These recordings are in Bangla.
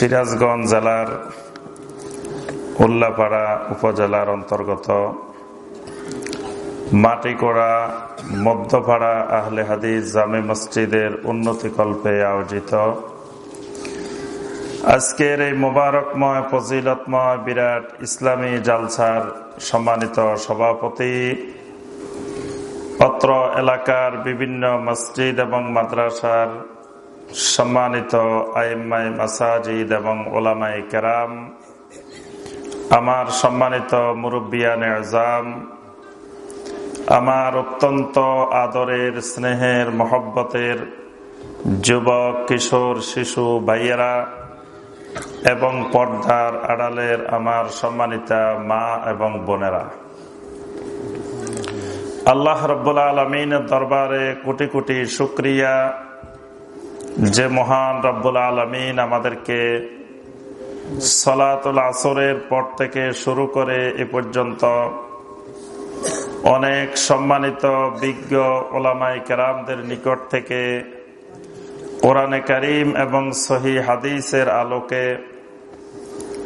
সিরাজগঞ্জ জেলার উল্লাপাড়া উপজেলার অন্তর্গত মাটিকোড়া মধ্যপাড়া আহলে হাদিস জামে মসজিদের উন্নতিকল্পে আয়োজিত আজকের এই মোবারকময়, ফজিলতময়, বিরাট ইসলামী জালসার সম্মানিত সভাপতি পত্র এলাকার বিভিন্ন মসজিদ এবং মাদ্রাসার সম্মানিত মাসাজিদ এবং ওলামাই কেরাম, আমার সম্মানিত মুরব্বিয়ান আজাম আমার অত্যন্ত আদরের স্নেহের মহব্বতের যুবক, কিশোর, শিশু, ভাইয়েরা এবং পর্দার আড়ালের আমার সম্মানিতা মা এবং বোনেরা। আল্লাহ রব্বুল্লা আলমিনের দরবারে কোটি কোটি শুক্রিয়া যে মহান রব্বুল আলমিন আমাদেরকে সলাতুল আসরের পর থেকে শুরু করে এ পর্যন্ত অনেক সম্মানিত বিজ্ঞ ওলামাই কেরামদের নিকট থেকে কোরআনে করিম এবং সহি হাদিসের আলোকে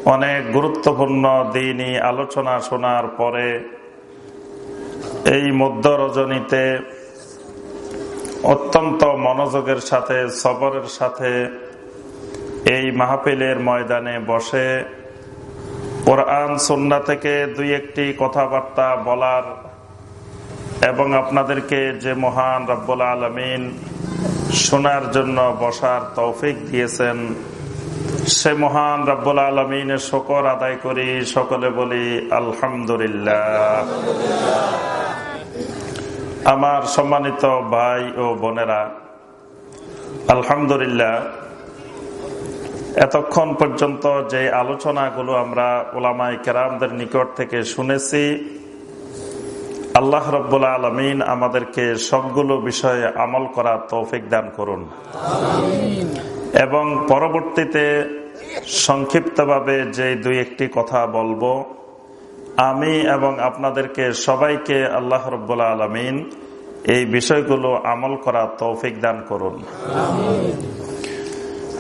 অনেক গুরুত্বপূর্ণ দিনই আলোচনা শোনার পরে এই মধ্য রজনীতে অত্যন্ত মনোযোগের সাথে, সবরের সাথে এই মাহফিলের ময়দানে বসে কোরআন, সন্না থেকে দুই একটি কথাবার্তা বলার এবং আপনাদেরকে যে মহান রব্বুল আলমিন শোনার জন্য বসার তৌফিক দিয়েছেন, সে মহান রব্বুল আলমিনের শকর আদায় করি, সকলে বলি আলহামদুলিল্লাহ। আমার সম্মানিত ভাই ও বোনেরা, আলহামদুলিল্লাহ, এতক্ষণ পর্যন্ত যে আলোচনাগুলো আমরা ওলামাই কেরামদের নিকট থেকে শুনেছি, আল্লাহ রব্বুল্লা আলমিন আমাদেরকে সবগুলো বিষয়ে আমল করার তৌফিক দান করুন। এবং পরবর্তীতে সংক্ষিপ্তভাবে যে দুই একটি কথা বলব আমি এবং আপনাদেরকে সবাইকে আল্লাহ রব্বুল্লা আলমিন এই বিষয়গুলো আমল করার তৌফিক দান করুন।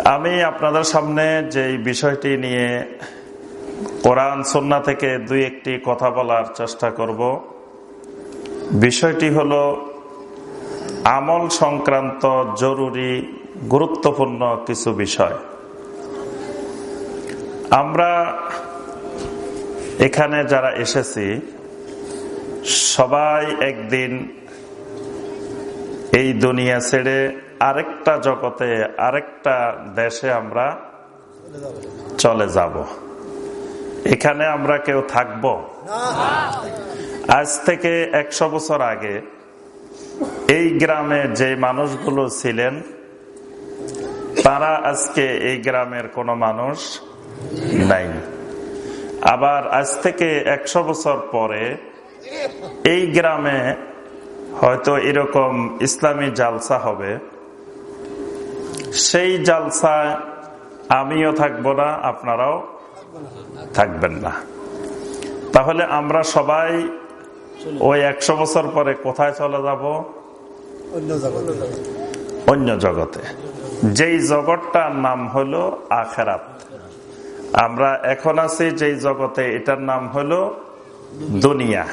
আমি আপনাদের সামনে যে বিষয়টি নিয়ে কোরআন সন্না থেকে দুই একটি কথা বলার চেষ্টা করব। বিষয়টি হল, আমল সংক্রান্ত জরুরি, গুরুত্বপূর্ণ কিছু বিষয়। আমরা এখানে যারা এসেছি, সবাই একদিন এই দুনিয়া ছেড়ে আরেকটা জগতে, আরেকটা দেশে আমরা চলে যাব। এখানে আমরা কেউ থাকব? আজ থেকে একশো বছর আগে এই গ্রামে যে মানুষগুলো ছিলেন, তারা আজকে এই গ্রামের কোনো মানুষ নাই। আবার আজ থেকে একশো বছর পরে এই গ্রামে হয়তো এরকম ইসলামী জালসা হবে। সেই জালসায় আমিও থাকব না আপনারাও থাকবেন না। তাহলে আমরা সবাই ওই একশো বছর পরে কোথায় চলে যাব? অন্য জগতে। যেই জগৎটার নাম হলো আখেরাত। আমরা এখন আছি যেই জগতে, এটার নাম হলো দুনিয়া।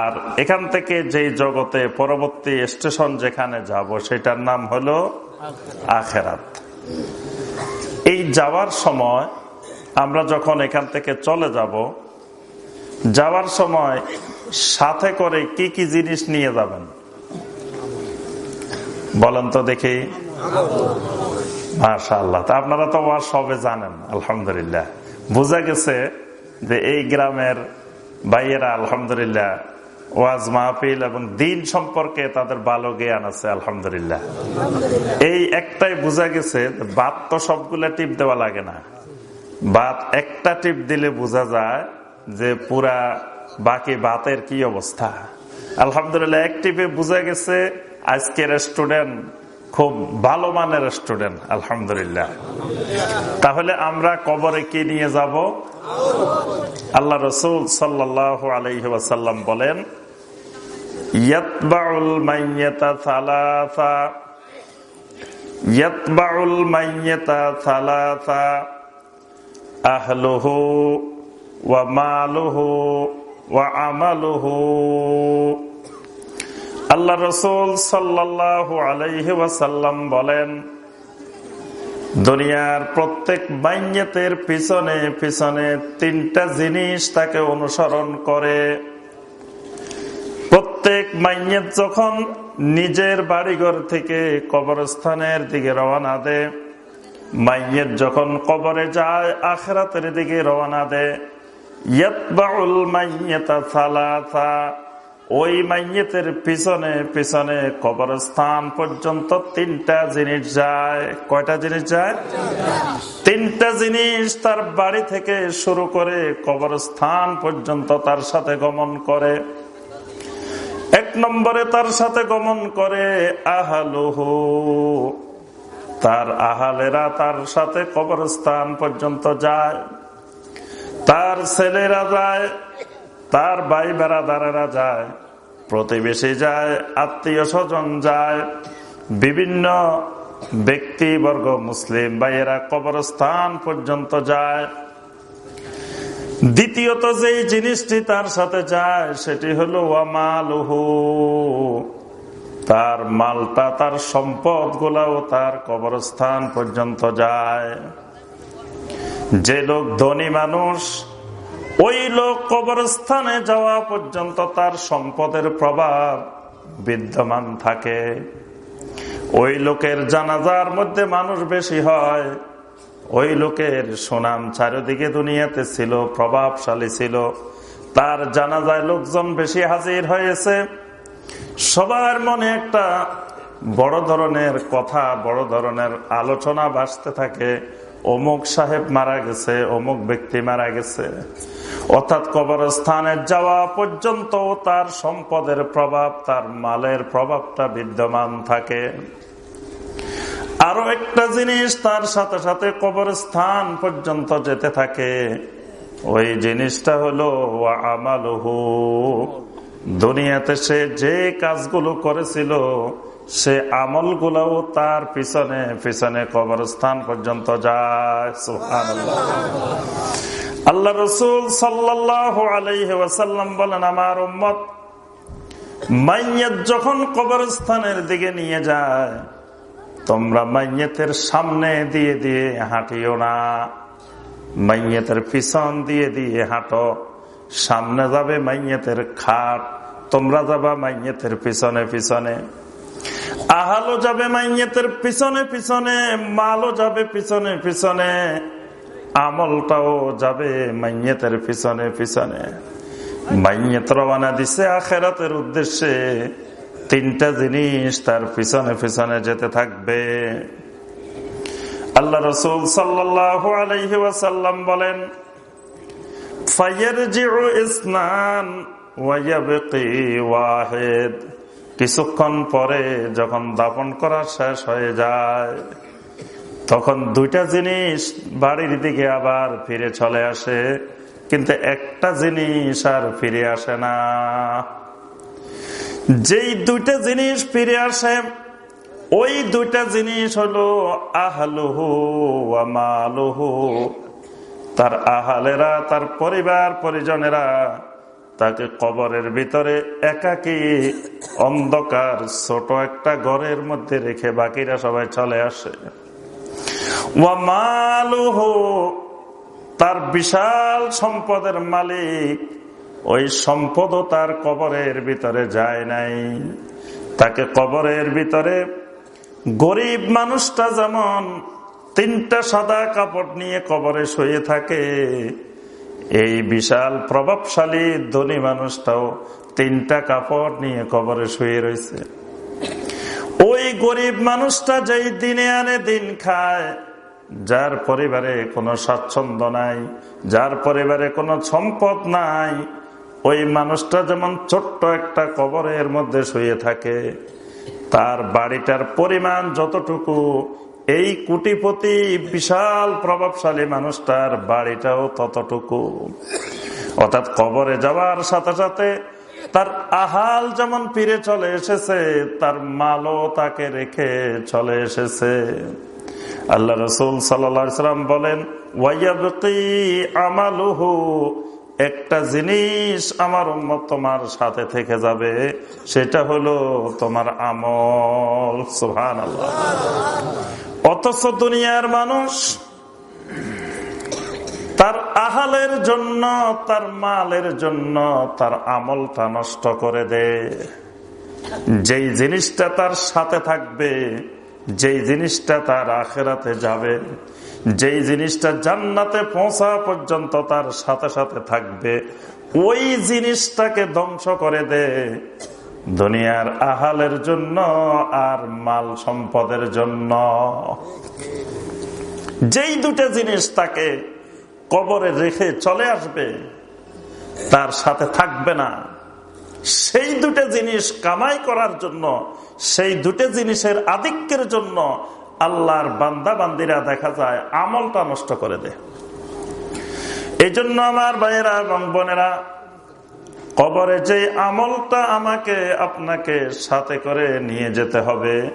আর এখান থেকে যেই জগতে পরবর্তী স্টেশন যেখানে যাব, সেটার নাম হলো আখেরাত। এই যাওয়ার সময় আমরা যখন এখান থেকে চলে যাব, যাওয়ার সময় সাথে করে কি কি জিনিস নিয়ে যাবেন? বলেন তো দেখি। মাশা আল্লাহ তা আপনারা তো ওয়াজ সবে জানেন আলহামদুলিল্লাহ। বোঝা গেছে যে এই গ্রামের ভাইয়েরা আলহামদুলিল্লাহ ওয়াজ মাহফিল এবং দিন সম্পর্কে তাদের ভালো জ্ঞান আছে আলহামদুলিল্লাহ। এই একটাই বোঝা গেছে বাদ তো সবগুলা টিপ দেওয়া লাগে না। বাদ একটা টিপ দিলে বোঝা যায় যে পুরা বাকি বাতের কি অবস্থা। আলহামদুলিল্লাহ এক টিপে বোঝা গেছে আজকের স্টুডেন্ট খুব ভালো মানের স্টুডেন্ট, আলহামদুলিল্লাহ। তাহলে আমরা কবরে কি নিয়ে যাব? আল্লাহ রসুল সাল্লাহ বলেন, ইয়াতবাউল মাইয়াতা থালাথা আহলুহু ওয়া মালুহু ওয়া আমালুহু। আল্লাহ রসুল সাল্লাল্লাহু আলাইহি ওয়াসাল্লাম বলেন, দুনিয়ার প্রত্যেক মাইয়াতের পিছনে পিছনে তিনটা জিনিস তাকে অনুসরণ করে। প্রত্যেক মাইয়াত যখন নিজের বাড়িঘর থেকে কবরস্থানের দিকে রওনা দেয় মাইয়ের যখন কবরে যায়, আখরাতের দিকে রওনা দেয়। ইয়াতবাউল মাইয়াতা সালাসা ওই মাইয়েতের পিছনে পিছনে কবরস্থান পর্যন্ত তিনটা জিনিস যায়। কয়টা জিনিস যায়? তিনটা জিনিস তার বাড়ি থেকে শুরু করে কবরস্থান পর্যন্ত তার সাথে গমন করে। এক নম্বরে তার সাথে গমন করে আহালুহু। তার আহালেরা তার সাথে কবরস্থান পর্যন্ত যায়। তার ছেলেরা যায়, তার ভাই বেড়াদারেরা যায়। প্রতিবেশী যায়, আত্মীয় স্বজন যায়, বিভিন্ন ব্যক্তিবর্গ মুসলিম ভাইয়েরা কবরস্থান পর্যন্ত যায়। দ্বিতীয়ত যে জিনিসটি তার সাথে যায়, সেটি হলো, ওয়ামালুহু, তার মালটা, তার সম্পদ গুলাও তার কবরস্থান পর্যন্ত যায়। যে লোক ধনী মানুষ ওই লোক কবরস্থানে যাওয়া পর্যন্ত তার সম্পদের প্রভাব বিদ্যমান থাকে। ওই লোকের জানাজার মধ্যে মানুষ বেশি হয়। ওই লোকের সুনাম চারিদিকে দুনিয়াতে ছিল, প্রভাবশালী ছিল। তার জানাজায় লোকজন বেশি হাজির হয়েছে। সবার মনে একটা বড় ধরনের কথা, বড় ধরনের আলোচনা বাসতে থাকে। অমুক সাহেব মারা গেছে, অমুক ব্যক্তি মারা গেছে। অর্থাৎ কবরস্থানে যাওয়া পর্যন্ত তার সম্পদের প্রভাব, তার মালের প্রভাবটা বিদ্যমান থাকে। আরও একটা জিনিস তার সাথে সাথে কবরস্থান পর্যন্ত যেতে থাকে। ওই জিনিসটা হলো আমালহু। দুনিয়াতে সে যে কাজগুলো করেছিল সে আমলগুলোও তার পিছনে পিছনে কবরস্থান পর্যন্ত যায়। আল্লাহ রসুল সাল্লাহ আলাইসাল্লাম বলেন, আমার উম্মত মাইয়াত যখন কবরস্থানের দিকে নিয়ে যায়, তোমরা মাইয়েতের সামনে দিয়ে দিয়ে হাঁটিও না। মাইয়েতের পিছন দিয়ে দিয়ে হাঁটো। সামনে যাবে মাইয়েতের খাট, তোমরা যাবা মাইয়েতের পিছনে পিছনে। আহালো যাবে মাইয়েতের পিছনে পিছনে, মালও যাবে পিছনে পিছনে, আমলটাও যাবে মাইয়েতের পিছনে পিছনে। মাইয়েত রবানা দিছে আখেরাতের উদ্দেশ্যে, তিনটা জিনিস তার পিছনে পিছনে যেতে থাকবে। আল্লাহ রসুল সাল্লাহ আলহি ওয়াসাল্লাম বলেন কিছুক্ষণ পরে যখন দাপন করা শেষ হয়ে যায়, তখন দুইটা জিনিস বাড়ির দিকে আবার ফিরে চলে আসে, কিন্তু একটা জিনিস আর ফিরে আসে না। যেই দুইটা জিনিস ফিরে আসে, ওই দুইটা জিনিস হলো আহলুহু আমালুহু তার আহালেরা, তার পরিবার, পরিজনেরা তাকে কবরের ভিতরে একাকি অন্ধকার ছোট একটা ঘরের মধ্যে রেখে বাকিরা সবাই চলে আসে। তার বিশাল সম্পদের মালিক, ওই সম্পদও তার কবরের ভিতরে যায় নাই। তাকে কবরের ভিতরে গরিব মানুষটা যেমন তিনটা সাদা কাপড় নিয়ে কবরে শুয়ে থাকে এই বিশাল প্রভাবশালী ধনী মানুষটাও তিনটা কাপড় নিয়ে কবরে শুয়ে রয়েছে। ওই গরিব মানুষটা যেই দিনে আনে দিন খায়, যার পরিবারে কোনো স্বাচ্ছন্দ্য নাই, যার পরিবারে কোনো সম্পদ নাই, ওই মানুষটা যেমন ছোট্ট একটা কবরের মধ্যে শুয়ে থাকে, তার বাড়িটার পরিমাণ যতটুকু এই কুটিপতি বিশাল প্রভাবশালী মানুষটার বাড়িটাও ততটুকু। অর্থাৎ কবরে যাওয়ার সাথে সাথে তার আহাল যেমন ফিরে চলে এসেছে, তার মালও তাকে রেখে চলে এসেছে। আল্লাহ রসুল সাল্লাম বলেন আমালুহু একটা জিনিস আমার তোমার সাথে থেকে যাবে, সেটা হলো তোমার আমল। সুহান অথচ দুনিয়ার মানুষ তার আহালের জন্য, তার মালের জন্য, তার আমলটা নষ্ট করে দে। যেই জিনিসটা তার সাথে থাকবে, যেই জিনিসটা তার আখেরাতে যাবে যেই জিনিসটা জান্নাতে পৌঁছা পর্যন্ত তার সাথে সাথে থাকবে, ওই জিনিসটাকে ধ্বংস করে দে। দুনিয়ার আহালের জন্য আর মাল সম্পদের জন্য। যেই দুটো জিনিস তাকে কবরে রেখে চলে আসবে, তার সাথে থাকবে না। সেই দুটো জিনিস কামাই করার জন্য, সেই দুটো জিনিসের আধিক্যের জন্য আল্লাহর বান্দা বান্দিরা দেখা যায়, আমলটা নষ্ট করে দেয়। এই জন্য আমার ভাইয়েরা এবং বোনেরা, কবরে যে আমলটা আমাকে, আপনাকে সাথে করে নিয়ে যেতে হবে,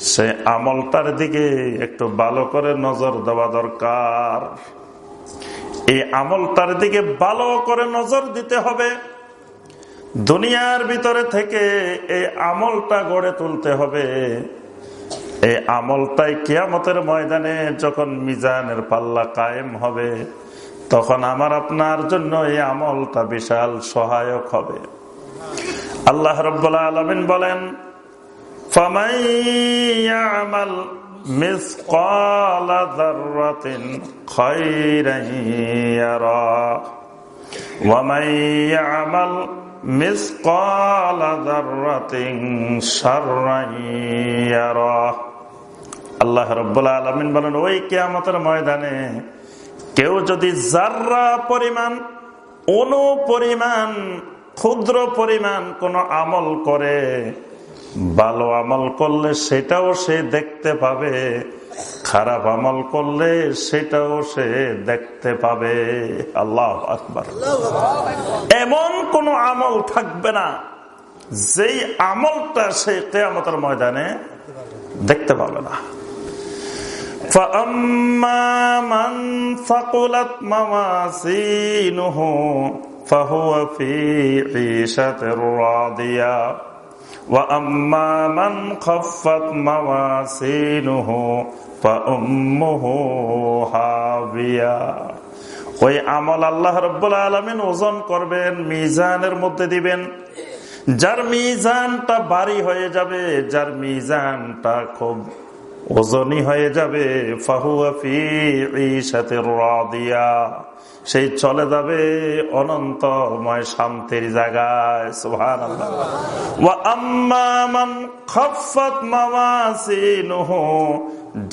সে আমলটার দিকে একটু ভালো করে নজর দেওয়া দরকার। এই আমলটার দিকে ভালো করে নজর দিতে হবে। দুনিয়ার ভিতরে থেকে এই আমলটা গড়ে তুলতে হবে। এই আমলটাই কিয়ামতের ময়দানে যখন মিজানের পাল্লা কায়েম হবে, তখন আমার আপনার জন্য এই আমলটা বিশাল সহায়ক হবে। আল্লাহ রব্বুল্লা আলমিন বলেন মিস মিসকালা যাররাতিন খায়রান ইয়ারা ওয়া মাইয়ামাল মিসকালা যাররাতিন শাররান ইয়ারা। আল্লাহ রব্বুল আলমিন বলেন, ওই কেয়ামতের ময়দানে কেউ যদি জাররা পরিমাণ অনু পরিমাণ ক্ষুদ্র পরিমাণ কোন আমল করে, ভালো আমল করলে সেটাও সে দেখতে পাবে, খারাপ আমল করলে সেটাও সে দেখতে পাবে। আল্লাহ আকবর। এমন কোন আমল থাকবে না, যেই আমলটা সে কেয়ামতের ময়দানে দেখতে পাবে না। فأما من ثقلت موازينه فهو في عيشة راضية وأما من خفت مواسينه فأمه هاوية ওই আমল আল্লাহ রব্বুল আলমিন ওজন করবেন মিজানের মধ্যে দিবেন যার মিজানটা বাড়ি হয়ে যাবে যার মিজানটা খুব ওজনই হয়ে যাবে ফাহুয়া সাথে রাদিয়া। সেই চলে যাবে অনন্তময় শান্তির জায়গায় সুহান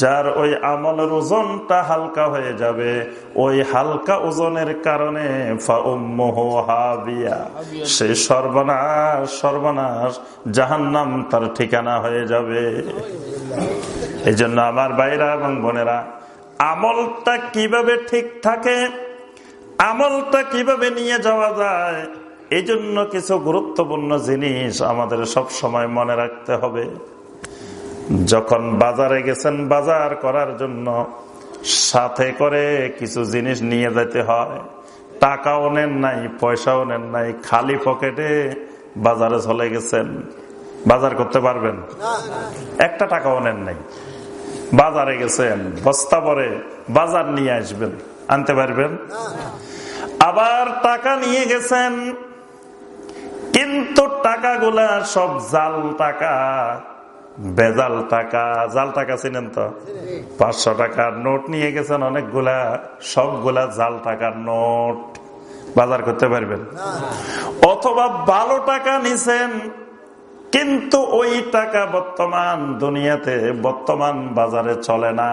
যার ওই আমলের ওজনটা হালকা হয়ে যাবে, ওই হালকা ওজনের কারণে সেই সর্বনাশ সর্বনাশ, জাহান্নাম তার ঠিকানা হয়ে যাবে। এই আমার বাইরা এবং বোনেরা, আমলটা কীভাবে ঠিক থাকে? আমলটা কীভাবে নিয়ে যাওয়া যায়? এই জন্য কিছু গুরুত্বপূর্ণ জিনিস আমাদের সব সময় মনে রাখতে হবে। যখন বাজারে গেছেন বাজার করার জন্য, সাথে করে কিছু জিনিস নিয়ে যেতে হয়। টাকাও নেন নাই, পয়সাও নেন নাই, খালি পকেটে বাজারে চলে গেছেন। বাজার করতে পারবেন? একটা টাকাও নেন নাই। বাজারে গেছেন, বস্তা পরে বাজার নিয়ে আসবেন। আনতে পারবেন? আবার টাকা নিয়ে গেছেন। কিন্তু টাকাগুলা সব জাল টাকা, বেজাল টাকা। জাল টাকা চিনেন তো? পাঁচশো টাকার নোট নিয়ে গেছেন অনেকগুলা, সবগুলা জাল টাকার নোট। বাজার করতে পারবেন? অথবা ভালো টাকা নিছেন, কিন্তু ওই টাকা বর্তমান দুনিয়াতে, বর্তমান বাজারে চলে না।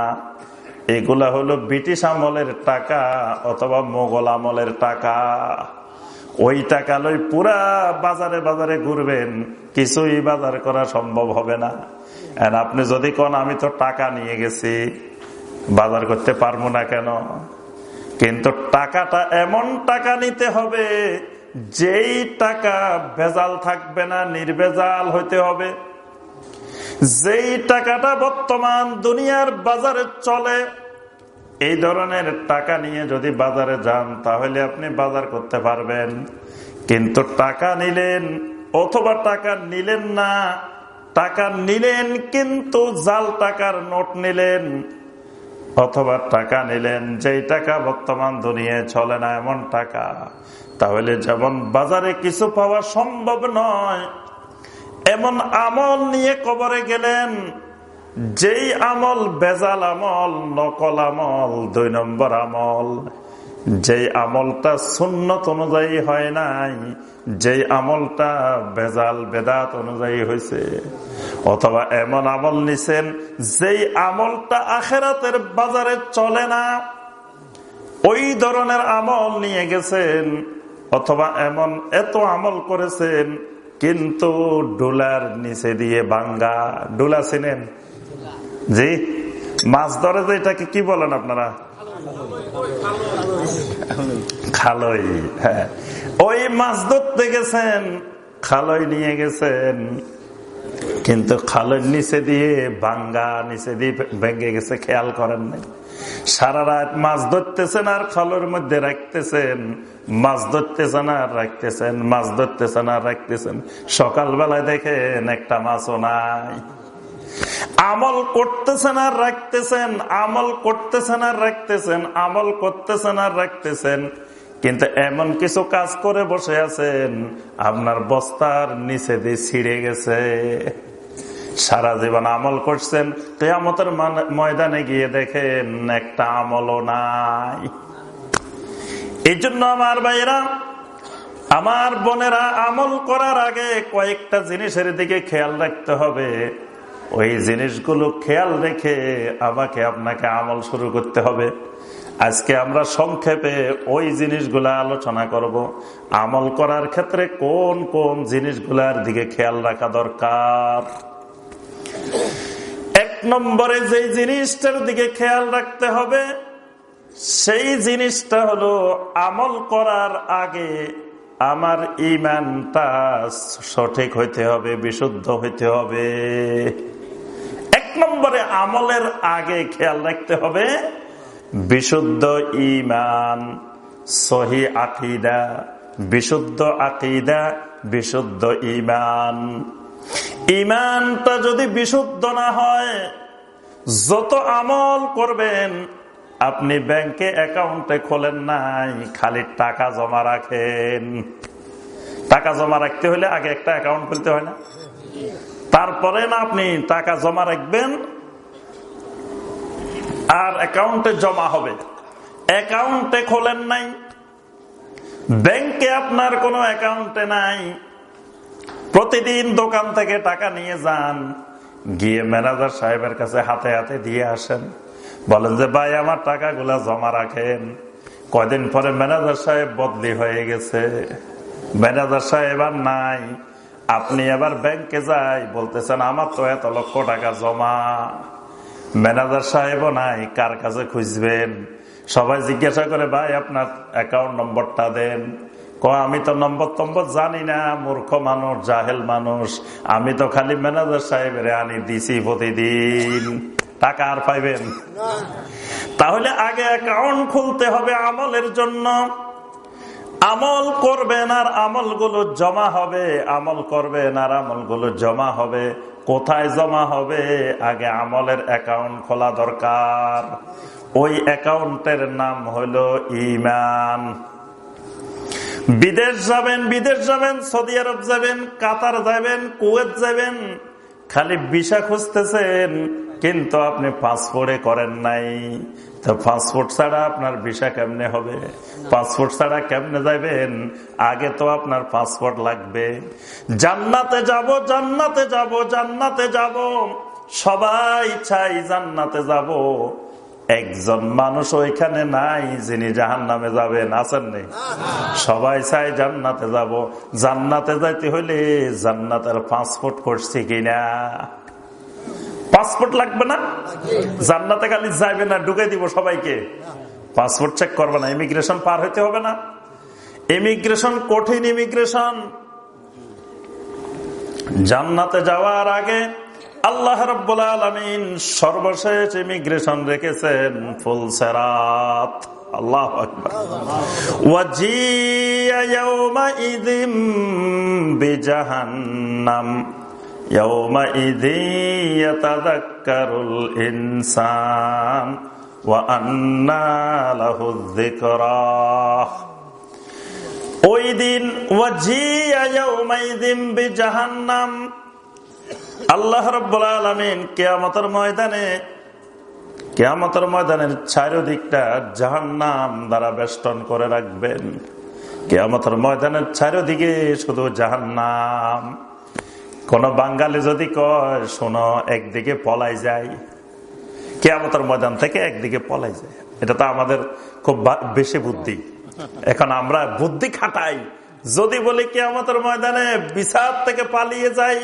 এগুলা হলো ব্রিটিশ আমলের টাকা অথবা মোগল আমলের টাকা। ওই টাকা লই পুরা বাজারে বাজারে ঘুরবেন, কিছুই বাজার করা সম্ভব হবে না। আপনি যদি কোন, আমি তো টাকা নিয়ে গেছি, বাজার করতে পারব না কেন? কিন্তু টাকাটা এমন টাকা নিতে হবে, যেই টাকা ভেজাল থাকবে না, নির্ভেজাল হইতে হবে। যেই টাকাটা বর্তমান দুনিয়ার বাজারে চলে, এই ধরনের টাকা নিয়ে যদি বাজারে যান, তাহলে আপনি বাজার করতে পারবেন। কিন্তু টাকা নিলেন অথবা টাকা নিলেন না, টাকা নিলেন কিন্তু জাল টাকার নোট নিলেন, অথবা টাকা নিলেন, যেই টাকা বর্তমান দুনিয়ায় চলে না এমন টাকা, তাহলে যেমন বাজারে কিছু পাওয়া সম্ভব নয় এমন আমল নিয়ে কবরে গেলেন, যেই আমল বেজাল আমল, নকল আমল, দুই নম্বর আমল। যেই আমলটা সুন্নত অনুযায়ী হয় নাই, যেই আমলটা বেজাল বেদাত অনুযায়ী হয়েছে অথবা এমন আমল নিছেন, যেই আমলটা আখেরাতের বাজারে চলে না, ওই ধরনের আমল নিয়ে গেছেন, অথবা এমন এত আমল করেছেন কিন্তু ডোলার নিচে দিয়ে বাঙ্গা। ডোলা চিনেন? জি? মাছ ধরে যে এটাকে কি বলেন আপনারা? খালই। হ্যাঁ। ওই মাছ ধরতে গেছেন, খালই নিয়ে গেছেন। কিন্তু খালের নিচে দিয়ে বাঙ্গা নিচে দিয়ে ভেঙে গেছে, খেয়াল করেন নাই? সারা রাত মাছ ধরতেছেন আর খালের মধ্যে রাখতেছেন। মাছ ধরতেছেন আর রাখতেছেন, মাছ ধরতেছেন আর রাখতেছেন। সকালবেলায় দেখেন একটা মাছও নাই। আমল করতেছেন আর রাখতেছেন, আমল করতেছেন আর রাখতেছেন, আমল করতেছেন আর রাখতেছেন। কিন্তু এমন কিছু কাজ করে বসে আছেন, আপনার বস্তার নিচে দিয়ে ছিঁড়ে গেছে। সারা জীবন আমল করছেন, কেয়ামতের ময়দানে গিয়ে দেখেন একটা আমলও নাই। এই জন্য আমার ভাইরা আমার বোনেরা, আমল করার আগে কয়েকটা জিনিসের দিকে খেয়াল রাখতে হবে। ওই জিনিসগুলো খেয়াল রেখে আমাকে আপনাকে আমল শুরু করতে হবে। আজকে আমরা সংক্ষেপে ওই জিনিসগুলা আলোচনা করব। আমল করার ক্ষেত্রে কোন কোন জিনিসগুলার দিকে খেয়াল রাখা দরকার? এক নম্বরে যে জিনিসটার দিকে খেয়াল রাখতে হবে, সেই জিনিসটা হলো আমল করার আগে আমার ইমানটা সঠিক হইতে হবে, বিশুদ্ধ হইতে হবে। এক নম্বরে আমলের আগে খেয়াল রাখতে হবে, বিশুদ্ধ ইমান সহি আকিদা, বিশুদ্ধ আকিদা, বিশুদ্ধ ইমান ইমানটা যদি বিশুদ্ধ না হয়, যত আমল করবেন, আপনি ব্যাংকে অ্যাকাউন্টে খোলেন নাই, খালি টাকা জমা রাখেন। টাকা জমা রাখতে হলে আগে একটা অ্যাকাউন্ট খুলতে হয় না। তারপরে না আপনি টাকা জমা রাখবেন, আর অ্যাকাউন্টে জমা হবে। অ্যাকাউন্টে খোলেন নাই, ব্যাংকে আপনার কোনো অ্যাকাউন্টে নাই প্রতিদিন দোকান থেকে টাকা নিয়ে যান। গিয়ে ম্যানেজার সাহেবের কাছে হাতে হাতে দিয়ে আসেন। বলেন যে, ভাই, আমার টাকাগুলা জমা রাখেন। কয়দিন পরে ম্যানেজার সাহেব বদলি হয়ে গেছে। ম্যানেজার সাহেব আর নাই। আপনি এবার ব্যাংকে যাই। বলতেছেন, আমার তো এত লক্ষ টাকা জমা। ম্যানেজার সাহেবও নাই, কার কাছে খুঁজবেন? সবাই জিজ্ঞাসা করে, ভাই, আপনার অ্যাকাউন্ট নম্বরটা দেন। আমি তো নম্বর টম্বর জানি না, মূর্খ মানুষ, জাহেল মানুষ। আমি তো খালি ম্যানেজার সাহেবের আনি দিছি প্রতিদিন। টাকা আর পাইবেন? তাহলে আগে অ্যাকাউন্ট খুলতে হবে আমলের জন্য। আমল করবেন আর আমলগুলো জমা হবে। আমল করবেন আর আমলগুলো জমা হবে। কোথায় জমা হবে? আগে আমলের অ্যাকাউন্ট খোলা দরকার। ওই অ্যাকাউন্টের নাম হলো ইমান। বিদেশ যাবেন বিদেশ যাবেন, সৌদি আরব যাবেন, কাতার যাবেন, কুয়েত যাবেন, খালি বিশা খুঁজতেছেন, কিন্তু আপনি পাসপোর্টে করেন নাই। তো পাসপোর্ট ছাড়া আপনার ভিসা কেমনে হবে? পাসপোর্ট ছাড়া কেমনে যাবেন আগে তো আপনার পাসপোর্ট লাগবে। জান্নাতে যাব জান্নাতে যাব জান্নাতে যাব। সবাই চাই জান্নাতে যাব। একজন মানুষ ওইখানে নাই যিনি জাহান নামে যাবেন, আছেন নেই সবাই চাই জান্নাতে যাব। জান্নাতে যাইতে হইলে জান্নাতের পাসপোর্ট করছি কিনা? পাসপোর্ট লাগবে না? জান্নাতে খালি যাইবে না ঢুকে দিব সবাইকে। পাসপোর্ট চেক করবে না ইমিগ্রেশন পার হইতে হবে না। ইমিগ্রেশন কঠিন ইমিগ্রেশন জান্নাতে যাওয়ার আগে আল্লাহ রব্বুল আলমিন সর্বশেষ ইমিগ্রেশন রেখেছেন ফুল সেরাত। আল্লাহ বিজাহান্নাম। জাহান্নাম আল্লাহ রব্বুল আলমিন কেয়ামতের ময়দানে, কেয়ামতের ময়দানের চারিদিকটা জাহান্নাম দ্বারা বেষ্টন করে রাখবেন। কেয়ামতের ময়দানের চারিদিকে শুধু জাহান নাম কোন বাঙালি যদি কয়, শোনো, একদিকে পলাই যায়। কেয়ামতের ময়দান থেকে একদিকে পলাই যায়। এটা তো আমাদের খুব বেশি বুদ্ধি। এখন আমরা বুদ্ধি খাটাই। যদি বলি কেয়ামতের ময়দানে বিচার থেকে পালিয়ে যাই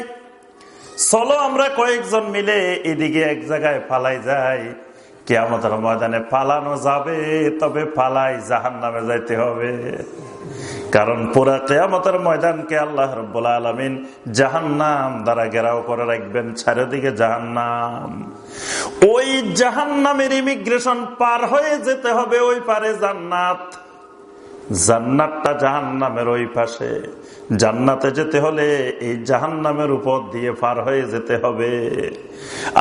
চলো আমরা কয়েকজন মিলে এদিকে এক জায়গায় পালাই যাই। কেয়ামতের ময়দানে পালানো যাবে, তবে পালাই জাহান নামে যাইতে হবে। কারণ পুরা কেয়ামতের ময়দানকে আল্লাহ রব্বুল আলমিন জাহান্নাম দ্বারা ঘেরাও করে রাখবেন, চারিদিকে জাহান্নাম। ওই জাহান্নামের ইমিগ্রেশন পার হয়ে যেতে হবে, ওই পারে জান্নাত। জান্নাতটা জাহান্নামের ওই পাশে। জান্নাতে যেতে হলে এই জাহান্নামের উপর দিয়ে পার হয়ে যেতে হবে।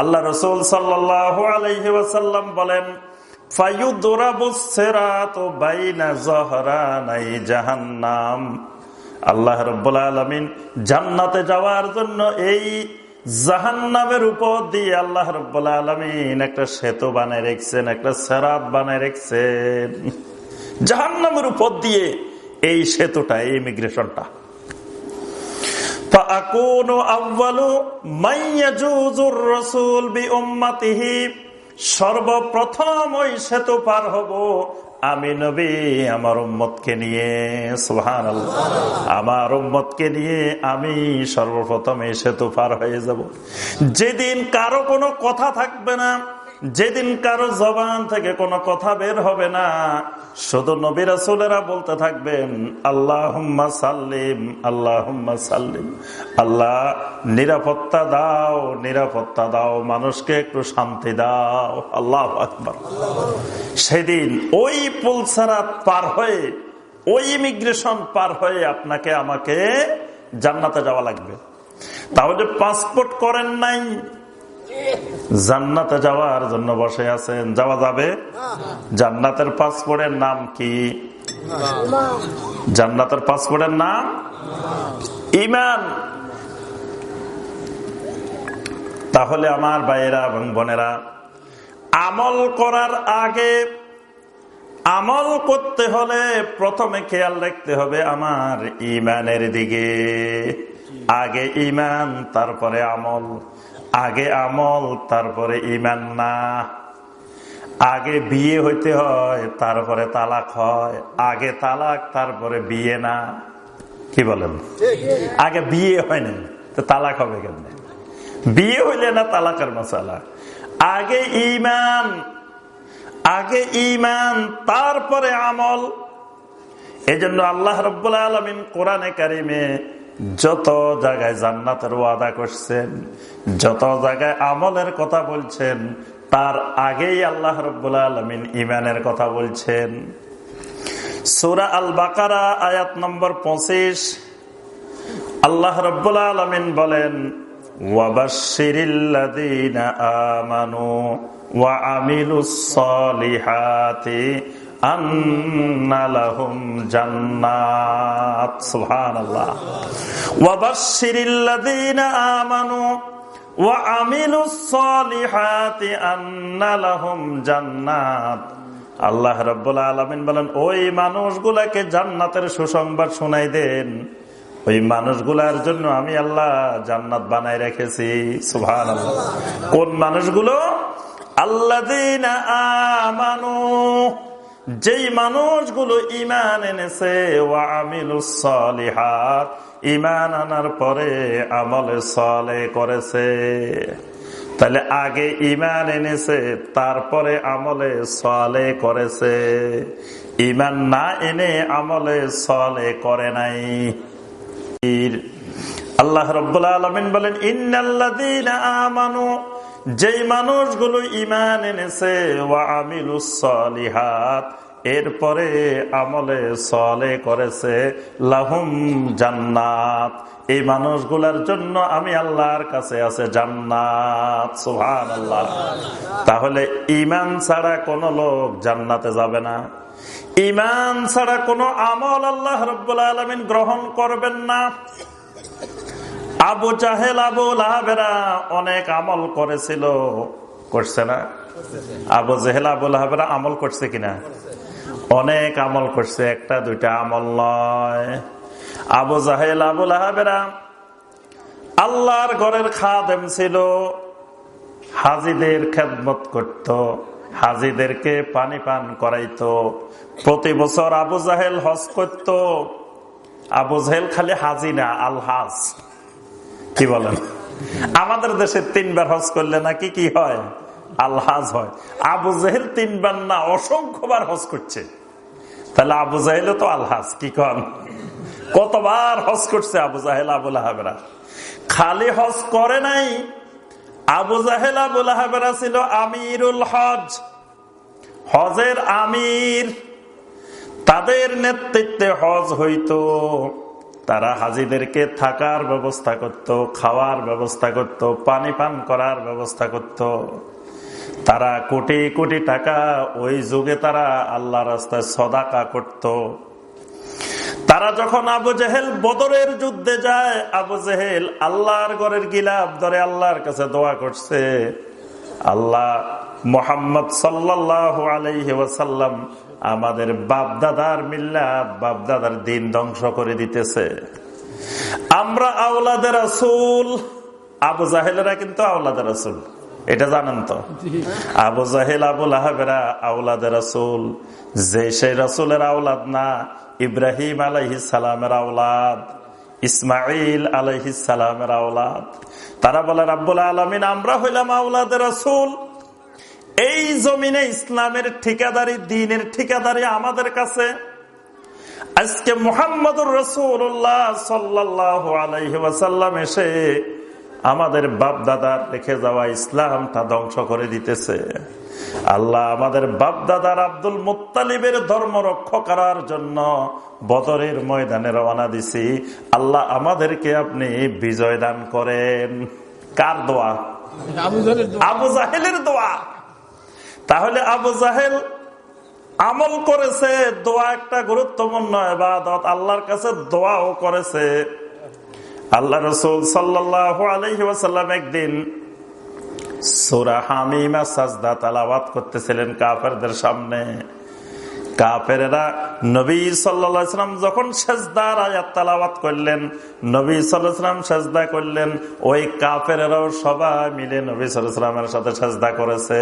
আল্লাহ রসুল সাল্লাহ আলহিম বলেন আল্লাহ রব্বুল আলমিন জান্নাতে যাওয়ার জন্য এই জাহান্নামের উপর দিয়ে আল্লাহ একটা সেতু বানায় রেখছেন, একটা সেরাত বানায় রেখছেন। জাহান্নামের উপর দিয়ে এই সেতুটা, এই ইমিগ্রেশনটা। সর্বপ্রথম ওই সেতু পার হব। আমি নবী, আমার উম্মতকে নিয়ে সোহান আমার উম্মতকে নিয়ে আমি সর্বপ্রথম এই সেতু পার হয়ে যাব। যেদিন কারও কোনো কথা থাকবে না যেদিন কারও জবান থেকে কোনো কথা বের হবে না, শুধু নবী রাসুলেরা বলতে থাকবেন আল্লাহ সাল্লিম আল্লাহ সাল্লিম, আল্লাহ, নিরাপত্তা দাও নিরাপত্তা দাও, মানুষকে একটু শান্তি দাও। আল্লাহ আকবর। সেদিন ওই পুলসারাত পার হয়ে, ওই ইমিগ্রেশন পার হয়ে আপনাকে আমাকে জান্নাতে যাওয়া লাগবে। তাহলে পাসপোর্ট করেন নাই জান্নাতে যাওয়ার জন্য বসে আছেন। যাওয়া যাবে? জান্নাতের পাসপোর্টের নাম কি? জান্নাতের পাসপোর্টের নাম? ইমান। তাহলে আমার ভাইয়েরা এবং বোনেরা, আমল করার আগে আমল করতে হলে প্রথমে খেয়াল রাখতে হবে আমার ইমানের দিকে। আগে ইমান, তারপরে আমল। আগে আমল, তারপরে ইমান না। আগে বিয়ে হইতে হয়, তারপরে তালাক হয়। আগে তালাক, তারপরে বিয়ে না। কি বলেন? আগে বিয়ে হয় না তো তালাক হবে কেন বিয়ে হইলে না তালাকের মশালা। আগে ইমান আগে ইমান তারপরে আমল। এই জন্য আল্লাহ রব্বুল্লা আলমিন কোরআনে কারিমে যত জায়গায় জান্নাতের ওয়াদা করছেন, যত জায়গায় আমলের কথা বলছেন, তার আগেই আল্লাহ রব্বুল্লা আলমিন ইমানের কথা বলছেন। সুরা আল বাকারা আয়াত নম্বর পঁচিশ। আল্লাহ রব্বুল্লা আলমিন বলেন আমানু ওয়া আমিলুস সলিহাতি আমানু আন্নালাহুম জান্নাত। আল্লাহ রাব্বুল আলামিন বলেন, ওই মানুষগুলাকে জান্নাতের সুসংবাদ শোনাই দেন। ওই মানুষগুলার জন্য আমি আল্লাহ জান্নাত বানাই রেখেছি সুভান কোন মানুষগুলো? আল্লাহ আমানু। যেই মানুষগুলো ইমান এনেছে ইমান আনার পরে আমলে সলে করেছে। তাহলে আগে ইমান এনেছে, তারপরে আমলে সলে করেছে। ইমান না এনে আমলে সলে করে নাই। আল্লাহ রব্বুল আলমিন বলেন আমানু যেই মানুষগুলো ইমান এনেছে ওয়া আমিলুসলিহাত এরপরে আমলে সলে করেছে, লাহুম জান্নাত। এই মানুষগুলার জন্য আমি আল্লাহর কাছে আছে জান্নাত সুহান আল্লাহ তাহলে ইমান ছাড়া কোন লোক জান্নাতে যাবে না। ইমান ছাড়া কোনো আমল আল্লাহ রব্বুল আলমিন গ্রহণ করবেন না। আবু জাহেল, আবু লাহাবেরা অনেক আমল করেছিল। করছে না? আবু জেহেল, আবু লাহাবেরা আমল করছে কিনা? অনেক আমল করছে, একটা, দুইটা আমল নয়। আবু জাহেল, আবু লাহাবেরা আল্লাহর ঘরের খাদেম ছিল। হাজিদের খেদমত করত, হাজিদেরকে পানি পান করাইতো। প্রতি বছর আবু জাহেল হজ করত। আবু জাহেল খালি হাজি না আল হাজ কি বলেন? আমাদের দেশে তিনবার হজ করলে নাকি কি হয়? আলহাজ হয়। আবু জাহেল তিনবার না, অসংখ্যবার হজ করছে। তাহলে আবু জাহেল তো আলহাজ, কি কন? কতবার হজ করছে আবু জাহেল আবুল আহাবেরা খালি হজ করে নাই, আবু জাহেল আবুল আহাবেরা ছিল আমিরুল হজ। হজের আমির, তাদের নেতৃত্বে হজ হইতো। তারা হাজিদেরকে থাকার ব্যবস্থা করত, খাওয়ার ব্যবস্থা করত, পানি পান করার ব্যবস্থা করত। তারা কোটি কোটি টাকা ওই যুগে তারা আল্লাহ রাস্তায় সদাকা করত। তারা যখন আবু জেহেল বদরের যুদ্ধে যায়, আবু জেহেল আল্লাহর ঘরের গিলাপ ধরে আল্লাহর কাছে দোয়া করছে, আল্লাহ মোহাম্মদ সাল্লাহ আলাইহি ওয়াসাল্লাম আমাদের বাপদাদার মিল্লা বাপদাদার দিন ধ্বংস করে দিতেছে। আমরা আওলাদের আসুল আবু জাহেলেরা কিন্তু আওলাদের আসুল এটা জানেন তো? আবু জাহেল আবুল আহাবেরা আওলাদের রাসুল। যে সেই রাসুলের আওলাদ না, ইব্রাহিম আলাইহি সালামের আওলাদ ইসমাইল আলাইহি সালামের আওলাদ। তারা বলে, রাব্বুল আলমিন, আমরা হইলাম আওলাদের রাসুল। এই জমিনে ইসলামের ঠিকাদারি দিনের ঠিকাদারি আমাদের কাছে। আজকে মোহাম্মদুর রসুল্লাহ সাল্লাহ আলাইসাল্লাম এসে আমাদের বাপ দাদার রেখে যাওয়া ইসলামটা ধ্বংস করে দিতেছে। আল্লাহ আমাদের বাপ দাদার আব্দুল মুতালিবের ধর্ম রক্ষা করার জন্য বদরের ময়দানে রওনা দিছি। আল্লাহ আমাদেরকে আপনি বিজয় দান করেন। কার দোয়া। আবু জাহেলের দোয়া। তাহলে আবু জাহেল আমল করেছে, দোয়া একটা গুরুত্বপূর্ণ এবাদত আল্লাহর কাছে দোয়াও করেছে। আল্লাহ রসুল সাল্লাহ আলহি একদিন সুরা সাজদা তালাবাত করতেছিলেন কাফেরদের সামনে। কাফেরা নবী সাল্লাম যখন সেজদার আয়াত তালাবাত করলেন, নবী সাল্লাম সেজদা করলেন, ওই কাফেরাও সবাই মিলে নবী সাল্লামের সাথে সেজদা করেছে।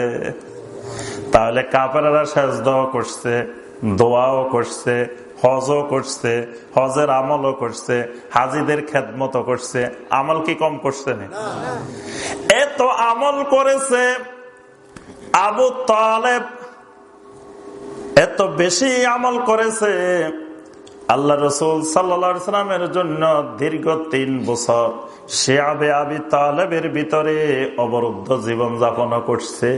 তাহলে কাপেরা সেজদাও করছে, দোয়াও করছে, হজও করছে, হজের আমলও করছে, হাজিদের খেদমত করছে। আমল কি কম করছে না? এত আমল করেছে আবু তালেব, এত বেশি আমল করেছে। আল্লাহ রসুল সাল্লামের জন্য দীর্ঘ তিন বছর সে আবে আবি তালেবের ভিতরে অবরুদ্ধ জীবন যাপন করছে।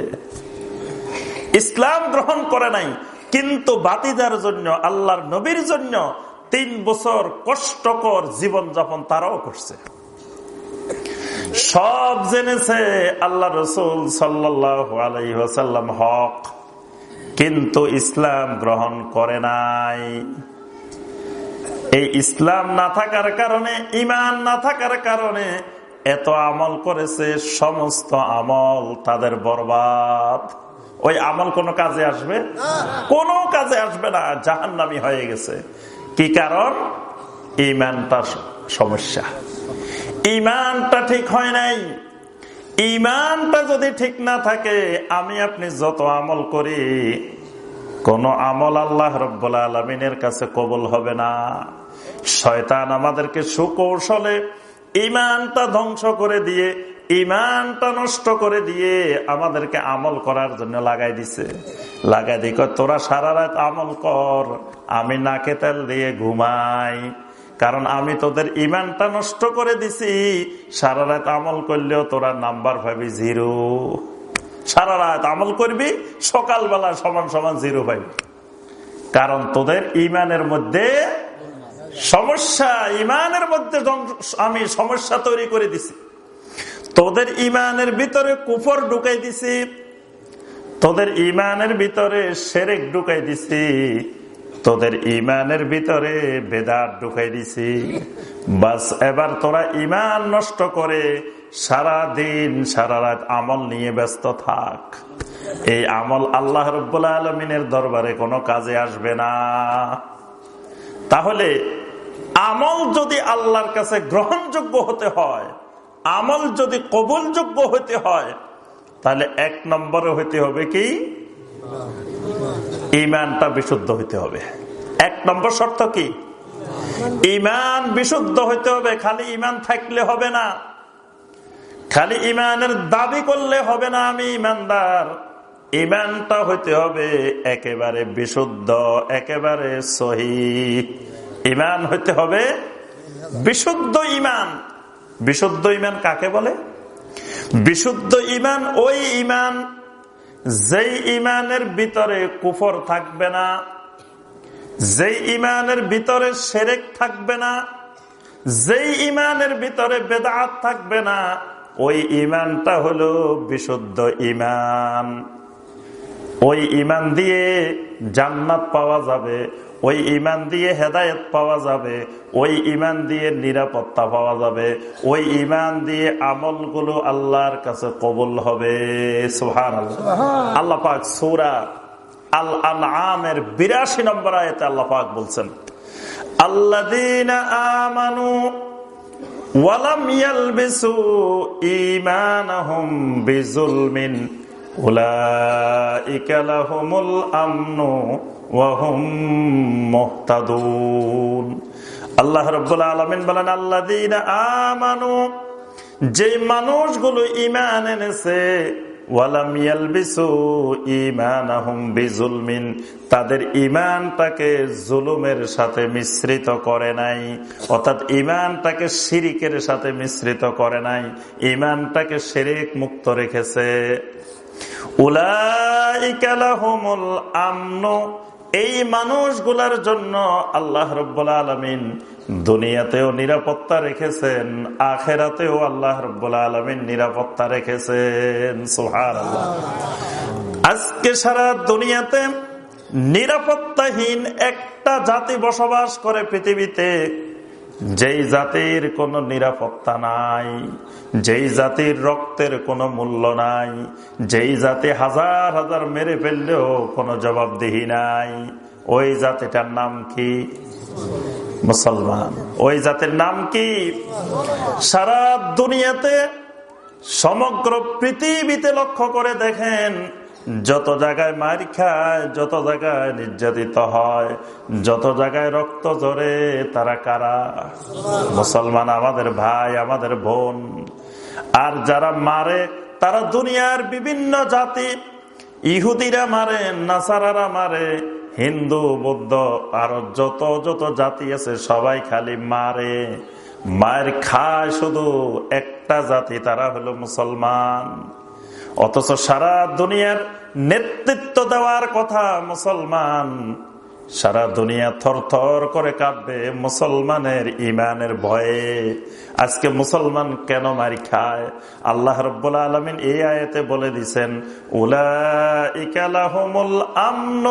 ইসলাম গ্রহণ করে নাই, কিন্তু বাতিদার জন্য, আল্লাহর নবীর জন্য তিন বছর কষ্টকর জীবন যাপন তারাও করছে। সব জেনেছে আল্লাহ রসুল সাল্লাম হক, কিন্তু ইসলাম গ্রহণ করে নাই। এই ইসলাম না থাকার কারণে, ইমান না থাকার কারণে এত আমল করেছে, সমস্ত আমল তাদের বরবাদ। ওই আমল কোনো কাজে আসবে? কোনো কাজে আসবে না জাহান নামি হয়ে গেছে। কি কারণ? ইমানটা সমস্যা। ইমানটা ঠিক হয় নাই। ইমানটা যদি ঠিক না থাকে, আমি আপনি যত আমল করি, কোন আমল আল্লাহ রব্বুল আলমিনের কাছে কবল হবে না। শয়তান আমাদেরকে সুকৌশলে ইমানটা ধ্বংস করে দিয়ে ইমানটা নষ্ট করে দিয়ে আমাদেরকে আমল করার জন্য লাগাই দিছে। লাগাই দিয়ে তোরা সারা রাত আমল কর, আমি নাকে তেল দিয়ে ঘুমাই। কারণ আমি তোদের ইমানটা নষ্ট করে দিছি। সারা রাত আমল করলেও তোরা নাম্বার পাবি জিরো। সারা রাত আমল করবি, সকালবেলা সমান সমান জিরো পাইবি কারণ তোদের ইমানের মধ্যে সমস্যা ইমানের মধ্যে আমি সমস্যা তৈরি করে দিছি। তোদের ইমানের ভিতরে কুফর ঢুকাই দিছি, তোদের ইমানের ভিতরে সেরেক ঢুকাই দিছি, তোদের ইমানের ভিতরে বেদার ঢুকাই দিছি। বাস এবার তোরা ইমান নষ্ট করে সারা দিন সারা রাত আমল নিয়ে ব্যস্ত থাক। এই আমল আল্লাহ রব্বুল্লা আলমিনের দরবারে কোনো কাজে আসবে না। তাহলে আমল যদি আল্লাহর কাছে গ্রহণযোগ্য হতে হয় আমল যদি কবুলযোগ্য হতে হয়, তাহলে এক নম্বরে হইতে হবে কি? ইমানটা বিশুদ্ধ হইতে হবে। এক নম্বর শর্ত কি? ইমান বিশুদ্ধ হইতে হবে, খালি ইমান থাকলে হবে না। খালি ইমানের দাবি করলে হবে না আমি ইমানদার। ইমানটা হইতে হবে একেবারে বিশুদ্ধ, একেবারে সহি। ইমান হইতে হবে বিশুদ্ধ ইমান। বিশুদ্ধ ইমান কাকে বলে? বিশুদ্ধ ইমান ওই ইমান যেই ইমানের ভিতরে কুফর থাকবে না, যেই ইমানের ভিতরে সেরেক থাকবে না, যেই ইমানের ভিতরে বেদাত থাকবে না, ওই ইমানটা হলো বিশুদ্ধ ইমান ওই ইমান দিয়ে জান্নাত পাওয়া যাবে। ওই ইমান দিয়ে হেদায়ত পাওয়া যাবে ওই ইমান দিয়ে নিরাপত্তা পাওয়া যাবে ওই ইমান দিয়ে আমলগুলো আল্লাহর কাছে কবুল হবে। সোহান আল্লাহ পাক সৌরা আল আল আমের বিরাশি নম্বর আয়তে আল্লাহ পাক বলছেন আল্লাদিন আমানু ওয়ালাম ইয়ালবিসু ঈমানাহুম বিজুলমিন উলাইকা লাহুমুল আমনু ওয়াহুম মুহতাদুন। আল্লাহ রাব্বুল আলামিন বলেন, আল্লাযীনা আমানু যে মানুষগুলো ঈমান এনেছে তাদের ইমানটাকে জুলুমের সাথে মিশ্রিত করে নাই, অর্থাৎ ইমানটাকে শিরিকের সাথে মিশ্রিত করে নাই ইমানটাকে শিরিক মুক্ত রেখেছে। উলাইকালাহুমুল আমনু এই মানুষগুলার জন্য আল্লাহ রব্বুল্লা আলমিন দুনিয়াতেও নিরাপত্তা রেখেছেন, আখেরাতেও আল্লাহ রব্বুল্লা আলমিন নিরাপত্তা রেখেছেন। সোহার আজকে সারা দুনিয়াতে নিরাপত্তাহীন একটা জাতি বসবাস করে পৃথিবীতে যেই জাতির কোনো নিরাপত্তা নাই, যেই জাতির রক্তের কোনো মূল্য নাই, যেই জাতি হাজার হাজার মেরে ফেললেও কোনো জবাবদিহি নাই, ওই জাতিটার নাম কি? মুসলমান। ওই জাতির নাম কি? সারা দুনিয়াতে সমগ্র পৃথিবীতে লক্ষ্য করে দেখেন যত জায়গায় মার খায়, যত জায়গায় নির্যাতিত হয়, যত জায়গায় রক্ত ঝরে, তারা কারা? মুসলমান আমাদের ভাই, আমাদের বোন। আর যারা মারে, তারা দুনিয়ার বিভিন্ন জাতি। ইহুদিরা মারে, নাসারারা মারে, হিন্দু, বৌদ্ধ, আর যত যত জাতি আছে, সবাই খালি মারে। মায়ের খায় শুধু একটা জাতি, তারা হলো মুসলমান। অথচ সারা দুনিয়ার নেতৃত্ব দেওয়ার কথা মুসলমান। সারা দুনিয়া থর থর করে কাঁদবে মুসলমানের ইমানের ভয়ে। আজকে মুসলমান কেন মারি খায়? আল্লাহ রব্বুল আলমিন এই আয়তে বলে দিছেন আমন।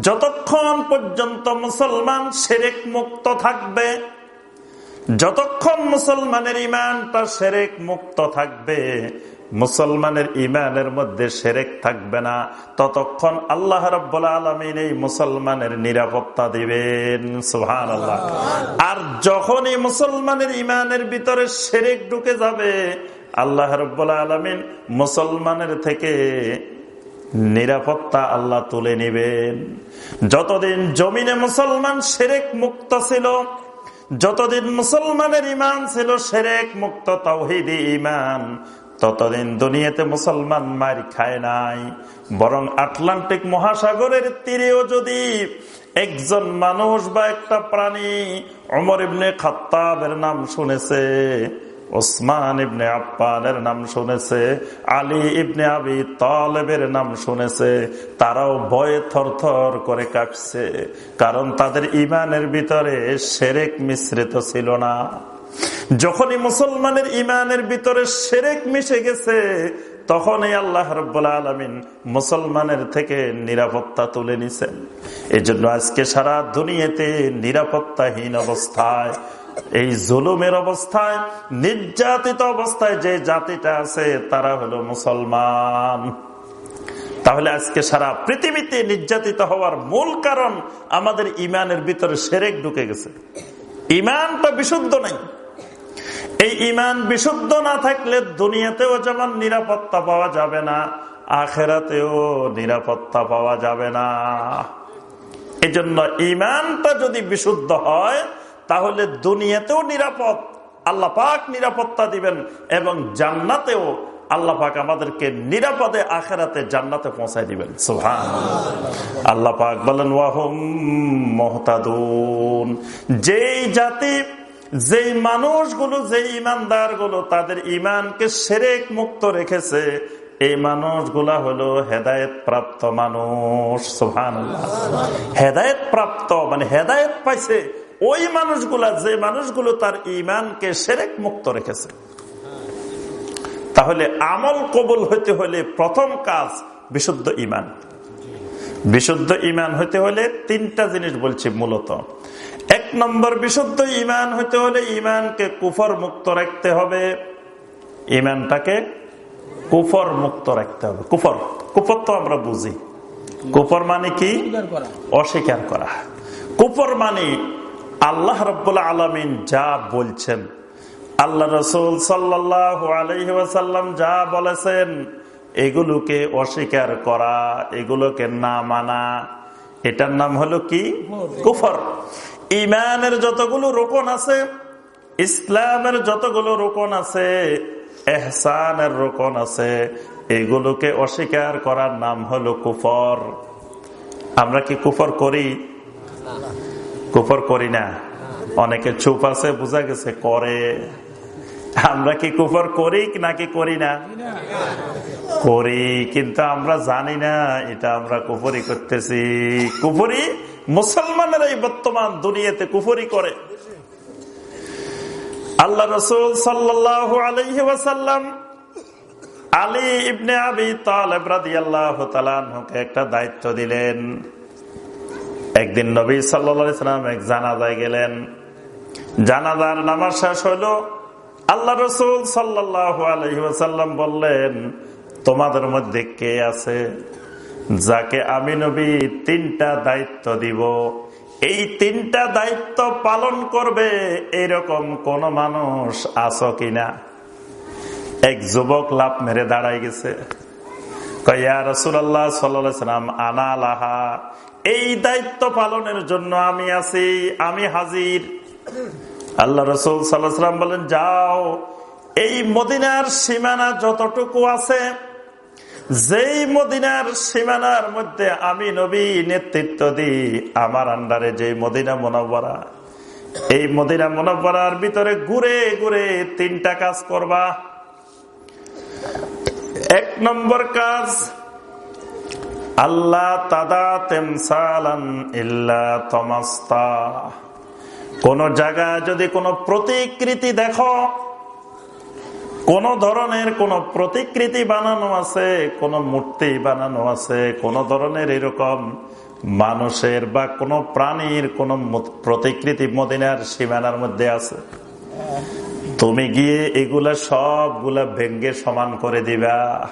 যতক্ষণ পর্যন্ত মুসলমান সেরেক মুক্ত থাকবে, যতক্ষণ মুসলমানের ইমানটা সেরেক মুক্ত থাকবে মুসলমানের ইমানের মধ্যে সেরেক থাকবে না। ততক্ষণ আল্লাহ রব্বুল আলমিন এই মুসলমানের নিরাপত্তা দিবেন। সুহান আল্লাহ আর যখনই মুসলমানের ইমানের ভিতরে সেরেক ঢুকে যাবে, আল্লাহ রব্বুল আলমিন মুসলমানের থেকে নিরাপত্তা আল্লাহ তুলে নিবেন। যতদিন জমিনে মুসলমান সেরেক মুক্ত ছিল, যতদিন মুসলমানের ইমান ছিল সেরেক মুক্ত তৌহিদি ইমান ততদিন দুনিয়াতে মুসলমান মার খায় নাই। বরং আটলান্টিক মহাসাগরের তীরেও যদি একজন মানুষ বা একটা প্রাণী অমর ইবনে খাত্তাবের নাম শুনেছে, ওসমান ইবনে আপ্পানের নাম শুনেছে, আলী ইবনে আবি তলেবের নাম শুনেছে, তারাও ভয়ে থর করে কাটছে কারণ তাদের ইমানের ভিতরে সেরেক মিশ্রিত ছিল না। যখনই মুসলমানের ইমানের ভিতরে সেরেক মিশে গেছে তখন এই আল্লাহ রব্বুল্লা আলমিন মুসলমানের থেকে নিরাপত্তা তুলে নিছেন। এই জন্য আজকে সারা দুনিয়াতে নিরাপত্তাহীন অবস্থায়, এই জুলুমের অবস্থায়, নির্যাতিত অবস্থায় যে জাতিটা আছে, তারা হলো মুসলমান। তাহলে আজকে সারা পৃথিবীতে নির্যাতিত হওয়ার মূল কারণ আমাদের ইমানের ভিতরে সেরেক ঢুকে গেছে। ইমানটা বিশুদ্ধ নাই। এই ইমান বিশুদ্ধ না থাকলে দুনিয়াতেও যেমন নিরাপত্তা পাওয়া যাবে না, আখেরাতেও নিরাপত্তা পাওয়া যাবে না। এজন্য ইমানটা যদি বিশুদ্ধ হয়, তাহলে দুনিয়াতেও নিরাপদ, আল্লাহ পাক নিরাপত্তা দিবেন এবং জান্নাতেও আল্লাহ পাক আমাদেরকে নিরাপদে আখেরাতে জান্নাতে পৌঁছায় দিবেন। সুহান আল্লাহ পাক বলেন, ওয়াহম মহতাদুন। যেই জাতি যেই মানুষগুলো যে ইমানদারগুলো তাদের ইমানকে সেরেক মুক্ত রেখেছে, এই মানুষগুলা হলো হেদায়ত প্রাপ্ত মানুষ। সোহান হেদায়ত প্রাপ্ত মানে হেদায়ত পাইছে ওই মানুষগুলা, যে মানুষগুলো তার ইমানকে সেরেক মুক্ত রেখেছে। তাহলে আমল কবুল হইতে হলে প্রথম কাজ বিশুদ্ধ ইমান বিশুদ্ধ ইমান হইতে হলে তিনটা জিনিস বলছি মূলত। নম্বর বিশুদ্ধ ইমান হইতে হলে ইমানকে কুফর মুক্ত রাখতে হবে। ইমানটাকে কুফর মুক্ত রাখতে হবে। কুফর কুফর তো আমরা বুঝি। কুফর মানে কি? অস্বীকার করা। কুফর মানে আল্লাহ রব্বুল্লা আলমিন যা বলছেন আল্লাহ রসুল সাল্লাহ যা বলেছেন এগুলোকে অস্বীকার করা এগুলোকে না মানা। এটার নাম হলো কি? কুফর। ইমানের যতগুলো রোকন আছে, ইসলামের যতগুলো রোকন আছে, এহসানের রোকন আছে, এগুলোকে অস্বীকার করার নাম হলো কুফর। আমরা কি কুফর করি? কুফর করি না। অনেকে চুপ আছে, বোঝা গেছে, করে। আমরা কি কুফর করি নাকি করি না? করি, কিন্তু আমরা জানি না, এটা আমরা কুফরি করতেছি। কুফরি মুসলমানেরাই বর্তমান দুনিয়াতে কুফরি করে। আল্লাহ রসুল সাল্লাহ আলহি আলী ইবনে আবি আল্লাহ একটা দায়িত্ব দিলেন। একদিন নবী সাল্লাম এক জানাজায় গেলেন। জানাজার নামাজ শেষ হইল আল্লাহ রসুল সাল্লাহ আলহিম বললেন, তোমাদের মধ্যে কে আছে? যাকে আমি নবী তিনটা দায়িত্ব দিব। এই তিনটা দায়িত্ব পালন করবে এরকম কোন মানুষ আছো কিনা? এক যুবক লাভ মেরে দাঁড়াই গেছে। কয়া রসুল্লাহ সাল্লাম, আনা আলাহা এই দায়িত্ব পালনের জন্য আমি আছি, আমি হাজির। আল্লাহ রসুল সাল্লাহাম বলেন, যাও, এই মদিনার সীমানা যতটুকু আছে যেই মদিনার সীমানার মধ্যে আমি নবী নেতৃত্ব দিই, আমার আন্ডারে যে মদিনা মনোবরা এই মদিনা মনোবরার ভিতরে ঘুরে ঘুরে তিনটা কাজ করবা। এক নম্বর কাজ আল্লাহ তাদা তেমসালান ইল্লা তমাস্তা। কোন জায়গায় যদি কোনো প্রতিকৃতি দেখো কোন ধরনের কোন প্রতিকৃতি বানানো আছে, কোন মূর্তি বানানো আছে, কোন ধরনের এরকম মানুষের বা কোন প্রাণীর কোন প্রতিকৃতি মদিনার সীমানার মধ্যে আছে? তুমি গিয়ে এগুলা সবগুলা ভেঙ্গে সমান করে দিবা।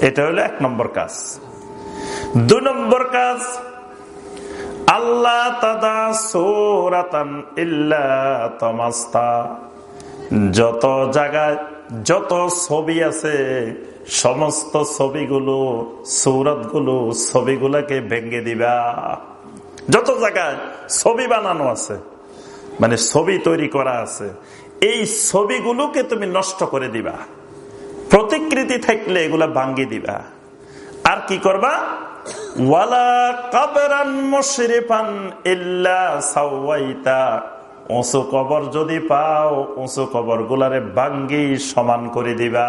এটা হলো এক নম্বর কাজ। দু নম্বর কাজ, আল্লাহ তাদা সৌরাতান ইল্লা তমাস্তা। যত জায়গায় যত ছবি আছে, সমস্ত ছবিগুলো সৌরতগুলো ছবিগুলাকে ভেঙ্গে দিবা। যত জায়গায় ছবি বানানো আছে মানে ছবি তৈরি করা আছে, এই ছবিগুলোকে তুমি নষ্ট করে দিবা। প্রতিকৃতি থাকলে এগুলা ভাঙ্গি দিবা। আর কি করবা? ওয়ালা কাবরান মুশরিফান ইল্লা সাওয়াইতা। উঁচু কবর যদি পাও, উঁচু কবর গুলারে ভাঙ্গি সমান করে দিবা।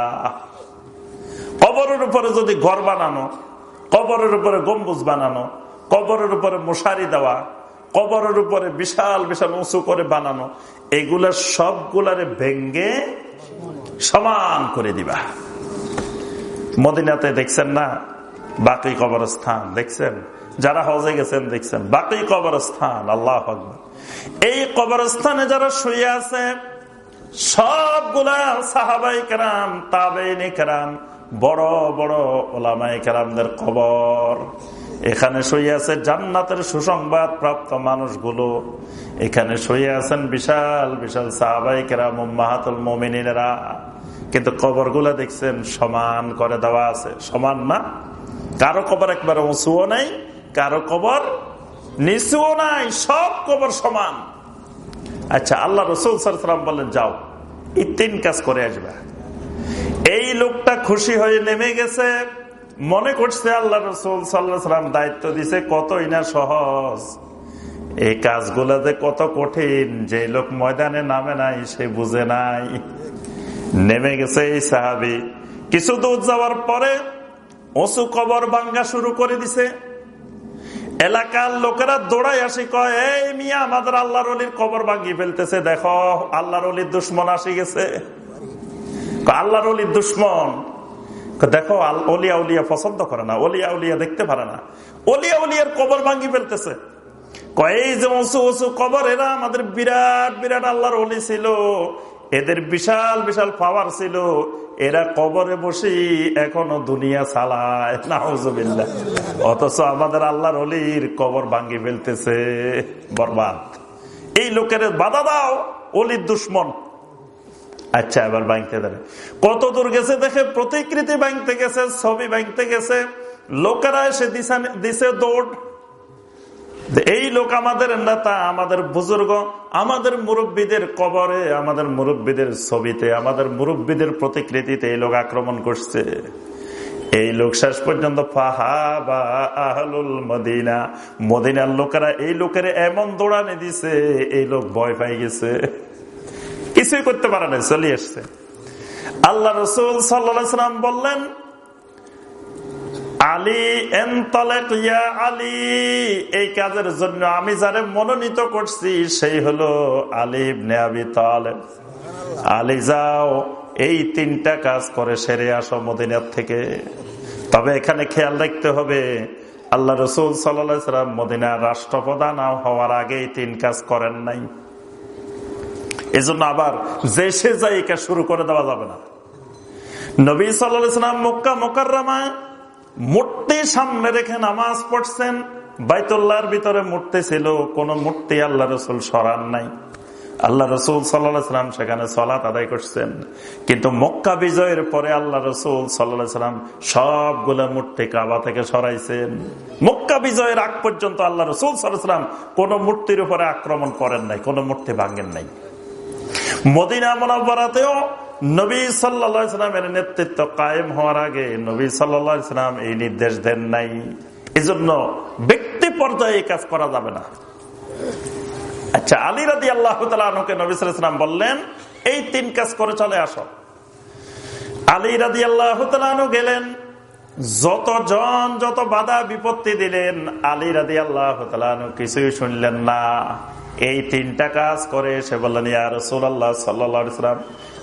কবরের উপরে যদি ঘর বানানো, কবরের উপরে গম্বুজ বানানো, কবরের উপরে মশারি দেওয়া, কবরের উপরে বিশাল বিশাল উঁচু করে বানানো, এগুলা সবগুলারে ভেঙ্গে সমান করে দিবা। মদিনাতে দেখছেন না? বাকি কবরস্থান, দেখছেন? যারা হজে গেছেন, দেখছেন। বাকি কবরস্থান, আল্লাহ এই কবরস্থানে যারা শুয়ে আছে, সবগুলা সাহাবাই কেরাম, তাবেইনি কেরাম, বড় বড় ওলামাই কেরামদের কবর। এখানে শুয়ে আছে জান্নাতের সুসংবাদ প্রাপ্ত মানুষগুলো। এখানে শুয়ে আছেন বিশাল বিশাল সাহাবাই কেরাম মাহাতুল মমিনেরা কিন্তু কবরগুলা দেখছেন সমান করে দেওয়া আছে। সমান না? কারও কবর একবার উঁচুও নাই, কারও কবর নিচুও নাই, সব কবর সমান। আচ্ছা আল্লাহ রসুল সালাম বললেন, যাও, এই তিন কাজ করে আসবে। এই লোকটা খুশি হয়ে নেমে গেছে, মনে করছে আল্লাহ রসুল সাল্লাম দায়িত্ব দিছে, কতই না সহজ। এই কাজগুলো যে কত কঠিন, যে লোক ময়দানে নামে নাই, সে বুঝে নাই। নেমে গেছে এই সাহাবি। কিছু দূর যাওয়ার পরে অসু কবর ভাঙ্গা শুরু করে দিছে। এলাকার লোকেরা দৌড়াই আসি, কয়, এই মিয়া, আমাদের আল্লাহর অলির কবর ভাঙ্গি ফেলতেছে, দেখো, আল্লাহর অলির দুশ্মন আসি গেছে। আল্লাহর অলির দুশ্মন? দেখো অলিয়া উলিয়া পছন্দ করে না, অলিয়া উলিয়া দেখতে পারে না, অলিয়া উলিয়ার কবর ভাঙ্গি ফেলতেছে। যে উঁচু উঁচু এরা আমাদের বিরাট বিরাট আল্লাহর অলি ছিল, এদের বিশাল বিশাল পাওয়ার ছিল এরা কবরে বসে এখনও দুনিয়া চালায় নাহজবিল্লা অথচ আমাদের আল্লাহর অলির কবর ভাঙ্গি ফেলতেছে, বরবাদ। এই লোকের বাধা দাও, অলির দুশ্মন। আচ্ছা এবার ভাঙতে দেবে। কত দূর গেছে দেখে প্রতিকৃতি ভাঙতে গেছে, ছবি ভাঙতে গেছে। লোকেরা এসে দিছে দৌড়। এই লোক আমাদের নেতা, আমাদের বুজুর্গ, আমাদের মুরব্বীদের কবরে, আমাদের মুরব্বীদের ছবিতে, আমাদের মুরব্বীদের প্রতিকৃতিতে এই লোক আক্রমণ করছে। এই লোক শেষ পর্যন্ত মদিনা। মদিনার লোকেরা এই লোকের এমন দৌড়ানি দিছে, এই লোক ভয় পাই গেছে। কিছুই করতে পারে না চলে এসছে আল্লাহ রসুল সাল্লাম বললেন আলী ইয়া আলী, এই কাজের জন্য আমি যারে মনোনীত করছি, সেই হলো আলিব নেয়াবি তালেব। আলী, যাও, এই তিনটা কাজ করে সেরে আসো মদিনার থেকে। তবে এখানে খেয়াল রাখতে হবে, আল্লাহ রসুল সাল্লাম মদিনার রাষ্ট্রপ্রধান হওয়ার আগে তিন কাজ করেন নাই। এজন্য আবার যে সে যাই শুরু করে দেওয়া যাবে না। নবী সাল্লাম মক্কা মোকাররামা মূর্তি সামনে রেখে নামাজ পড়ছেন, বাইতুল্লাহর ভিতরে মূর্তি ছিল, কোন মূর্তি আল্লাহ রসুল সরান নাই। আল্লাহ রসুল সাল্লাম সেখানে সলাত আদায় করছেন। কিন্তু মক্কা বিজয়ের পরে আল্লাহ রসুল সাল্লাম সবগুলো মূর্তি কাবা থেকে সরাইছেন। মক্কা বিজয়ের আগ পর্যন্ত আল্লাহ রসুল সাল্লাম কোন মূর্তির উপরে আক্রমণ করেন নাই, কোন মূর্তি ভাঙেন নাই। মদিনা মনাবরাতেও নবী সাল্লামের নেতৃত্ব কায়েম হওয়ার আগে নবী সাল্লাম এই নির্দেশ দেন নাই। এজন্য ব্যক্তি পর্যায়ে কাজ করা যাবে না। আচ্ছা আলী রাদি আল্লাহ তালকে নবী সাল্লাম বললেন, এই তিন কাজ করে চলে আস। আলী রাদি আল্লাহ গেলেন। যত জন যত বাধা বিপত্তি দিলেন, আলী রাদি আল্লাহ কিছুই শুনলেন না। এই তিনটা কাজ করে সে বললেন, ইয়া রসুল্লাহ সাল্লাম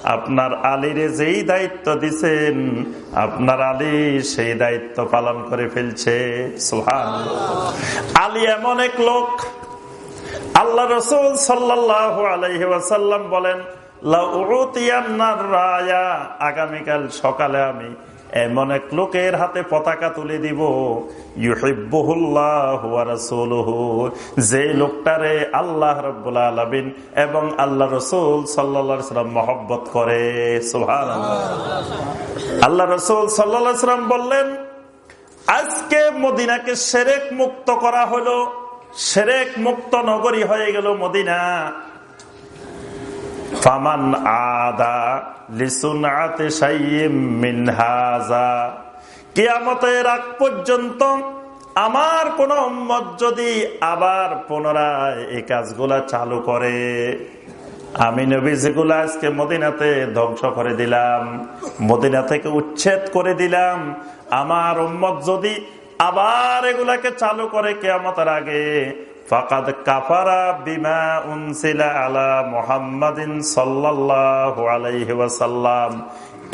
আপনার আলীরে যেই দায়িত্ব দিছেন, আপনার আলী সেই দায়িত্ব পালন করে ফেলছে। সোহান আলী এমন এক লোক, আল্লাহ রসুল সাল্লাহ আলহিম বলেন আগামীকাল সকালে আমি এমন এক লোকের হাতে পতাকা তুলে দিব। যে লোকটারে আল্লাহ আলমিন এবং আল্লাহ রসুল সাল্লাম মহব্বত করে। আল্লাহ রসুল সাল্লাম বললেন, আজকে মদিনাকে সেরেক মুক্ত করা হলো। সেরেক মুক্ত নগরী হয়ে গেল মদিনা। ফামান আদা লিসুন মিনহাজা কেয়ামতের আগ পর্যন্ত আমার কোন উম্মত যদি আবার পুনরায় এই কাজগুলা চালু করে। আমি নবী যেগুলো আজকে মদিনাতে ধ্বংস করে দিলাম, মদিনা থেকে উচ্ছেদ করে দিলাম। আমার উম্মত যদি আবার এগুলাকে চালু করে কেয়ামতের আগে ফাকাদ কাফারা বিমা উনসিলা আলা মুহাম্মাদিন সাল্লাল্লাহু আলাইহি ওয়াসাল্লাম।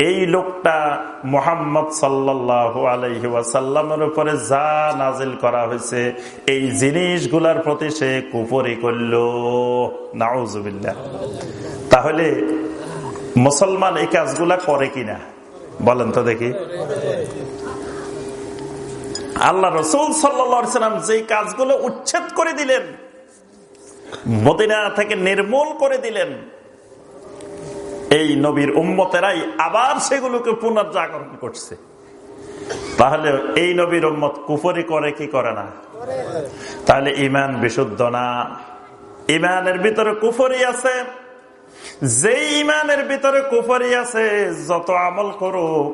এই লোকটা মোহাম্মদ সাল্লাহ আলহি ওয়াসাল্লামের উপরে যা নাজিল করা হয়েছে, এই জিনিসগুলার প্রতি সে কুপরি করল। নাউজুবিল্লা তাহলে মুসলমান এই কাজগুলা করে কিনা? বলেন তো দেখি। আল্লাহ রসুল সাল্লাম যে কাজগুলো উচ্ছেদ করে দিলেন, মদিনা থেকে নির্মূল করে দিলেন, এই নবীর উম্মতেরাই আবার সেগুলোকে পুনর্জাগরণ করছে। তাহলে এই নবীর উম্মত কুফরি করে কি করে না? তাহলে ইমান বিশুদ্ধ না? ইমানের ভিতরে কুফরি আছে। যে ইমানের ভিতরে কুফরি আছে, যত আমল করুক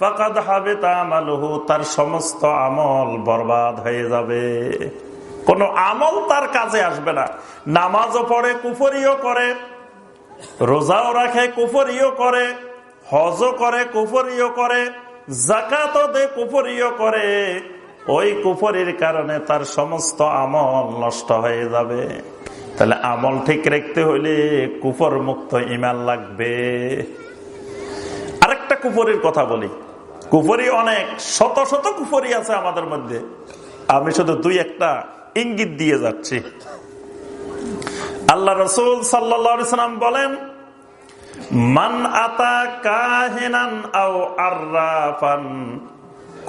ফাকাদ হাবিতা আমালুহু, তার সমস্ত আমল বরবাদ হয়ে যাবে। কোন আমল তার কাজে আসবে না। নামাজও পড়ে, কুফরিও করে, রোজাও রাখে, কুফরিও করে, হজও করে, কুফরিও করে জাকাতও দে, কুফরিও করে। ওই কুফরির কারণে তার সমস্ত আমল নষ্ট হয়ে যাবে। তাহলে আমল ঠিক রাখতে হইলে কুফর মুক্ত ইমান লাগবে। আরেকটা কুফরির কথা বলি। কুফরি অনেক, শত শত কুফরি আছে আমাদের মধ্যে। আমি শুধু দুই একটা ইঙ্গিত দিয়ে যাচ্ছি। আল্লাহ রসুল সাল্লাম বলেন, মান আতা কাহেনান আও আর্রাফান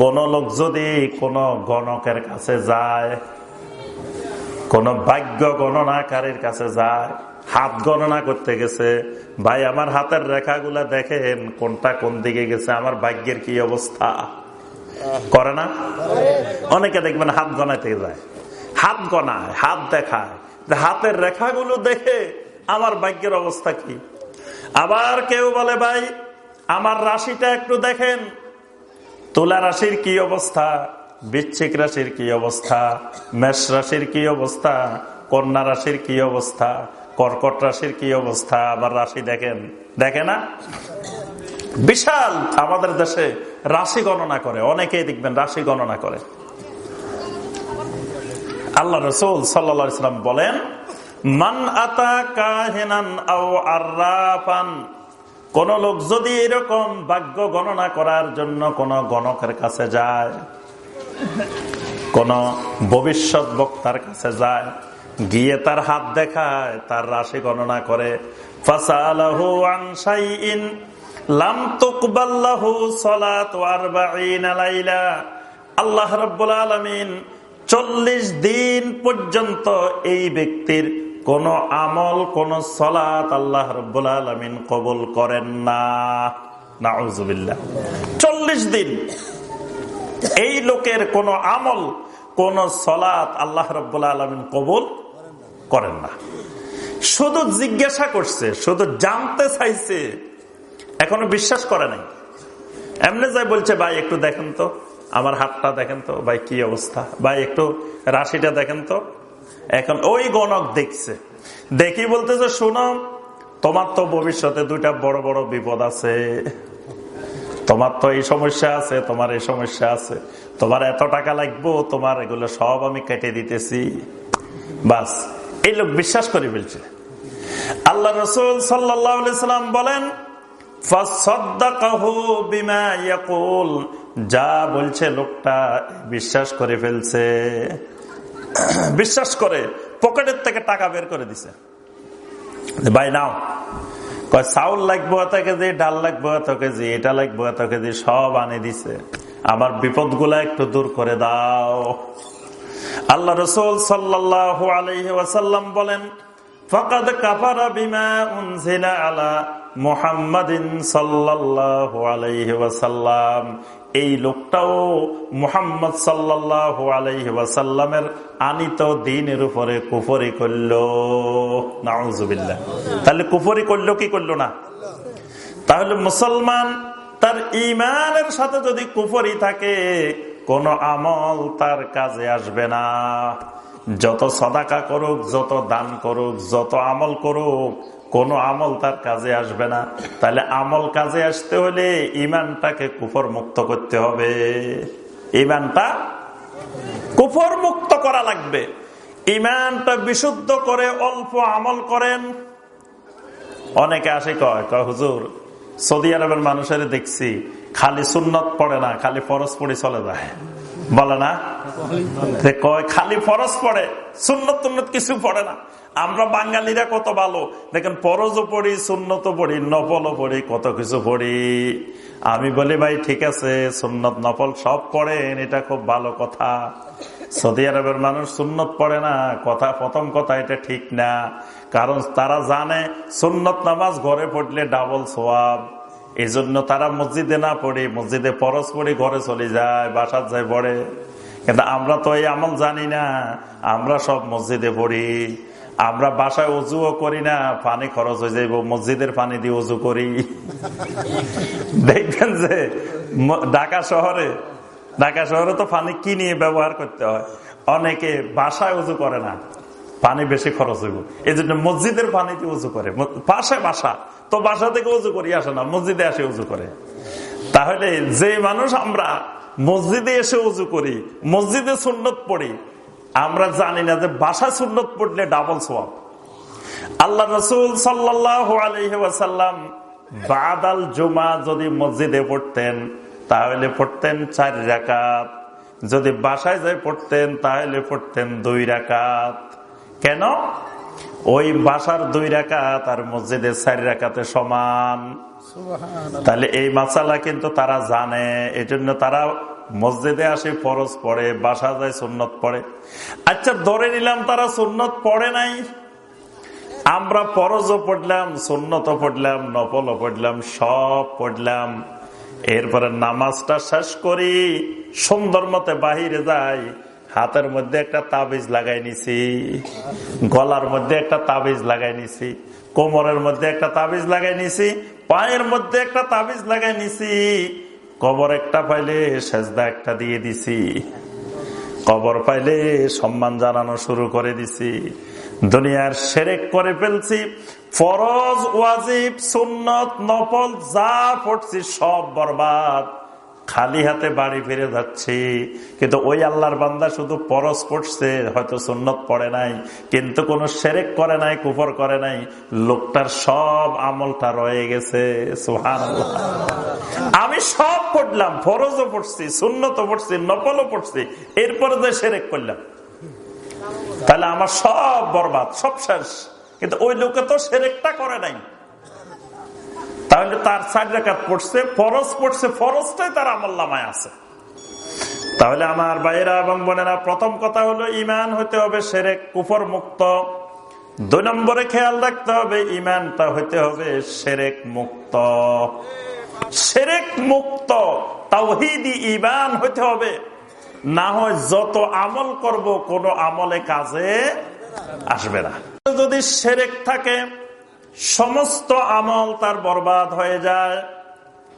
কোন লোক যদি কোন গণকের কাছে যায়, কোন ভাগ্য গণনাকারীর কাছে যায় হাত গণনা করতে গেছে, ভাই, আমার হাতের রেখাগুলা দেখেন, কোনটা কোন দিকে গেছে, আমার ভাগ্যের কি অবস্থা? করে না? অনেকে দেখবেন হাত গনাইতে যায়। হাত গনায় হাত দেখায়। হাতের রেখাগুলো দেখে আমার ভাগ্যের অবস্থা কি? আবার কেউ বলে, ভাই, আমার রাশিটা একটু দেখেন। তুলা রাশির কি অবস্থা? বৃশ্চিক রাশির কি অবস্থা? মেষ রাশির কি অবস্থা? কন্যা রাশির কি অবস্থা? কর্কট রাশির কি অবস্থা? আবার রাশি দেখেন। দেখে না? বিশাল! আমাদের দেশে রাশি গণনা করে। অনেকেই দেখবেন রাশি গণনা করে। আল্লাহ রসুল সাল্লাম বলেন, মান আতা কাহেনান কোন লোক যদি এরকম ভাগ্য গণনা করার জন্য কোন গণকের কাছে যায়, কোন ভবিষ্যৎ বক্তার কাছে যায় গিয়ে তার হাত দেখায়, তার রাশি গণনা করে। আল্লাহ রব্বুল আলমিন চল্লিশ দিন পর্যন্ত এই ব্যক্তির কোন আমল, কোন সলাত আল্লাহ রব্বুল আলমিন কবুল করেন না। নাউজুবিল্লাহ। চল্লিশ দিন এই লোকের কোন আমল কোন সলাত আল্লাহ রব্বুল আলমিন কবুল করেন না। শুধু জিজ্ঞাসা করছে, শুধু জানতে চাইছে, এখনও বিশ্বাস করে নাই। এমনি যাই বলছে, ভাই, একটু দেখেন তো, আমার হাতটা দেখেন তো, ভাই, কি অবস্থা? ভাই, একটু রাশিটা দেখেন তো। এখন ওই গণক দেখছে। দেখি বলতেছে শোনো, তোমার তো ভবিষ্যতে দুইটা বড় বড় বিপদ আছে। তোমার তো এই সমস্যা আছে, তোমার এই সমস্যা আছে। তোমার এত টাকা লাগবো, তোমার এগুলো সব আমি কেটে দিতেছি। বাস, এই লোক বিশ্বাস করে ফেলছে। আল্লাহ রসুল সাল্লাম বলেন যা বলছে লোকটা বিশ্বাস করে ফেলছে। বিশ্বাস করে, পকেটের থেকে টাকা বের করে দিছে। ভাই, নাও। চাউল লাগবো, এত কেজি, ডাল লাগবো, এত কেজি, এটা লাগবো, এত কেজি, সব আনে দিছে। আমার বিপদ একটু দূর করে দাও। আল্লাহ রসুল সাল্লাহ আলহি ওয়াসাল্লাম বলেন বিমা আলা এই লোকটাও মুহাম্মদ সাল্লাল্লাহু আলাইহি ওয়াসাল্লামের আনিত দিনের উপরে কুফরি করল। নাউজুবিল্লাহ। তাহলে কুফরি করল কি করল না? তাহলে মুসলমান তার ইমানের সাথে যদি কুফরি থাকে, কোন আমল তার কাজে আসবে না। যত সদাকা করুক, যত দান করুক, যত আমল করুক, কোন আমল তার কাজে আসবে না। তাহলে আমল কাজে আসতে হলে ইমানটাকে কুফর মুক্ত করতে হবে। ইমানটা কুফর মুক্ত করা লাগবে। ইমানটা বিশুদ্ধ করে অল্প আমল করেন। অনেকে আসে কয়, হুজুর সৌদি আরবের মানুষের দেখছি, খালি সুন্নত পড়ে না, খালি ফরস পড়ে চলে যায়। বলে না? কয়, খালি ফরস পড়ে, সুন্নত তুন্নত কিছু পড়ে না। আমরা বাঙালিরা কত ভালো। দেখেন পরজও পড়ি সুন্নত পড়ি, নফলও পড়ি, কত কিছু পড়ি। আমি বলি, ভাই, ঠিক আছে, সুন্নত, নফল সব পড়েন, এটা খুব ভালো কথা। সৌদি আরবের মানুষ সুন্নত পড়ে না, কথা, প্রথম কথা, এটা ঠিক না। কারণ তারা জানে সুন্নত নামাজ ঘরে পড়লে ডাবল সোয়াব এই জন্য তারা মসজিদে না পড়ে, মসজিদে পরশ পড়ে ঘরে চলে যায়, বাসার যায় পড়ে। কিন্তু আমরা তো এই আমল জানি না। আমরা সব মসজিদে পড়ি। আমরা বাসায় উজুও করি না, পানি খরচ হয়ে যাইব, মসজিদের পানি দিয়ে উজু করি। দেখবেন যে ঢাকা শহরে ঢাকা শহরে তো পানি কি নিয়ে ব্যবহার করতে হয়? অনেকে বাসায় উজু করে না। পানি বেশি খরচ হইব। এই জন্য মসজিদের পানি দিয়ে উজু করে। পাশে বাসা, তো বাসা থেকে উজু করি, আসে না, মসজিদে আসে উজু করে। তাহলে যে মানুষ আমরা মসজিদে এসে উজু করি, মসজিদে সুন্নত পড়ি, আমরা জানি না যে বাসা সুন্নত পড়লে ডাবল সোয়াব আল্লাহ রসুল সাল্লাম বাদাল জুমা যদি মসজিদে পড়তেন, তাহলে পড়তেন চার রাকাত। যদি বাসায় যাই পড়তেন, তাহলে পড়তেন দুই রাকাত। কেন? ওই বাসার দুই রাকাত আর মসজিদের চারি রাকাতে সমান। তাহলে এই মাসালা কিন্তু তারা জানে এই জন্য তারা মসজিদে আসে ফরজ পড়ে বাসা যায় সুন্নত পড়ে। আচ্ছা ধরে নিলাম তারা সুন্নত পড়ে নাই। আমরা ফরজও পড়লাম সুন্নত পড়লাম নফলও পড়লাম সব পড়লাম। এরপরে নামাজটা শেষ করি সুন্দর মতে বাহিরে যাই হাতের মধ্যে একটা তাবিজ লাগাই নিছি, গলার মধ্যে একটা তাবিজ লাগাই নিছি, কোমরের মধ্যে একটা তাবিজ লাগাই নিছি, পায়ের মধ্যে একটা তাবিজ লাগাই নিছি। কবর একটা পাইলে সেজদা একটা দিয়ে দিছি। কবর পাইলে সম্মান জানানো শুরু করে দিছি। দুনিয়ার সেরেক করে ফেলছি। ফরজ, ওয়াজিব, সুন্নত, নফল, যা পড়ছি সব বরবাদ। খালি হাতে বাড়ি ফিরে যাচ্ছি। কিন্তু ওই আল্লাহর বান্দা শুধু পরশ পড়ছে হয়তো সুন্নত পড়ে নাই, কিন্তু কোনো সেরেক করে নাই, কুফর করে নাই। লোকটার সব আমলটা রয়ে গেছে সুহান আমি সব পড়লাম, ফরজও পড়ছি সুন্নত পড়ছি নকলও পড়ছি, এরপরে যে সেরেক করলাম। তাহলে আমার সব বরবাদ, সব শেষ। কিন্তু ওই লোকে তো সেরেকটা করে নাই। তাহলে তার চার রেখাত পড়ছে, ফরজ পড়ছে, ফরজটাই তার আমল্লামায় আছে। তাহলে আমার বাইরা এবং বোনেরা, প্রথম কথা হলো ইমান হতে হবে সেরেক, কুফর মুক্ত। দুই নম্বরে খেয়াল রাখতে হবে ইমানটা হতে হবে সেরেক মুক্ত। সেরেক মুক্ত, তাওহিদি ইমান হতে হবে। না হয় যত আমল করব, কোন আমলে কাজে আসবে না। যদি সেরেক থাকে সমস্ত আমল তার বরবাদ হয়ে যায়।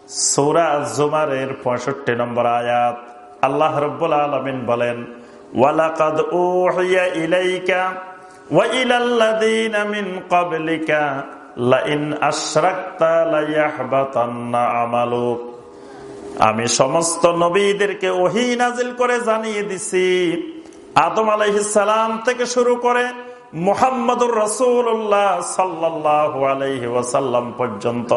সৌরা জুমারের পঁয়ষট্টি নম্বর আয়াত। আল্লাহ রব আলমিন বলেন ইলাইকা লাইন আমালুক। আমি সমস্ত নবীদেরকে ওহী নাজিল করে জানিয়ে দিছি, আদম আলাই সালাম থেকে শুরু করে মোহাম্মদুর রসুল্লাহ সাল্লাহ আলহি ওয়াসাল্লাম পর্যন্ত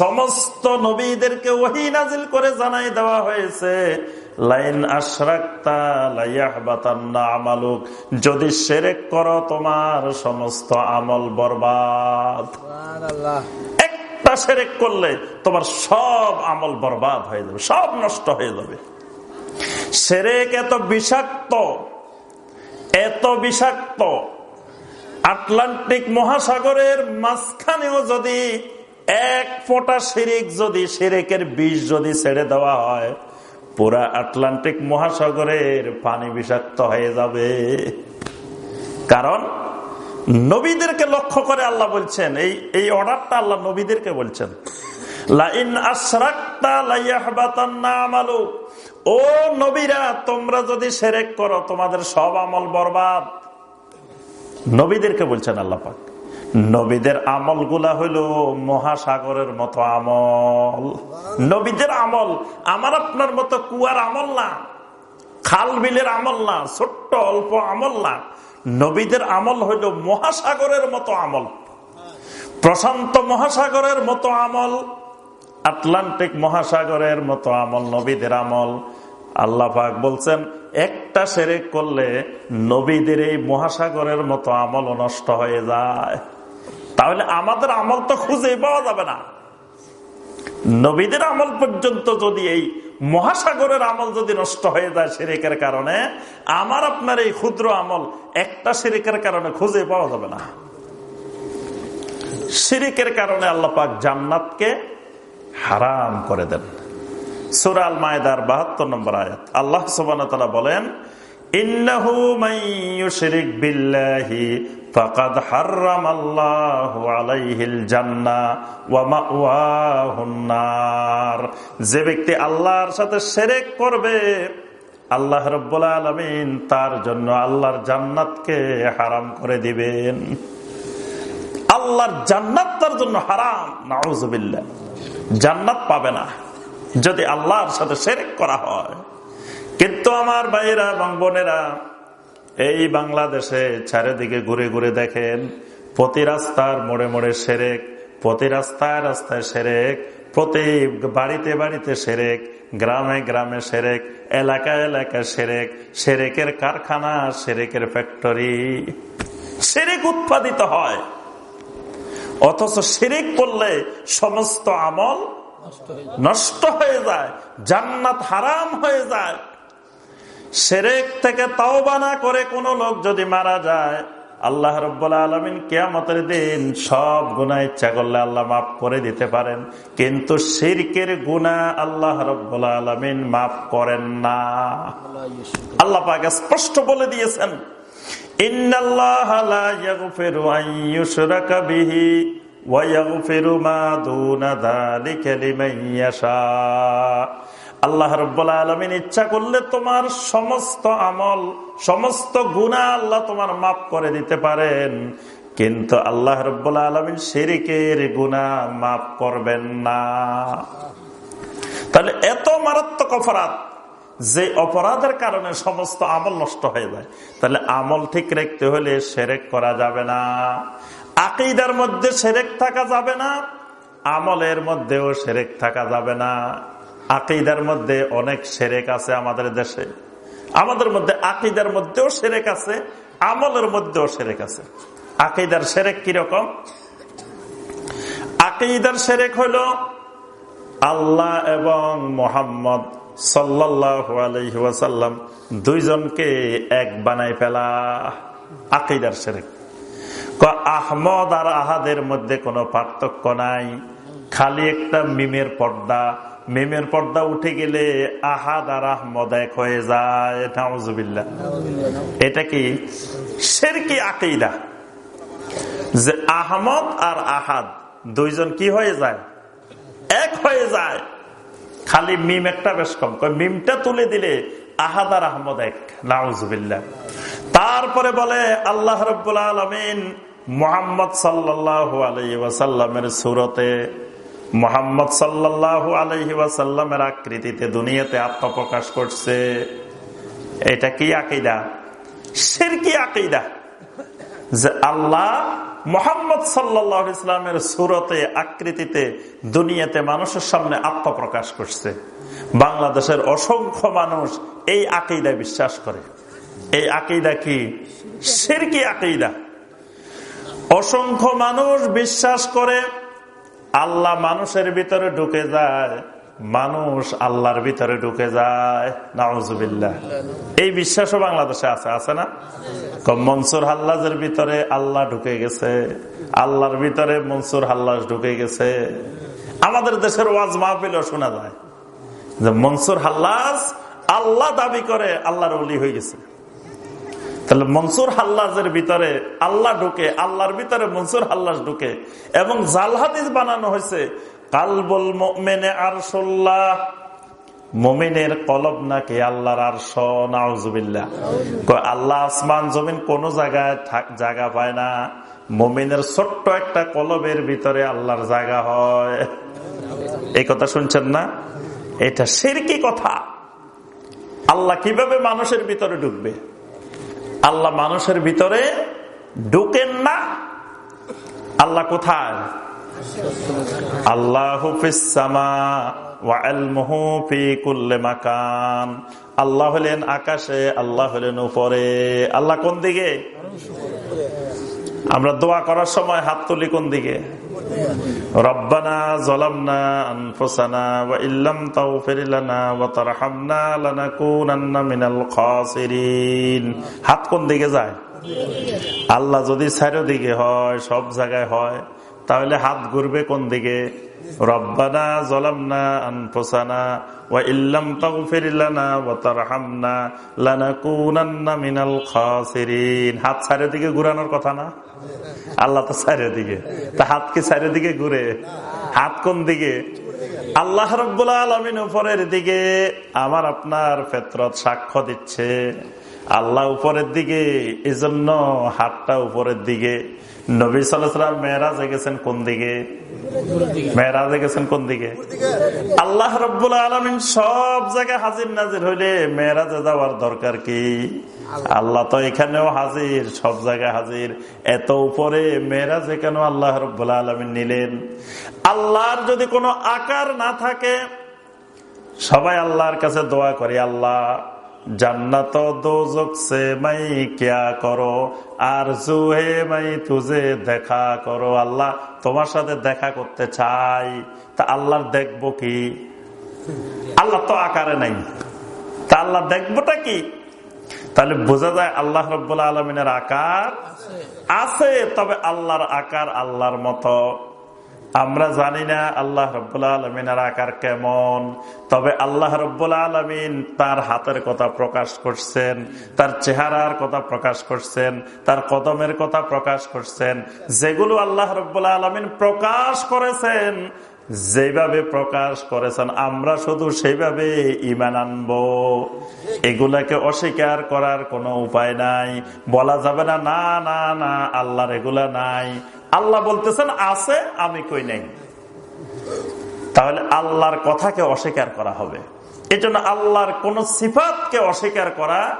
সমস্ত নবীদেরকে ওহি নাজিল করে জানাই দেওয়া হয়েছে লাইন আশরাক্তা আমালুক যদি সেরেক করো তোমার সমস্ত আমল বরবাদ। একটা সেরেক করলে তোমার সব আমল বরবাদ হয়ে যাবে সব নষ্ট হয়ে যাবে। সেরেক এত বিষাক্ত এত বিষাক্ত আটলান্টিক মহাসাগরের মাঝখানেও যদি এক ফোঁটা শিরিক, যদি সিরেকের বিষ যদি ছেড়ে দেওয়া হয়, পুরা আটলান্টিক মহাসাগরের পানি বিষাক্ত হয়ে যাবে। কারণ নবীদেরকে লক্ষ্য করে আল্লাহ বলছেন, এই এই অর্ডারটা আল্লাহ নবীদেরকে বলছেন। ও নবীরা, তোমরা যদি সেরেক করো, তোমাদের সব আমল বরবাদ। নবীদেরকে বলছেন আল্লাপাক নবীদের আমলগুলা হইল মহাসাগরের মতো আমল। নবীদের আমল আমার আপনার মতো কুয়ার আমল না, খাল বিলের আমল না, ছোট্ট অল্প আমল না। নবীদের আমল হইল মহাসাগরের মতো আমল। প্রশান্ত মহাসাগরের মতো আমল, আটলান্টিক মহাসাগরের মতো আমল নবীদের আমল। আল্লাহ বলছেন একটা সেরেক করলে নবীদের এই মহাসাগরের মতো আমল নষ্ট হয়ে যায়। তাহলে আমাদের আমল তো খুঁজে পাওয়া যাবে না। নবীদের আমল পর্যন্ত যদি এই মহাসাগরের আমল যদি নষ্ট হয়ে যায় সেরেকের কারণে, আমার আপনার এই ক্ষুদ্র আমল একটা সেরেকের কারণে খুঁজে পাওয়া যাবে না। সিরিকের কারণে আল্লাপাক জান্নাতকে হারাম করে দেন। সুরাল মায়দার বাহাত্তর নম্বর আয়াত। আল্লাহ সুবান বলেন যে ব্যক্তি আল্লাহর সাথে শিরক করবে, আল্লাহ রাব্বুল আলামিন তার জন্য আল্লাহর জান্নাতকে হারাম করে দিবেন। আল্লাহর জান্নাত তার জন্য হারাম নাউজুবিল্লাহ জান্নাত পাবে না। যদি আল্লাহর সাথে সেরেক করা হয়। কিন্তু আমার ভাইয়েরা এবং বোনেরা এই বাংলাদেশে চারিদিকে ঘুরে ঘুরে দেখেন, প্রতি রাস্তার মোড়ে মোড়ে সেরেক প্রতি রাস্তায় রাস্তায় সেরেক প্রতি বাড়িতে বাড়িতে সেরেক গ্রামে গ্রামে সেরেক এলাকা এলাকায় সেরেক সেরেকের কারখানা সেরেকের ফ্যাক্টরি। সেরেক উৎপাদিত হয়। অথচ সেরেক করলে সমস্ত আমল নষ্ট হয়ে যায়। জান্নাত হারাম হয়ে যায়। সেরেক থেকে তাওবানা করে কোন লোক যদি মারা যায় আল্লাহ রব্বুল্লা আলমিন কেয়ামতের দিন সব গুণা ইচ্ছা করলে আল্লাহ মাফ করে দিতে পারেন। কিন্তু শিরকের গুণা আল্লাহ রব্বুল্লা আলমিন মাফ করেন না। আল্লাহ পাকে স্পষ্ট বলে দিয়েছেন ইন্নাল্লাহ আল্লাহ রব্বুল্লা আলমিন ইচ্ছা করলে তোমার সমস্ত আমল, সমস্ত গুণা আল্লাহ তোমার মাফ করে দিতে পারেন। কিন্তু আল্লাহ রব্বুল্লা আলমিন শেরিকের গুণা মাফ করবেন না। তাহলে এত মারাত্মক অপরাধ, যে অপরাধের কারণে সমস্ত আমল নষ্ট হয়ে যায়। তাহলে আমল ঠিক রাখতে হলে সেরেক করা যাবে না। আকিদার মধ্যে সেরেক থাকা যাবে না, আমলের মধ্যেও সেরেক থাকা যাবে না। আকিদার মধ্যে অনেক সেরেক আছে আমাদের দেশে। আমাদের মধ্যে আকিদার মধ্যেও সেরেক আছে, আমলের মধ্যেও সেরেক আছে। আকিদার সেরেক কীরকম আকিদার সেরেক হইল আল্লাহ এবং মোহাম্মদ সাল্লাহ দুইজনকে এক বানাই ফেলা। আকিদার সেরেক। আহমদ আর আহাদের মধ্যে কোনো পার্থক্য নাই। খালি একটা মিমের পর্দা। মিমের পর্দা উঠে গেলে আহাদ আর আহমদ এক হয়ে যায়। এটা কি সের কি? আকেইদা যে আহমদ আর আহাদ দুইজন কি হয়ে যায়? এক হয়ে যায়। খালি মিম একটা বেশ কম। মিমটা তুলে দিলে আহাদ আর আহমদ এক। নাউজুবিল্লা তারপরে বলে আল্লাহ রব্বুল আলমিন মোহাম্মদ সাল্লাহ আলহি ওয়াসাল্লামের সুরতে মোহাম্মদ সাল্লাহ আলহি ওয়াসাল্লামের আকৃতিতে দুনিয়াতে আত্মপ্রকাশ করছে। এটা কি আকিদা? সের কি আকিদা। যে আল্লাহ মোহাম্মদ সাল্লাহ ইসলামের সুরতে আকৃতিতে দুনিয়াতে মানুষের সামনে আত্মপ্রকাশ করছে। বাংলাদেশের অসংখ্য মানুষ এই আকিদা বিশ্বাস করে। এই আকিদা কি? সিরকি আকিদা। অসংখ্য মানুষ বিশ্বাস করে আল্লাহ মানুষের ভিতরে ঢুকে যায়, মানুষ আল্লাহর ভিতরে ঢুকে যায়। এই বিশ্বাসও বাংলাদেশে আছে আছে না? মনসুর হাল্লাজের ভিতরে আল্লাহ ঢুকে গেছে, আল্লাহর ভিতরে মনসুর হাল্লাজ ঢুকে গেছে। আমাদের দেশের ওয়াজ মাহফিল শোনা যায় যে মনসুর হাল্লাজ আল্লাহ দাবি করে, আল্লাহর অলি হয়ে গেছে। তাহলে মনসুর হাল্লাজের ভিতরে আল্লাহ ঢুকে, আল্লাহর ভিতরে মনসুর হাল্লাজ ঢুকে। এবং জাল হাদিস বানানো হয়েছে, কালবল মেনে আর মমিনের কলব নাকি আল্লাহর আর নাউজুবিল্লা আল্লাহ আসমান, জমিন কোন জায়গায় জায়গা পায় না। মমিনের ছোট্ট একটা কলবের ভিতরে আল্লাহর জায়গা হয়। এই কথা শুনছেন না? এটা সেরকি কথা। আল্লাহ কীভাবে মানুষের ভিতরে ঢুকবে? আল্লাহ মানুষের ভিতরে ঢুকেন না। আল্লাহ কোথায়? আল্লাহ আল্লাহ হলেন আকাশে, আল্লাহ হলেন উপরে। আল্লাহ কোন দিকে? আমরা দোয়া করার সময় হাত তুলি কোন দিকে? রব্বানা মিনাল হাত কোন দিকে যায়? আল্লাহ যদি চারিদিকে হয়, সব জায়গায় হয়, তাহলে হাত ঘুরবে কোন দিকে? রব্বানা জলামনা আনফুসানা ওয়া ইল্লাম তাগফির লানা ওয়া তারহামনা লানাকুনান্না মিনাল খাসিরিন। হাত চারিদিকে ঘুরানোর কথা না? আল্লাহ তো চারিদিকে। তা হাত কি চারিদিকে ঘুরে? হাত কোন দিকে? আল্লাহ রব্বুল্লা আলমিন উপরের দিকে। আমার আপনার ফেতরত সাক্ষ্য দিচ্ছে। আল্লাহ উপরের দিকে এই জন্য হাতটা উপরের দিকে। নবী সাল্লাম মেয়েরাজে গেছেন কোন দিকে? মেয়েরাজে গেছেন কোন দিকে? আল্লাহ রব্বুল আলমিন সব জায়গায় হাজির নাজির হইলে মেয়েরাজে যাওয়ার দরকার কি? আল্লাহ। তো এখানেও হাজির, সব জায়গায় হাজির। এত উপরে মেয়েরা যেখানে আল্লাহ রব্বুল আলমিন নিলেন? আল্লাহর যদি কোনো আকার না থাকে, সবাই আল্লাহর কাছে দোয়া করি, আল্লাহ, জান্নাত দোজক সে মাই কিয়া করো, আর জুহে মাই তুজে দেখা করো। আল্লাহ তোমার সাথে দেখা করতে চাই, তা আল্লাহর দেখব কি? আল্লাহ তো আকারে নাই। তা আল্লাহ দেখবোটা কি? তাহলে বোঝা যায় আল্লাহ রব্বুল্লা আলমিনের আকার আছে, তবে আল্লাহর আকার আল্লাহর মতো। আমরা জানি না আল্লাহ রব্বুল্লা আলমিনের আকার কেমন, তবে আল্লাহ রব্বুল্লা আলমিন তার হাতের কথা প্রকাশ করছেন, তার চেহারার কথা প্রকাশ করছেন, তার কদমের কথা প্রকাশ করছেন। যেগুলো আল্লাহ রব্বুল্লা আলমিন প্রকাশ করেছেন যেভাবে প্রকাশ করেছেন, আমরা শুধু সেইভাবে ইমান আনব। এগুলাকে অস্বীকার করার কোনো উপায় নাই। বলা যাবে না না না না, আল্লাহর এগুলা নাই। আল্লাহ বলতেছেন, আছে, আমি কই নাই? তাহলে আল্লাহর কথাকে অস্বীকার করা হবে। এই জন্য আল্লাহর কোন সিফাতকে অস্বীকার করা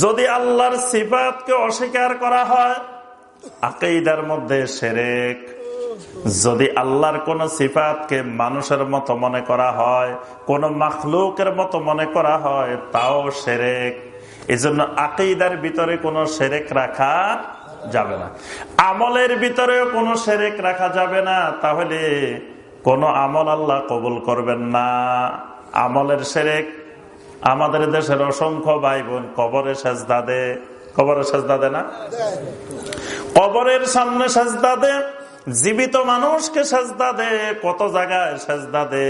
যদি আল্লাহর সিফাতকে অস্বীকার করা হয় আকেইদার মধ্যে সেরেক। যদি আল্লাহর কোন সিফাতকে মানুষের মতো মনে করা হয়, কোন মাখলুকের মতো মনে করা হয়, তাও সেরেক। এই জন্য আকেইদার ভিতরে কোন সেরেক রাখা যাবে না। আমলের ভিতরেও কোনো সেরেক রাখা যাবে না। তাহলে কোন আমল আল্লাহ কবুল করবেন না। আমলের সেরেক আমাদের দেশের অসংখ্য ভাই বোন কবরে সেজদা দে কবরে সেজদা দে না? কবরের সামনে সেজদা দে জীবিত মানুষকে সেজদা দে, কত জায়গায় সেজদা দে।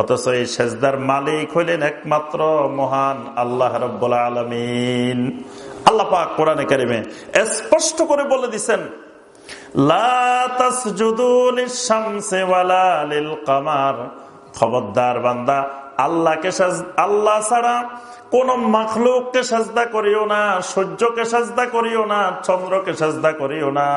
অথচ এই সেজদার মালিক হইলেন একমাত্র মহান আল্লাহ রব্বুল আলমিন। আল্লাহ পাক কোরআনে কারিমে স্পষ্ট করে বলে দিচ্ছেন বান্দা, আল্লাহকে আল্লাহ ছাড়া কোন করিও না সাজদা করিও না, চন্দ্রকে সাজদা করিও না।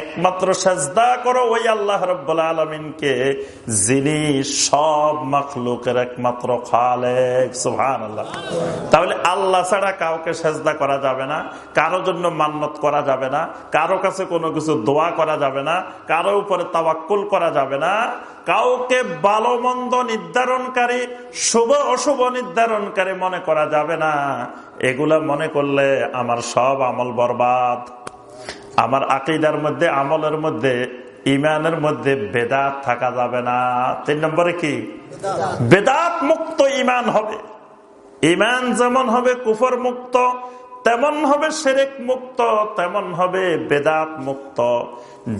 একমাত্র সাজদা করো ওই আল্লাহ রব্বুল আলমিনকে, যিনি সব মখলুকের একমাত্র খালেক। সুহান আল্লাহ তাহলে আল্লাহ ছাড়া কাউকে সাজদা করা যাবে না, কারও জন্য মান্নত করা যাবে না, কারও কাছে কোনো কিছু দোয়া করা যাবে না, কারও উপরে তাওয়াক্কুল করা যাবে না। কাউকে ভালো মন্দ নির্ধারণকারী, শুভ অশুভ নির্ধারণকারী মনে করা যাবে না। এগুলা মনে করলে আমার সব আমল বরবাদ। আমার আকিদার মধ্যে, আমলের মধ্যে ইমানের মধ্যে বেদাত থাকা যাবে না। তিন নম্বরে কি? বেদাত মুক্ত ইমান হবে। ইমান যেমন হবে কুফর মুক্ত, তেমন হবে সেরেক মুক্ত, তেমন হবে বেদাত মুক্ত।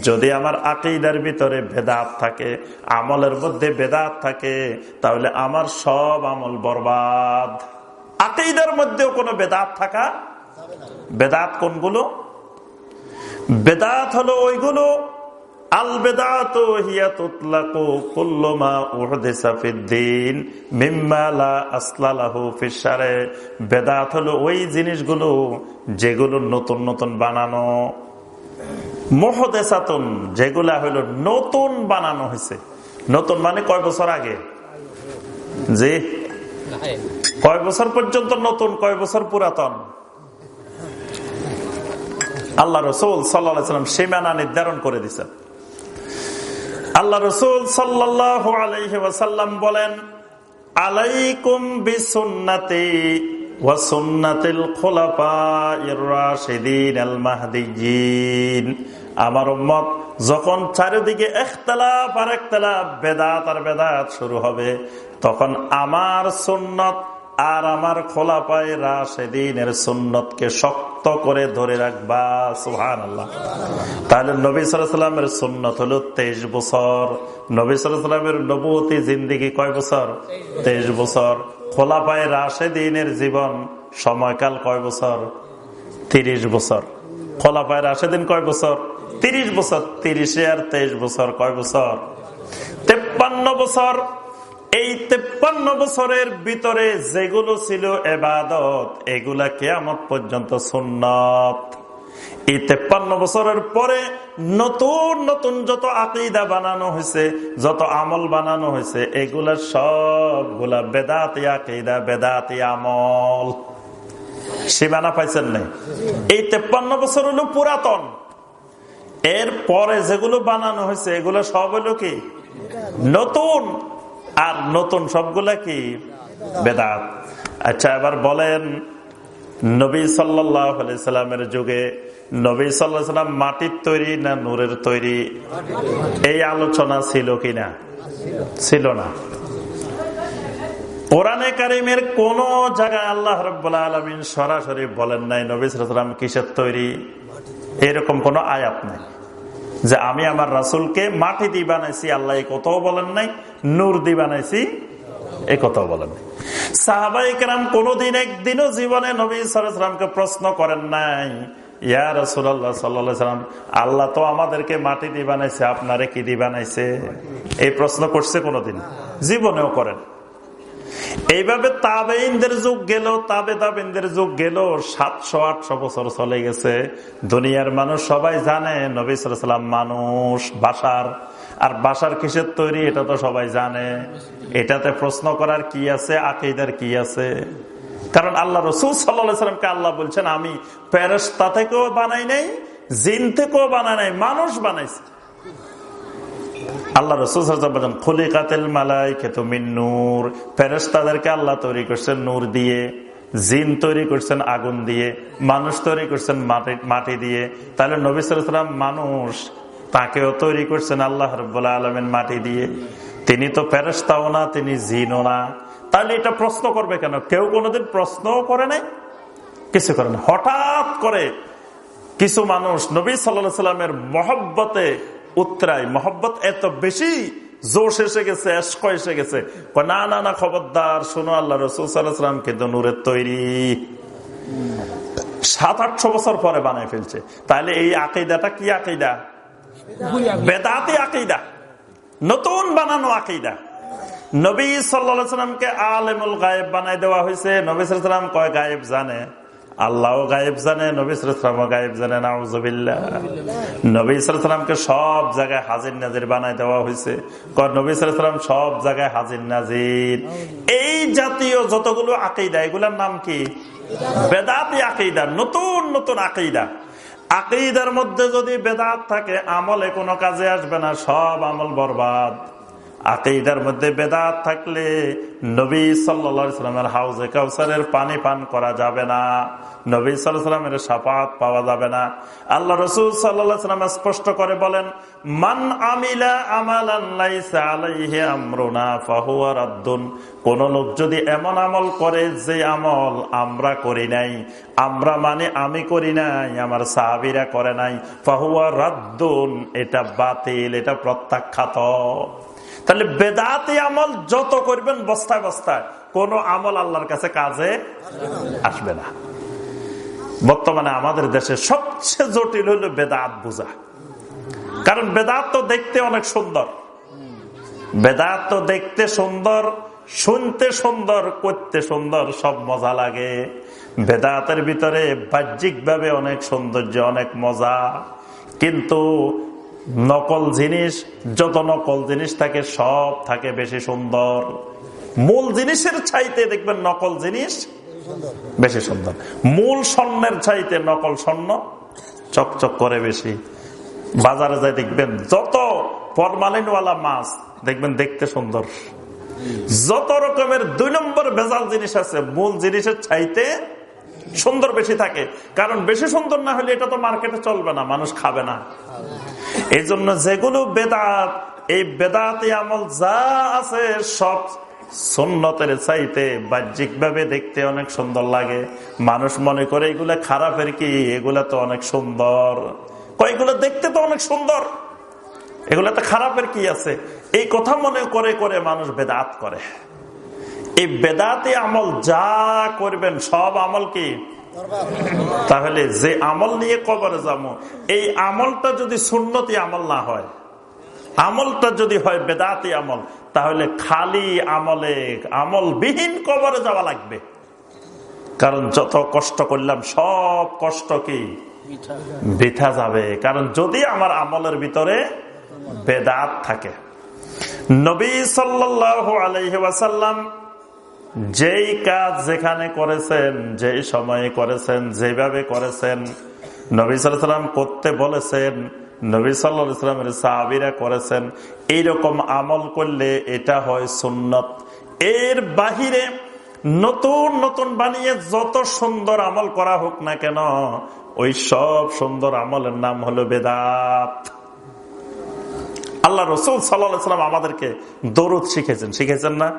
যদি আমার আকিদার ভিতরে বেদাত থাকে, আমলের মধ্যে বেদাত থাকে, তাহলে আমার সব আমল বরবাদ। আকিদার মধ্যেও কোনো বেদাত থাকা বেদাত কোনগুলো? বেদাত হলো ওইগুলো হিয়া তুতলাকু কুল্লমা উহদিসা ফিদ্দিন মিম্মা লা আসলালাহু ফিশারে বেদাত হলো ওই জিনিসগুলো যেগুলো নতুন নতুন বানানো। মহদেসাতুন যেগুলা হলো নতুন বানানো হয়েছে নতুন মানে কয় বছর আগে? জি? কয় বছর পর্যন্ত নতুন কয় বছর পুরাতন? আল্লাহ রসুল সাল্লাম সীমানা নির্ধারণ করে দিচ্ছেন আল্লাহ রসুল সাল্লাহ আলহ্লাম বলেন আলাইকুম বিসুন্নাতি ওয়াসুন্নাতিল খোলাপা ইরাশিদিন আল মাহদিয়িন আমার উম্মত, যখন চারিদিকে একতলাপ আর একতলাপ বেদাত আর বেদাত শুরু হবে, তখন আমার সুন্নত আর আমার খোলা পায় রাশেদিনের সুন্নতকে শক্ত করে ধরে রাখবা সুহান আল্লাহ তাহলে নবী সালামের সুন্নত হলো তেইশ বছর। নবী সালামের নবতী জিন্দিগি কয় বছর? তেইশ বছর। খোলা পায় রাশেদিনের জীবন সময়কাল কয় বছর? তিরিশ বছর। খোলা পায় রাশেদিন কয় বছর? তিরিশ বছর। তিরিশে আর তেইশ বছর কয় বছর? তেপ্পান্ন বছর। এই তেপ্পান্ন বছরের ভিতরে যেগুলো ছিল এবাদত, এগুলা কেয়ামত পর্যন্ত সুন্নত। এই তেপ্পান্ন বছরের পরে নতুন নতুন যত আকিদা বানানো হয়েছে, যত আমল বানানো হয়েছে, এগুলা সবগুলা বেদাতি আকিদা, বেদাতি আমল। সীমানা পাইছেন নাই? এই তেপ্পান্ন বছর হলো পুরাতন। এর পরে যেগুলো বানানো হয়েছে, এগুলো সব হলো কি? নতুন। আর নতুন সবগুলা কি? বেদাত। আচ্ছা এবার বলেন, নবী সাল্লাহ সাল্লামের যুগে নবী সাল্লাম মাটির তৈরি না নূরের তৈরি? এই আলোচনা ছিল কিনা? ছিল না। কোরআনে কারিমের কোন জায়গায় আল্লাহ রবাহ আলমিন সরাসরি বলেন নাই, নবী সাল্লাম কিসের তৈরি? এরকম কোন আয়াত নাই। যে আমি আমার রাসুলকে মাটি দিয়ে বানাইছি, আল্লাহ কোথাও বলেন নাই, নূর দিয়ে বানাইছি, এ কথাও বলেন নাই। সাহাবাইকেরাম কোনদিন একদিনও জীবনে নবী সালামকে প্রশ্ন করেন নাই সাল্লাম, আল্লাহ তো আমাদেরকে মাটি দিয়ে বানাইছে, আপনারে কি দিয়ে বানাইছে? এই প্রশ্ন করছে কোনদিন। জীবনেও করেন। এইভাবে তাবেইনদের যুগ গেল, তাবে তাবেইনদের যুগ গেল, সাতশো, আটশো বছর চলে গেছে। দুনিয়ার মানুষ সবাই জানে, নবী সাল্লাম মানুষ, বাসার। আর বাসার কিসের তৈরি, এটা তো সবাই জানে। এটাতে প্রশ্ন করার কি আছে, আকিদার কি আছে? কারণ আল্লাহ রসুল সাল্লামকে আল্লাহ বলছেন, আমি প্যারেস্তা থেকেও বানাই নাই, জিন থেকেও বানাই নাই, মানুষ বানাইছে। আল্লাহ রসুল খলিকাতেল মালাই খেতো মিন্নুর ফেরেস্তাদেরকে আল্লাহ তৈরি করছেন নূর দিয়ে, জিন তৈরি করছেন আগুন দিয়ে, মানুষ তৈরি করছেন মাটি দিয়ে। তাহলে নবী সালাম মানুষ, তাকেও তৈরি করছেন আল্লাহ রবাহ আলমেন মাটি দিয়ে। তিনি তো ফেরেস্তাও না, তিনি জিনও না। তাহলে এটা প্রশ্ন করবে কেন? কেউ কোনোদিন প্রশ্নও করে নাই কিছু করে না হঠাৎ করে কিছু মানুষ নবী সাল্লাহ সাল্লামের মহব্বতে উত্তরায় মহব্বত এত বেশি জোশ এসে গেছে এসক এসে গেছে। না না না খবরদার শোনো আল্লাহ রসুলাম কিন্তু নূরের তৈরি। সাত আটশো বছর পরে বানায় ফেলছে। তাহলে এই আকিদাটা কি আকিদা। বেদাতি আকিদা। নতুন বানানো আকিদা। নবী সাল্লামকে আলেমুল গায়েব বানাই দেওয়া হয়েছে। নবী সাল্লাম কয়, গায়েব জানে। আল্লাহ গায়েব জানে, নবী গায়েব জানে নাউজবিল্লা নবী সালামকে সব জায়গায় হাজির নাজির বানাই দেওয়া হয়েছে। নবী সালাম সব জায়গায় হাজির নাজির। এই জাতীয় যতগুলো আকেইদা এগুলার নাম কি? বেদাতি আকেইদা নতুন নতুন আকেইদা আকেইদার মধ্যে যদি বেদাত থাকে, আমলে কোনো কাজে আসবে না, সব আমল বরবাদ। আকেইদার মধ্যে বেদাত থাকলে নবী সাল্লামের হাউজে কাউসারের পানি পান করা যাবে না। নবী সাল্লামের সাপাত পাওয়া যাবে না। আল্লাহ রসুল সাল্লাম স্পষ্ট করে বলেন, মান আমিলা আমালান কোন লোক যদি এমন আমল করে, যে আমল আমরা করি নাই, আমরা মানে আমি করি নাই, আমার সাহাবিরা করে নাই, ফাহুয়া রাদ্দুন, এটা বাতিল, এটা প্রত্যাখ্যাত। তাহলে বেদাতি আমল যত করবেন বস্তায় বস্তায়, কোন আমল আল্লাহর কাছে কাজে আসবে না। বর্তমানে আমাদের দেশে সবচেয়ে জটিল হইল বেদাত বোঝা। কারণ বেদাত তো দেখতে অনেক সুন্দর। বেদাত তো দেখতে সুন্দর, শুনতে সুন্দর, করতে সুন্দর, সব মজা লাগে। বেদাতের ভিতরে বাহ্যিক ভাবে অনেক সৌন্দর্য, অনেক মজা। কিন্তু নকল জিনিস, যত নকল জিনিস থাকে, সব থাকে বেশি সুন্দর। মূল জিনিসের চাইতে দেখবেন নকল জিনিস বেশি সুন্দর। মূল স্বর্ণের চাইতে নকল স্বর্ণ চকচক করে বেশি। বাজারে যাই দেখবেন, যত ফরমালিনওয়ালা মাছ, দেখবেন দেখতে সুন্দর। যত রকমের দুই নম্বর ভেজাল জিনিস আছে, মূল জিনিসের চাইতে সুন্দর বেশি থাকে। কারণ বেশি সুন্দর না হলে এটা তো মার্কেটে চলবে না, মানুষ খাবে না। এই জন্য যেগুলো বেদাত, এই বেদাত আমল যা আছে সব সন্ন্যতের চাইতে বাহ্যিক ভাবে দেখতে অনেক সুন্দর লাগে। মানুষ মনে করে এগুলা খারাপের কি? এগুলা তো অনেক সুন্দর। কয়েকগুলো দেখতে তো অনেক সুন্দর। এগুলাতে খারাপের কি আছে? এই কথা মনে করে করে মানুষ বেদাত করে। এই বেদাতে আমল যা করবেন সব আমল কি? তাহলে যে আমল নিয়ে কবরে যাব এই আমলটা যদি সুন্নতি আমল না হয় আমলটা যদি হয় বেদাতি আমল তাহলে খালি আমলে আমল বিহীন কবরে যাওয়া লাগবে। কারণ যত কষ্ট করলাম সব কষ্ট কি? বৃথা যাবে। কারণ যদি আমার আমলের ভিতরে বেদাত থাকে। নবী সাল্লাহ আলহাসাল্লাম যেই কাজ যেখানে করেছেন, যেই সময়ে করেছেন, যেভাবে করেছেন, নবী সাল্লাম করতে বলেছেন, নবী সাল্লামের সাহাবিরা করেছেন, এইরকম আমল করলে এটা হয় সুন্নত। এর বাহিরে নতুন নতুন বানিয়ে যত সুন্দর আমল করা হোক না কেন, ওই সব সুন্দর আমলের নাম হলো বেদাত। আল্লাহ রসুল সাল্লাম আমাদেরকে দরুদ শিখেছেন। শিখেছেন না?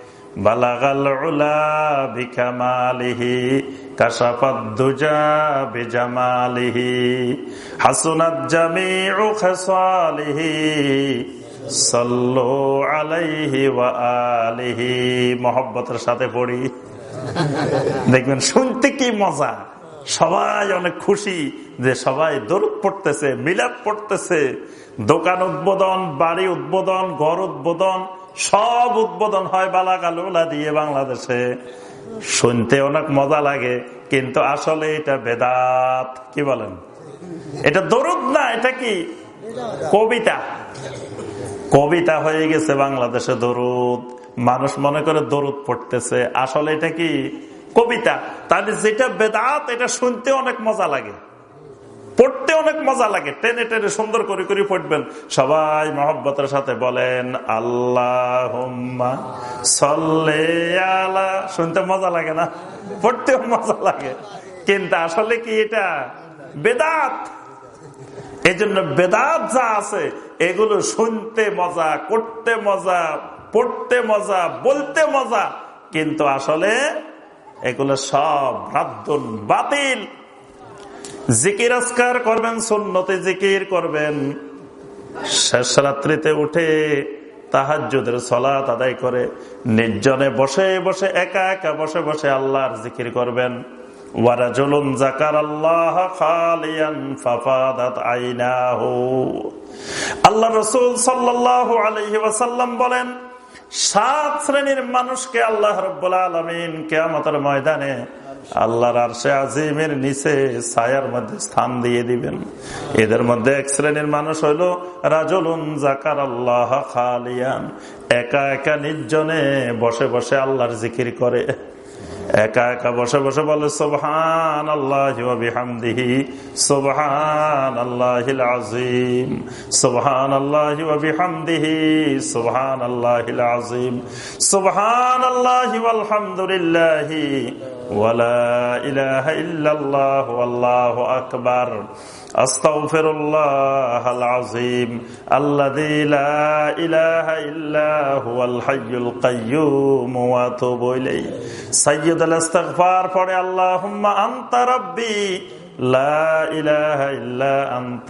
বালাগাল আলাইহি মহব্বতের সাথে পড়ি। দেখবেন শুনতে কি মজা। সবাই অনেক খুশি যে সবাই দরুদ পড়তেছে মিলাপ পড়তেছে। দোকান উদ্বোধন, বাড়ি উদ্বোধন, ঘর উদ্বোধন সব উদ্বোধন হয় বালাগালুলা দিয়ে বাংলাদেশে। শুনতে অনেক মজা লাগে, কিন্তু আসলে এটা বেদাত। কি বলেন? এটা দরুদ না, এটা কি? কবিতা। কবিতা হয়ে গেছে বাংলাদেশে দরুদ। মানুষ মনে করে দরুদ পড়তেছে। আসলে এটা কি? কবিতা। তাহলে যেটা বেদাত, এটা শুনতে অনেক মজা লাগে। পড়তে অনেক মজা লাগে। টেনে টেনে সুন্দর করে করে পড়বেন। সবাই মহব্বতের সাথে বলেন আল্লাহ আলা শুনতে মজা লাগে না? পড়তেও মজা লাগে। কিন্তু আসলে কি এটা? বেদাত। এই জন্য বেদাত যা আছে, এগুলো শুনতে মজা, করতে মজা, পড়তে মজা, বলতে মজা। কিন্তু আসলে এগুলো সব রাদ্দুন বাতিল। জিকির আসকার করবেন, সুন্নতে জিকির করবেন। শেষ রাত্রিতে উঠে তাহাজুদের সলাত আদায় করে নির্জনে বসে বসে একা একা বসে বসে আল্লাহর জিকির করবেন। জাকার আল্লাহ খালিয়ান ফাফাদাত আইনাহু। আল্লাহ বলেন, সাত শ্রেণির মানুষকে আল্লাহ রব্বুল কেয়ামতের ময়দানে আল্লাহর আরশে আজিমের নিচে ছায়ার মধ্যে স্থান দিয়ে দিবেন। এদের মধ্যে এক শ্রেণির মানুষ হইল, রাজলুন জাকার আল্লাহ খালিয়ান। একা একা নির্জনে বসে বসে আল্লাহর জিকির করে। একা একা বসে বসে বলে সোবহান আল্লাহ সোবহান আল্লাহ আজিম সোবহান আল্লাহ বিহামদিহি সোবহান আল্লাহ আজিম সোবহান আল্লাহ আলহামদুলিল্লাহি ولا إله إلا الله والله أكبر أستغفر الله العظيم الذي لا إله إلا هو الحي القيوم وأتوب إليه سيد الاستغفار فري اللهم أنت ربي لا إله إلا أنت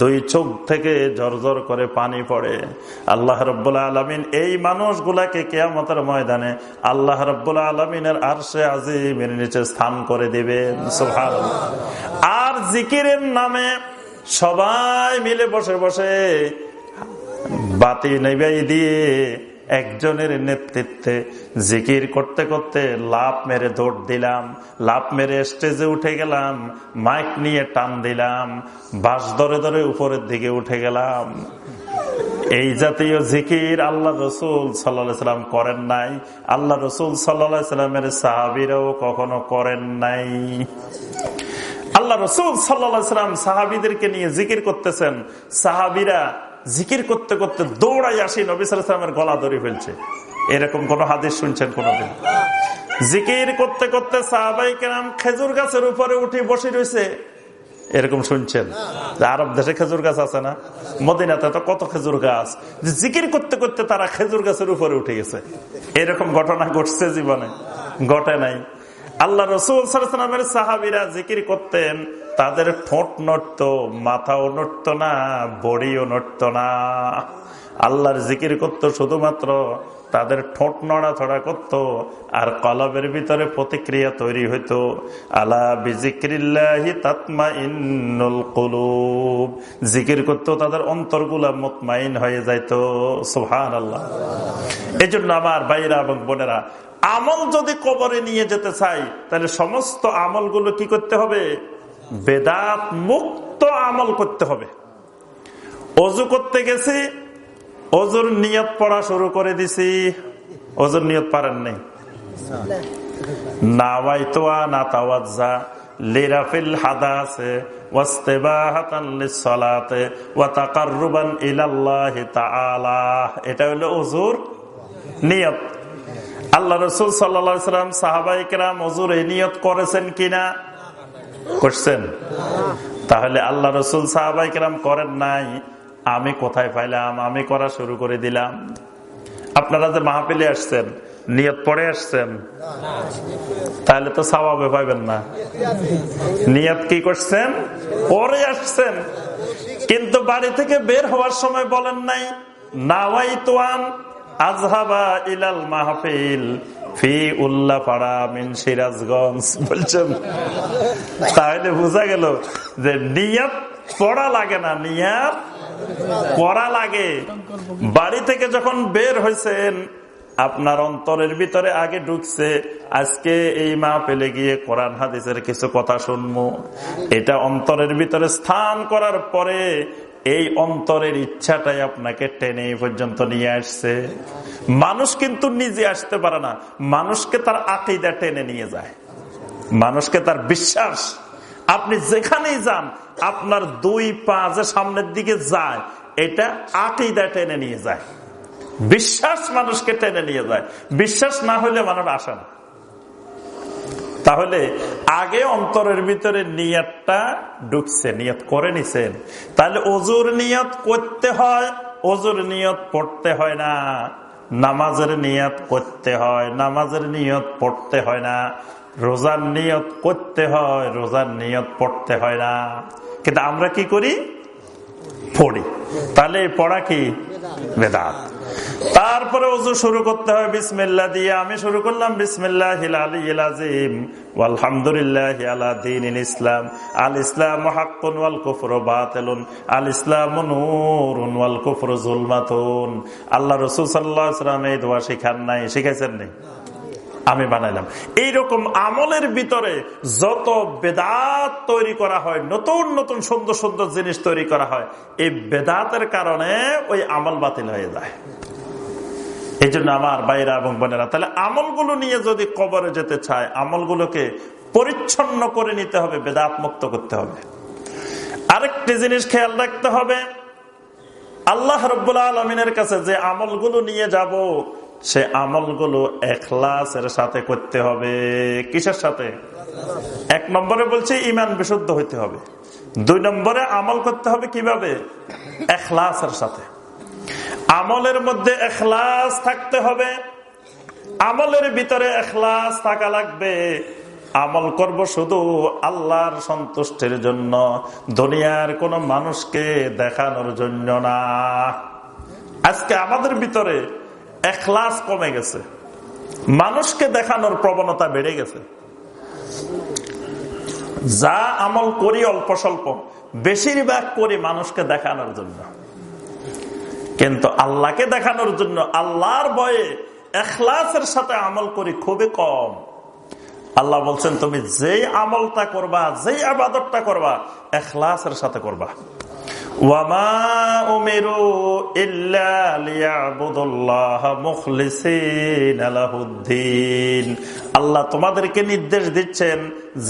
দুই চোখ থেকে জর্জর করে পানি পড়ে। আল্লাহ রব্বুল্লা আলমিন এই মানুষগুলাকে কেয়ামতের ময়দানে আল্লাহ রব্বুল্লা আলমিনের আরশে আজিমের নিচে স্থান করে দিবেন। আর জিকিরের নামে সবাই মিলে বসে বসে বাতি নেবাই দিয়ে একজনের নেতৃত্বে জিকির করতে করতে লাভ মেরে দৌড় দিলাম লাভ মেরে স্টেজে উঠে গেলাম, মাইক নিয়ে টান দিলাম বাস ধরে ধরে উপরের দিকে উঠে গেলাম। এই জাতীয় জিকির আল্লাহ রসুল সাল্লাম করেন নাই। আল্লাহ রসুল সাল্লা সাল্লামের সাহাবিরাও কখনো করেন নাই। আল্লাহ রসুল সাল্লাম সাহাবিদেরকে নিয়ে জিকির করতেছেন। সাহাবিরা জিকির করতে করতে দৌড়াই আসি, নবী সালামের গলা ধরে ফেলছে। এরকম কোন হাদিস শুনছেন কোনদিন? জিকির করতে করতে সাহাবাই কেরাম খেজুর গাছের উপরে উঠে বসে রয়েছে এরকম শুনছেন? আরব দেশে খেজুর গাছ আছে না? মদিনাতে তো কত খেজুর গাছ। জিকির করতে করতে তারা খেজুর গাছের উপরে উঠে গেছে। এরকম ঘটনা ঘটছে জীবনে। ঘটে নাই। আল্লাহ রসুল সালামের সাহাবিরা জিকির করতেন। তাদের ঠোঁট নড়ত, মাথাও নড়ত না, বড়িও নড়ত না। আল্লাহর জিকির করতো শুধুমাত্র, তাদের ঠোঁট নড়াছড়া করত, আর কলবের ভিতরে প্রতিক্রিয়া তৈরি হইতো। আলা বিজিক্রিল্লাহি তাতমা ইন্নুল জিকির করতো, তাদের অন্তরগুলা মতমাইন হয়ে যাইতো। সুহান আল্লাহ এই জন্য আমার বাইরা এবং বোনেরা, আমল যদি কবরে নিয়ে যেতে চাই, তাহলে সমস্ত আমলগুলো কি করতে হবে? বেদাত মুক্ত আমল করতে হবে। অজু করতে গেছি, অজুর নিয়ত পড়া শুরু করে দিছি। অজুর নিয়ত পারেন নেই? নাওয়াইতোয়া না লিরাফিল এটা অজুর নিয়ত। আল্লাহ রসুল অজুর এই নিয়ত করেছেন কিনা? করছেন? তাহলে আল্লাহ রসুল সাহাবাইকরাম করেন নাই, আমি কোথায় পাইলাম, আমি করা শুরু করে দিলাম। আপনারা যে মাহপিলে আসছেন, নিয়ত পড়ে আসছেন, তাহলে তো সাবাবে পাইবেন না। নিয়ত কি করছেন? পরে আসছেন। কিন্তু বাড়ি থেকে বের হওয়ার সময় বলেন নাই নাওয়াই তোয়ান আজহাবা ইলাল মাহফিল। ফি মিন সিরাজগঞ্জ, বলছেন। তাহলে বোঝা গেল যে নিয়াত পড়া লাগে না, নিয়াত পড়া লাগে। বাড়ি থেকে যখন বের হয়েছেন আপনার অন্তরের ভিতরে আগে ঢুকছে, আজকে এই মা পেলে গিয়ে কোরআন হাদিসের কিছু কথা শুনব। এটা অন্তরের ভিতরে স্থান করার পরে এই অন্তরের ইচ্ছাটাই আপনাকে টেনে পর্যন্ত নিয়ে আসছে। মানুষ কিন্তু নিজে আসতে পারে না। মানুষকে তার আকিদা টেনে নিয়ে যায়। মানুষকে তার বিশ্বাস। আপনি যেখানেই যান, আপনার দুই পা যে সামনের দিকে যায়, এটা আকিদা টেনে নিয়ে যায়। বিশ্বাস মানুষকে টেনে নিয়ে যায়। বিশ্বাস না হলে মানুষ আসে না। তাহলে আগে অন্তরের ভিতরে নিয়তটা ঢুকছে, নিয়ত করে নিছেন। তাহলে অজুর নিয়ত করতে হয়, অজুর নিয়ত পড়তে হয় না। নামাজের নিয়ত করতে হয়, নামাজের নিয়ত পড়তে হয় না। রোজার নিয়ত করতে হয়, রোজার নিয়ত পড়তে হয় না। কিন্তু আমরা কি করি? পড়ি। তাহলে পড়া কি? বেদাত। তারপরে ওজু শুরু করতে হয় বিসমিল্লা দিয়ে। আমি শুরু করলাম বিসমিল্লাহ আজিম আলহামদুলিল্লাহ আলা ইসলাম। আল ইসলাম হাক্কুন ওয়াল কুফর বাতিলুন। আল ইসলাম নূরুন ওয়াল কুফর জুলমাতুন। আল্লাহ রসুল সাল্লাল্লাহু আলাইহি ওয়াসাল্লাম এই দোয়া শিখান নাই। শিখাইছেন নেই আমি বানাইলাম। এইরকম আমলের ভিতরে যত বেদাত তৈরি করা হয়, নতুন নতুন সুন্দর সুন্দর জিনিস তৈরি করা হয়, এই বেদাতের কারণে ওই আমল বাতিল হয়ে যায়। এই জন্য আমার বাইরা এবং বোনেরা, তাহলে আমলগুলো নিয়ে যদি কবরে যেতে চায়, আমলগুলোকে পরিচ্ছন্ন করে নিতে হবে বেদাত মুক্ত করতে হবে। আরেকটি জিনিস খেয়াল রাখতে হবে, আল্লাহ রব্বুল্লা আলমিনের কাছে যে আমলগুলো নিয়ে যাব, সে আমলগুলো এখলাসের সাথে করতে হবে। কিসের সাথে? এক নম্বরে বলছে ইমান বিশুদ্ধ হইতে হবে। দুই নম্বরে আমল করতে হবে কীভাবে? এখলাসের সাথে। আমলের মধ্যে এখলাস থাকতে হবে। আমলের ভিতরে এখলাস থাকা লাগবে। আমল করব শুধু আল্লাহর সন্তুষ্টির জন্য। দুনিয়ার কোন মানুষকে দেখানোর জন্য না। আজকে আমাদের ভিতরে এখলাস কমে গেছে। মানুষকে দেখানোর প্রবণতা বেড়ে গেছে। যা আমল করি অল্প স্বল্প, বেশিরভাগ করি মানুষকে দেখানোর জন্য। কিন্তু আল্লাহকে দেখানোর জন্য আল্লাহর ভয়ে এখলাসের সাথে আমল করি খুবই কম। আল্লাহ বলছেন, তুমি যেই আমলটা করবা, যেই আবাদতটা করবা, এখলাসের সাথে করবা। আল্লাহ তোমাদেরকে নির্দেশ দিচ্ছেন,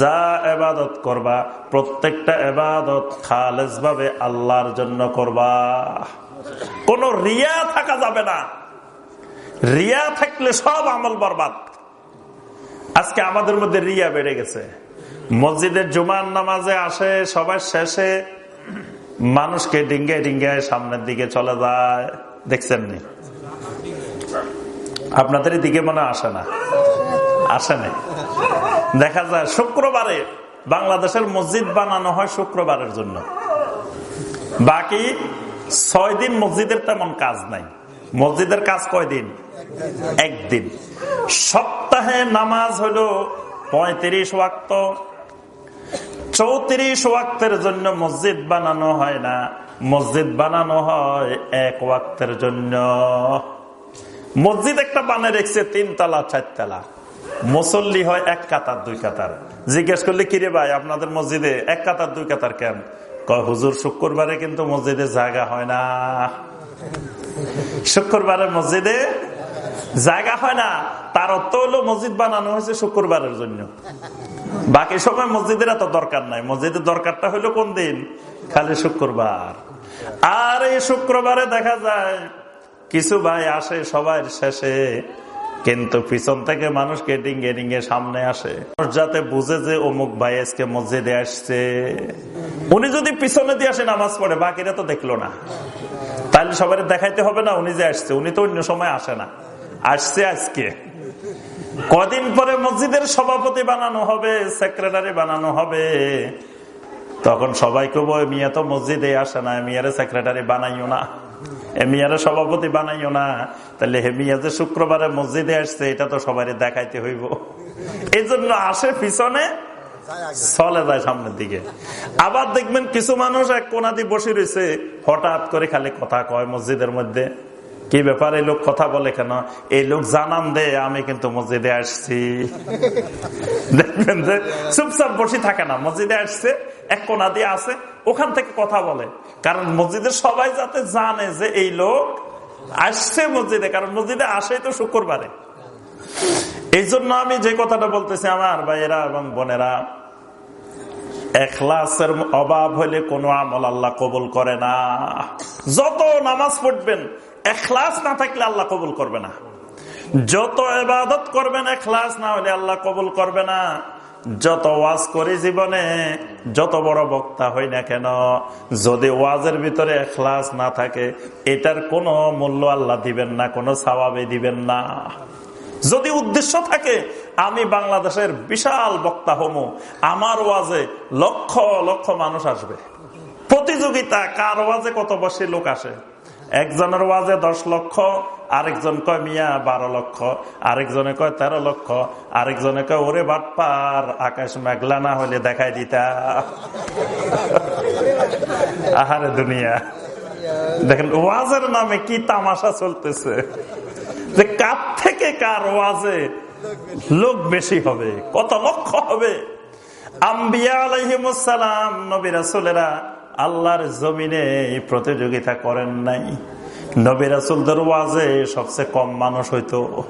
যা এবাদত করবা, প্রত্যেকটা এবাদত খালেজ ভাবে আল্লাহর জন্য করবা। কোন রিয়া থাকা যাবে না। রিয়া থাকলে সব আমল বরবাদ। আজকে আমাদের মধ্যে রিয়া বেড়ে গেছে। মসজিদের জুমার নামাজে আসে, সবার শেষে মানুষকে ডিঙ্গায় ডিঙ্গায় সামনের দিকে চলে যায়। দেখছেন নি? আপনাদের দিকে মনে আসে না। আসে না দেখা যায় শুক্রবারে বাংলাদেশের মসজিদ বানানো হয় শুক্রবারের জন্য। বাকি ছয় দিন মসজিদের তেমন কাজ নাই। মসজিদের কাজ কয়দিন একদিন। সপ্তাহে নামাজ হলো পঁয়ত্রিশ ওয়াক্ত। চৌত্রিশ ওয়াক্তের জন্য মসজিদ বানানো হয় না। মসজিদ বানানো হয় এক ওয়াক্তের জন্য। মসজিদ একটা বানে রেখছে তিনতলা, চারতলা। মুসল্লি হয় এক কাতার, দুই কাতার। জিজ্ঞেস করলে, কিরে ভাই, আপনাদের মসজিদে এক কাতার, দুই কাতার কেন? কয়, হুজুর, শুক্রবারে কিন্তু মসজিদে জায়গা হয় না। শুক্রবারে মসজিদে জায়গা হয় না। তার অর্থ হলো মসজিদ বানানো হয়েছে শুক্রবারের জন্য। বাকি সময় মসজিদের এত দরকার নাই। মসজিদের দরকারটা হলো কোন দিন? খালি শুক্রবার। আর এই শুক্রবারে দেখা যায়, কিছু ভাই আসে সবাই শেষে। কিন্তু পিছন থেকে মানুষকে ডিঙ্গে ডিঙ্গে সামনে আসে। যাতে বুঝে যে অমুক ভাই আজকে মসজিদে আসছে। উনি যদি পিছনে দিয়ে আসে নামাজ পড়ে, বাকিরা তো দেখল না। তাহলে সবাই দেখাইতে হবে না উনি যে আসছে। উনি তো অন্য সময় আসে না। আসছে আজকে। কদিন পরে মসজিদের সভাপতি বানানো হবে সেক্রেটারি বানানো হবে। তখন সবাই কেব মিয়া তো মসজিদে আসে না মিয়ারে সেক্রেটারি বানাইও না। মিয়ারে সভাপতি বানাইও না। তাহলে হে মিয়া যে শুক্রবারে মসজিদে আসছে, এটা তো সবাই দেখাইতে হইব। এই জন্য আসে পিছনে, চলে যায় সামনের দিকে। আবার দেখবেন কিছু মানুষ এক কোনাদি বসে রয়েছে, হঠাৎ করে খালি কথা কয় মসজিদের মধ্যে। কি ব্যাপার, এই লোক কথা বলে কেন? এই লোক জানান দে, আমি কিন্তু মসজিদে আসছি। দেখবেন যে চুপচাপ বসে থাকে না, মসজিদে আসছে, এক কোনা দিয়ে আছে। ওখান থেকে কথা বলে। কারণ মসজিদের সবাই যাতে জানে যে এই লোক আসছে মসজিদে, কারণ মসজিদে আসে তো শুক্রবারে। এই জন্য আমি যে কথাটা বলতেছি, আমার ভাইয়েরা এবং বোনেরা, এখলাসের অভাব হলে কোনো আমল আল্লাহ কবুল করে না। যত নামাজ পড়বেন, এখলাস না থাকলে আল্লাহ কবুল করবে না। যত এবাদত করবেন, এখলাস না হলে আল্লাহ কবুল করবে না। যত ওয়াজ করি জীবনে, যত বড় বক্তা হই না কেন, যদি ওয়াজের ভিতরে এখলাস না থাকে, এটার কোনো মূল্য আল্লাহ দিবেন না, কোনো স্বভাবে দিবেন না। যদি উদ্দেশ্য থাকে, আমি বাংলাদেশের বিশাল বক্তা হমু আমার ওয়াজে লক্ষ লক্ষ মানুষ আসবে। প্রতিযোগিতা কার ওয়াজে কত বসে লোক আসে? একজনের ওয়াজে দশ লক্ষ, আরেকজন কয় মিয়া বারো লক্ষ, আরেকজনে কয় তেরো লক্ষ, আরেকজনে কয় ওরে বাটপার আকাশ মেঘলা না হলে দেখাই দিতা। আহারে দুনিয়া। দেখেন, ওয়াজের নামে কি তামাশা চলতেছে? যে কার থেকে কার ওয়াজে লোক বেশি হবে, কত লক্ষ হবে? আম্বিয়া আলহিমসালাম নবীরা চলেরা আল্লাহর জমিনে প্রতিযোগিতা করেন নাই। নবিরাসুলদের ওয়াজে সবচেয়ে কম মানুষ হইতো।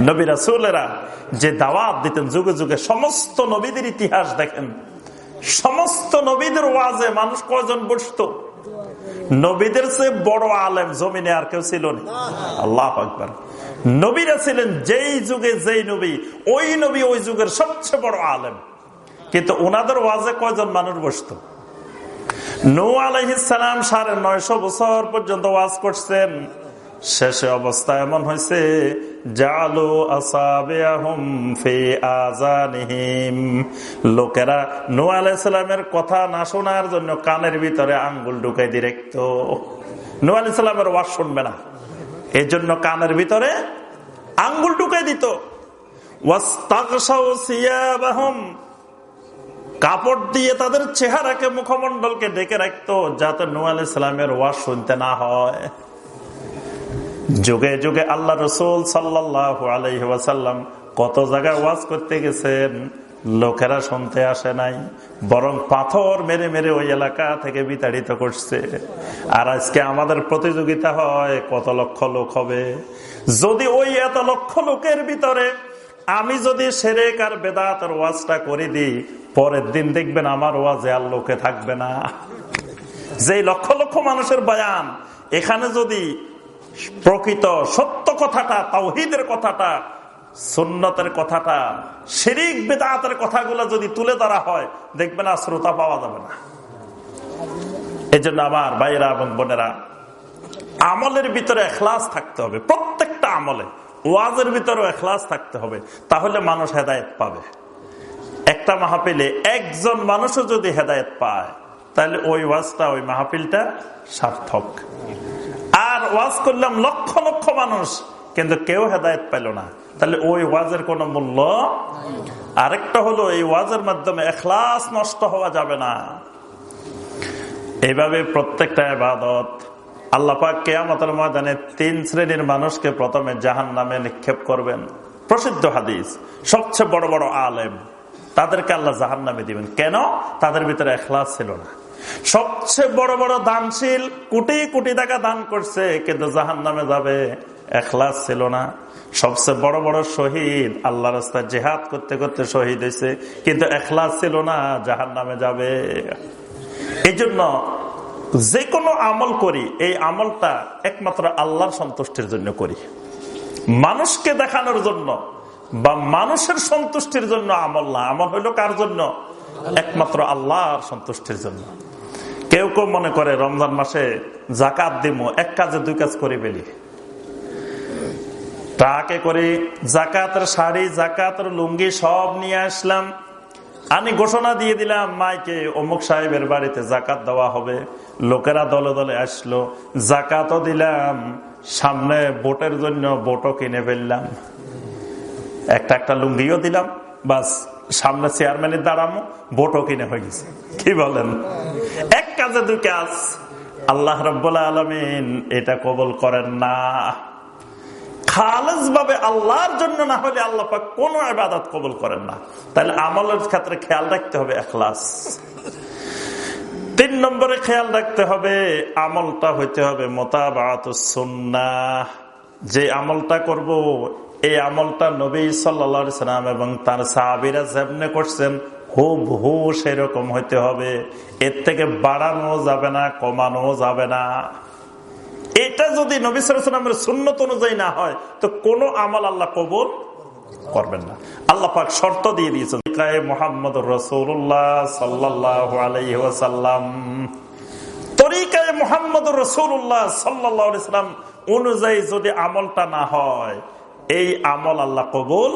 নবিরাসুলেরা যে দাওয়াত দিতেন, যুগে যুগে সমস্ত নবীদের ইতিহাস দেখেন। সমস্ত নবীদের ওয়াজে মানুষ কয়জন বসত? নবীদের চেয়ে বড় আলেম জমিনে আর কেউ ছিল না। আল্লাহ আকবর। নবীরা ছিলেন যেই যুগে যেই নবী, ওই নবী ওই যুগের সবচেয়ে বড় আলেম। কিন্তু ওনাদের ওয়াজে কয়জন মানুষ বসতো? নৌ আলহিসাম সাড়ে নয়শো বছর পর্যন্ত ওয়াজ করছেন। শেষে অবস্থা এমন হয়েছে, জালু লোকেরা নু আলাইসালামের কথা না শোনার জন্য কানের ভিতরে আঙ্গুল ঢুকাই ডিরেক্ট নু আলাইসালামের ওয়াজ শুনবে না। এই জন্য কানের ভিতরে আঙ্গুল ঢুকাই দিত। ওয়াস্তাগসাউ কাপড় দিয়ে তাদের চেহারাকে মুখমন্ডলকে ডেকে রাখতো যাতে নুয়াল ইসলামের ওয়াজ শুনতে না হয়। যুগে যুগে আল্লাহ রসুল সাল্লাহ আলহিহাসাল্লাম কত জায়গায় ওয়াজ করতে গেছেন, লোকেরা শুনতে আসে নাই, বরং পাথর মেরে মেরে ওই এলাকা থেকে বিতাড়িত করছে। আর আজকে আমাদের প্রতিযোগিতা হয় কত লক্ষ লোক হবে। যদি ওই এত লক্ষ লোকের ভিতরে আমি যদি সেরেক আর বেদাতের ওয়াজটা করে দিই, পরের দিন দেখবেন আমার ওয়াজে আর লোকে থাকবে না। যে লক্ষ লক্ষ মানুষের বয়ান, এখানে যদি প্রকৃত সত্য কথাটা, তাওহিদের কথাটা, সুন্নতের কথাটা, শিরিক, বেদাতের কথাগুলো যদি তুলে ধরা হয়, দেখবেন আর শ্রোতা পাওয়া যাবে না। এই জন্য আমার ভাইয়েরা এবং বোনেরা, আমলের ভিতরে এখলাস থাকতে হবে, প্রত্যেকটা আমলে। ওয়াজের ভিতরেও এখলাস থাকতে হবে, তাহলে মানুষ হেদায়ত পাবে। একটা মাহফিলে একজন মানুষও যদি হেদায়ত পায়, তাহলে ওই ওয়াজটা, ওই মাহফিলটা সার্থক। আর ওয়াজ করলাম লক্ষ লক্ষ মানুষ, কিন্তু কেউ হেদায়ত পেল না। তাহলে ওই ওয়াজের কোন মূল্য আরেকটা হলো, এই ওয়াজের মাধ্যমে এখলাস নষ্ট হওয়া যাবে না। এইভাবে প্রত্যেকটা আবাদত আল্লাপাক কেয়ামতের ময়দানে তিন শ্রেণির মানুষকে প্রথমে জাহান নামে নিক্ষেপ করবেন। প্রসিদ্ধ হাদিস, সবচেয়ে বড় বড় আলেম, তাদেরকে আল্লাহ জাহান নামে দিবেন। কেন? তাদের ভিতরে এখলাস ছিল না। সবচেয়ে বড় বড় দানশীল কোটি কোটি টাকা দান করছে, কিন্তু জাহান নামে যাবে, এখলাস ছিল না। সবচেয়ে বড় বড় শহীদ আল্লাহ রাস্তায় জেহাদ করতে করতে শহীদ হয়েছে, কিন্তু এখলাস ছিল না জাহান নামে যাবে। এই জন্য যে কোনো আমল করি, এই আমলটা একমাত্র আল্লাহর সন্তুষ্টির জন্য করি। মানুষকে দেখানোর জন্য বা মানুষের সন্তুষ্টির জন্য আমল না, আমল হইল কার জন্য? একমাত্র আল্লাহর সন্তুষ্টির জন্য। কেউ কেউ মনে করে, রমজান মাসে জাকাত দিব এক কাজে দুই কাজ করে ফেলি। তাকে করে জাকাতের শাড়ি জাকাতের লুঙ্গি সব নিয়ে আসলাম আমি ঘোষণা দিয়ে দিলাম, মাইকে অমুক সাহেবের বাড়িতে জাকাত দেওয়া হবে। লোকেরা দলে দলে আসলো, জাকাতও দিলাম, সামনে বোটের জন্য বোটও কিনে ফেললাম। একটা একটা লুঙ্গিও দিলাম, বাস সামনে চেয়ারম্যানের দাঁড়ামো বোটও কিনে হয়ে গেছে। কি বলেন? এক কাজে দু কাজ। আল্লাহ রব্বুল্লা আলমিন এটা কবল করেন না। খালেজ ভাবে আল্লাহর জন্য না হলে আল্লাহ পাক কোনো আবাদত কবল করেন না। তাহলে আমলের ক্ষেত্রে খেয়াল রাখতে হবে এখলাস। তিন নম্বরে খেয়াল রাখতে হবে, আমলটা হইতে হবে মোতাবাত যে আমলটা করব, এই আমলটা নবী সাল্লাম এবং তার সাহাবিরা যেমনে করছেন হুব হু সেরকম হইতে হবে। এর থেকে বাড়ানো যাবে না, কমানো যাবে না। এটা যদি নবিসামের সুন্নত অনুযায়ী না হয়, তো কোন আমল আল্লাহ কবর করবেন না। আল্লাহ পাক শর্ত দিয়ে দিয়েছেন মোহাম্মদ রসুল্লাহ সাল্লাহ আলাইসাল্লাম হয় আল্লাহ কবুল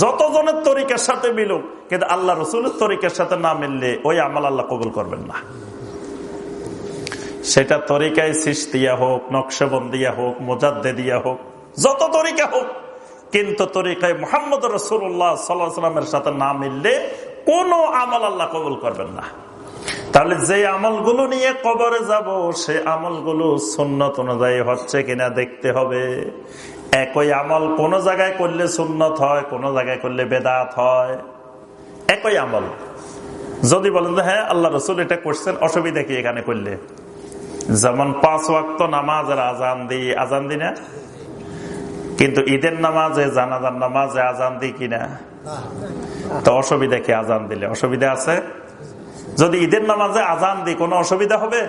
যতজনের তরিকার সাথে মিলুক, কিন্তু আল্লাহ রসুলের তরিকার সাথে না মিললে ওই আমল আল্লাহ কবুল করবেন না। সেটা তরিকায় সৃষ্টিয়া হোক, নকশবন্দিয়া হোক মোজাদ্দে দিয়া হোক, যত তরিকা হোক, কিন্তু তরিকায় মোহাম্মদ রসুল্লাহ সাল্লামের সাথে না মিললে কোন আমল আল্লাহ কবুল করবেন না। তাহলে যে আমলগুলো নিয়ে কবরে যাব, সে আমলগুলো সুন্নত অনুযায়ী হচ্ছে কিনা দেখতে হবে। একই আমল কোন জায়গায় করলে সুন্নত হয়, কোন জায়গায় করলে বেদাত হয়। একই আমল। যদি বলেন হ্যাঁ আল্লাহ রসুল এটা করছেন, অসুবিধা কি এখানে করলে? যেমন পাঁচ ওয়াক্ত নামাজের আজান দিই আজান দি না? কিন্তু ঈদের নামাজে, জানাজার নামাজে আজান দিই কিনা তো অসুবিধা কি আজান দিলে? অসুবিধা আছে? যদি ঈদের নামাজে আজান দিই, কোনো অসুবিধা হবে?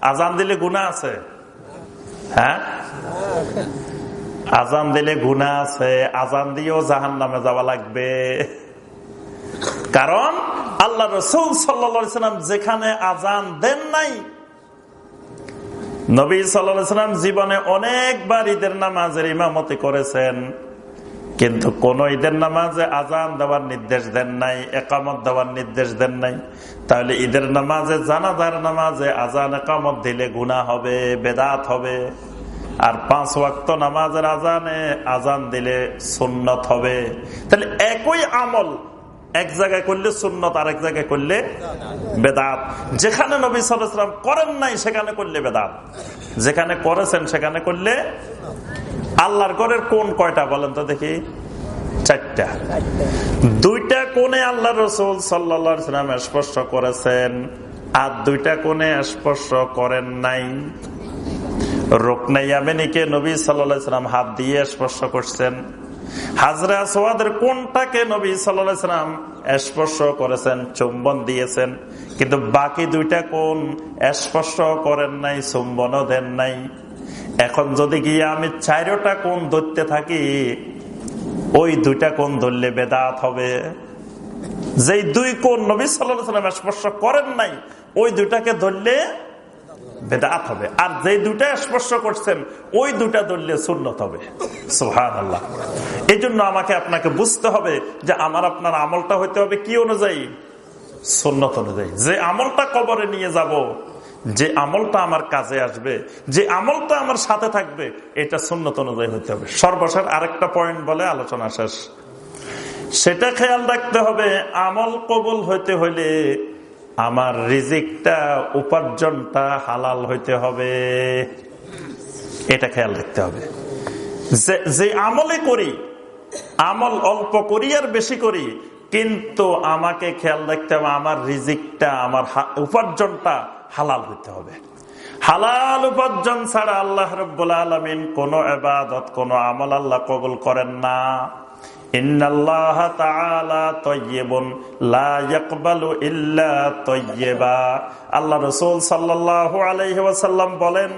আজান দিলে গুণা আছে। হ্যাঁ? আজান দিলে গুণা আছে। আজান দিয়েও জাহান নামে যাওয়া লাগবে। কারণ আল্লাহ রসুল সাল্লাম যেখানে আজান দেন নাই নবী সাল্লাম জীবনে অনেকবার ঈদের নামাজের ইমামতি করেছেন, কিন্তু কোন ঈদের নামাজে আজান দেওয়ার নির্দেশ দেন নাই, একামত দেওয়ার নির্দেশ দেন নাই। তাহলে ঈদের নামাজে, জানাজার নামাজে আজান একামত দিলে গুণা হবে, বেদাত হবে। আর পাঁচ ওয়াক্ত নামাজের আজানে আজান দিলে সুন্নত হবে। তাহলে একই আমল এক জায়গায় করলে সুন্নত আর এক জায়গায় করলে বেদাত। যেখানে নবী সালাম করেন নাই, সেখানে করলে বেদাত। যেখানে করেছেন, সেখানে করলে আল্লাহর ঘরের কোন কয়টা বলেন তো দেখি? চারটা। দুইটা কোনে আল্লাহ রসুল সাল্লাম স্পর্শ করেছেন, আর দুইটা কোনে স্পর্শ করেন নাই। রোকনাইয়ামেনিকে নবী সাল্লাম হাত দিয়ে স্পর্শ করছেন। হাজরা সোয়াদের কোনটাকে নবী সাল্লাম স্পর্শ করেছেন? চুম্বন দিয়েছেন। কিন্তু বাকি দুইটা কোন স্পর্শ করেন নাই, চুম্বনও দেন নাই। এখন যদি গিয়ে আমি চারোটা কোন ধরতে থাকি, ওই দুইটা কোন ধরলে বেদাত হবে? যেই দুই কোন নবী সাল্লাম স্পর্শ করেন নাই, ওই দুইটাকে ধরলে বেদাত হবে। আর যে দুটা স্পর্শ করছেন, ওই দুটা ধরলে সুন্নত হবে। সোহান আল্লাহ এই জন্য আমাকে আপনাকে বুঝতে হবে যে আমার আপনার আমলটা হইতে হবে কি অনুযায়ী? সুন্নত অনুযায়ী। যে আমলটা কবরে নিয়ে যাব, যে আমলটা আমার কাজে আসবে, যে আমলটা আমার সাথে থাকবে, এটা সুন্নত অনুযায়ী হতে হবে। সর্বশেষ আরেকটা পয়েন্ট বলে আলোচনা শেষ। সেটা খেয়াল রাখতে হবে, আমল কবুল হইতে হইলে আমার রিজিকটা, উপার্জনটা হালাল হইতে হবে। এটা খেয়াল রাখতে হবে। যে আমলে করি, আমল অল্প করি আর বেশি করি, কিন্তু আমাকে খেয়াল রাখতে হবে আমার রিজিকটা, আমার উপার্জনটা হালাল হইতে হবে। হালাল উপার্জন ছাড়া আল্লাহ রব্বুল আলমিন কোন এবাদত কোন আমল আল্লাহ কবুল করেন না। আল্লাহ রসুল সাল্লাহ আলহ্লাম বলেন,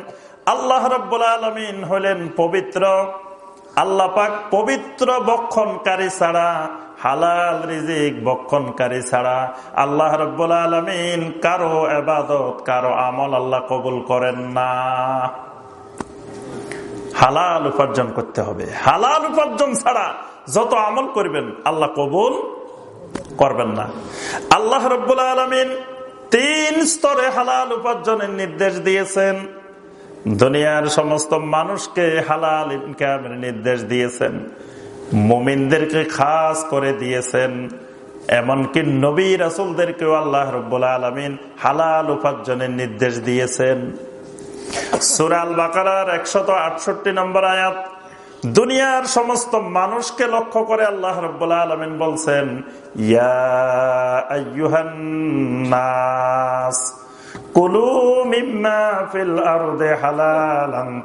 আল্লাহ রব্বুল আলমিন হলেন পবিত্র। আল্লাহ পাক পবিত্র বক্ষণকারী ছাড়া, হালাল রিজিক বক্ষণকারী ছাড়া আল্লাহ রব্বুল আলমিন কারও এবাদত কারও আমল আল্লাহ কবুল করেন না। হালাল উপার্জন করতে হবে। হালাল উপার্জন ছাড়া যত আমল করবেন, আল্লাহ কবুল করবেন না। আল্লাহ রব্বুল আলমিন তিন স্তরে হালাল উপার্জনের নির্দেশ দিয়েছেন। দুনিয়ার সমস্ত মানুষকে হালাল ইনকামের নির্দেশ দিয়েছেন। মোমিনদেরকে খাস করে দিয়েছেন। এমনকি নবী রাসুলদেরকেও আল্লাহ রব্বুল আলমিন হালাল উপার্জনের নির্দেশ দিয়েছেন। সুরাল বাকার একশত আটষট্টি নম্বর আয়াত দুনিয়ার সমস্ত মানুষকে লক্ষ্য করে আল্লাহ রব্বুল্লাহ আলমিন বলছেন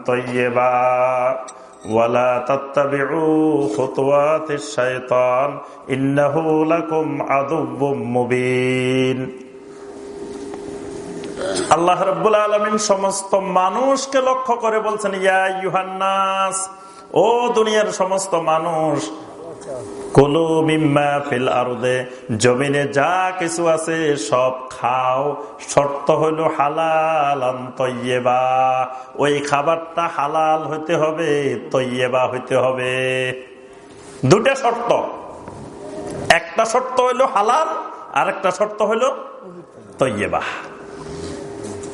তৈয়বা ওয়ালা আল্লাহ রব্বুল আলমিন সমস্ত মানুষকে লক্ষ্য করে বলছেন, ইয়া ইউহান্নাস ও দুনিয়ার সমস্ত মানুষ, কলু মিম্মা ফিল আরদে, জমিনে যা কিছু আছে সব খাও। শর্ত হইল হালাল তৈয়েবা। ওই খাবারটা হালাল হইতে হবে, তৈয়েবা হইতে হবে। দুটা শর্ত। একটা শর্ত হইল হালাল আর একটা শর্ত হইল তৈয়েবা।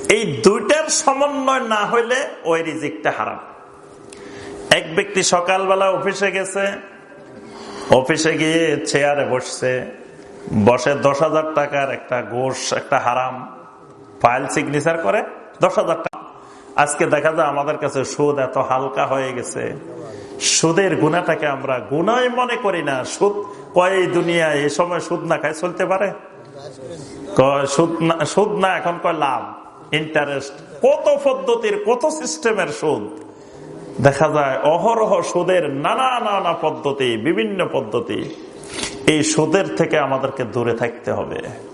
এই দুইটার সমন্বয় না হইলে ওই রিজিকটা হারাম। এক ব্যক্তি সকালবেলা অফিসে গেছে, অফিসে গিয়ে চেয়ারে বসছে, বসে দশ হাজার টাকার একটা গোস একটা হারাম, ফাইল সিগনেচার করে দশ হাজার টাকা। আজকে দেখা যায় আমাদের কাছে সুদ এত হালকা হয়ে গেছে। সুদের গুণাটাকে আমরা গুণাই মনে করি না। সুদ কয় দুনিয়া এই সময় সুদ না খায় চলতে পারে? সুদ না এখন কয় লাভ ইন্টারেস্ট কত পদ্ধতির, কত সিস্টেমের সুদ? দেখা যায় অহরহ সুদের নানা নানা পদ্ধতি, বিভিন্ন পদ্ধতি। এই সুদের থেকে আমাদেরকে দূরে থাকতে হবে।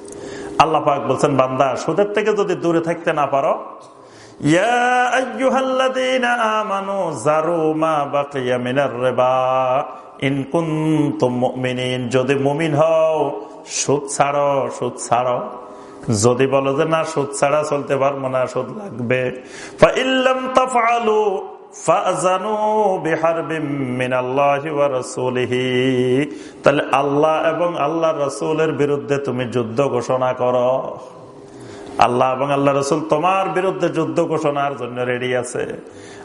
আল্লাহ পাক বলছেন, বান্দা, সুদের থেকে যদি দূরে থাকতে না পারো যদি মুমিন হও, সুদ ছাড়ো সুদ ছাড়ো। যদি বলো যে না, সুদ ছাড়া চলতে পারব না, সুদ লাগবে। তাহলে আল্লাহ এবং আল্লাহ রসুলের বিরুদ্ধে তুমি যুদ্ধ ঘোষণা করো। আল্লাহ এবং আল্লাহ রসুল তোমার বিরুদ্ধে যুদ্ধ ঘোষণার জন্য রেডি আছে।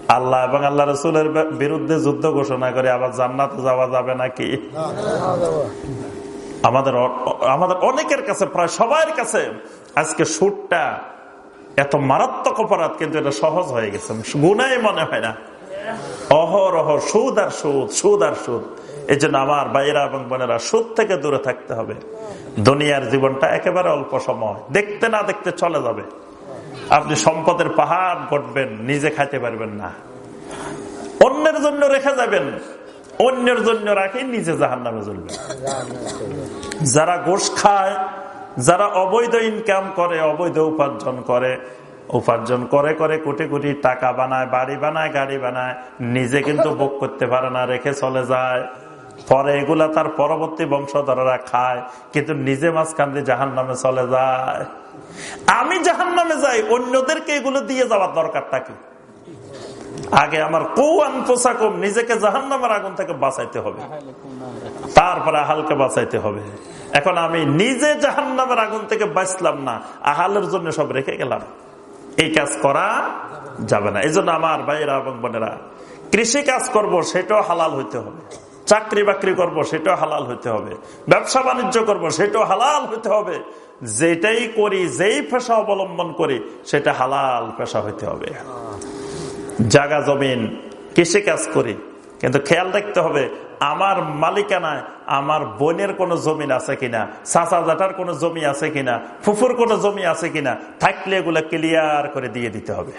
আল্লাহ এবং আল্লাহ রসুলের বিরুদ্ধে যুদ্ধ ঘোষণা করে আবার জান্নাতে যাওয়া যাবে নাকি? আমাদের আমাদের অনেকের কাছে, প্রায় সবার কাছে আজকে সুরটা এত মারাত্মক অপরাধ কিন্তু এটা সহজ হয়ে গেছে। গুনাই মনে হয় না। অহরহ সুদ আর সুদ সুদ আর সুদ। এই জন্য আমার বাইরা এবং বোনেরা সুদ থেকে দূরে থাকতে হবে। দুনিয়ার জীবনটা একেবারে অল্প সময়। দেখতে না দেখতে চলে যাবে। আপনি সম্পদের পাহাড় ঘটবেন, নিজে খাইতে পারবেন না। অন্যের জন্য রেখে যাবেন। অন্যের জন্য রাখে নিজে জাহান নামে চলবে যারা গোস খায় যারা অবৈধ ইনকাম করে, অবৈধ উপার্জন করে উপার্জন করে করে কোটি কোটি টাকা বানায়, বাড়ি বানায়, গাড়ি বানায়, নিজে কিন্তু ভোগ করতে পারে না, রেখে চলে যায়। পরে এগুলা তার পরবর্তী বংশধররা খায়, কিন্তু নিজে মাঝখান দিয়ে জাহান নামে চলে যায়। আমি জাহান নামে যাই, অন্যদেরকে এগুলো দিয়ে যাওয়ার দরকারটা কি? আগে আমার কৌয়ান পোশাকম নিজেকে জাহান নামের আগুন থেকে বাঁচাইতে হবে। তারপরে আহালকে বাঁচাইতে হবে। এখন আমি নিজে জাহান নামের আগুন থেকে বাঁচলাম না, আহালের জন্য সব রেখে গেলাম। এই কাজ করা যাবে না। এই আমার ভাইয়েরা এবং বোনেরা, কৃষি কাজ করব সেটাও হালাল হইতে হবে। চাকরি বাকরি করব সেটাও হালাল হইতে হবে। ব্যবসা বাণিজ্য করব সেটাও হালাল হইতে হবে। যেটাই করি, যেই পেশা অবলম্বন করি, সেটা হালাল পেশা হইতে হবে। জাগা জমিন, কৃষি কাজ করি। কিন্তু খেয়াল রাখতে হবে, আমার মালিকানায় আমার বোনের কোনো জমিন আছে কিনা, চাচা জাটার কোনো জমি আছে কিনা, ফুফুর কোনো জমি আছে কিনা, থাকলে এগুলো ক্লিয়ার করে দিয়ে দিতে হবে।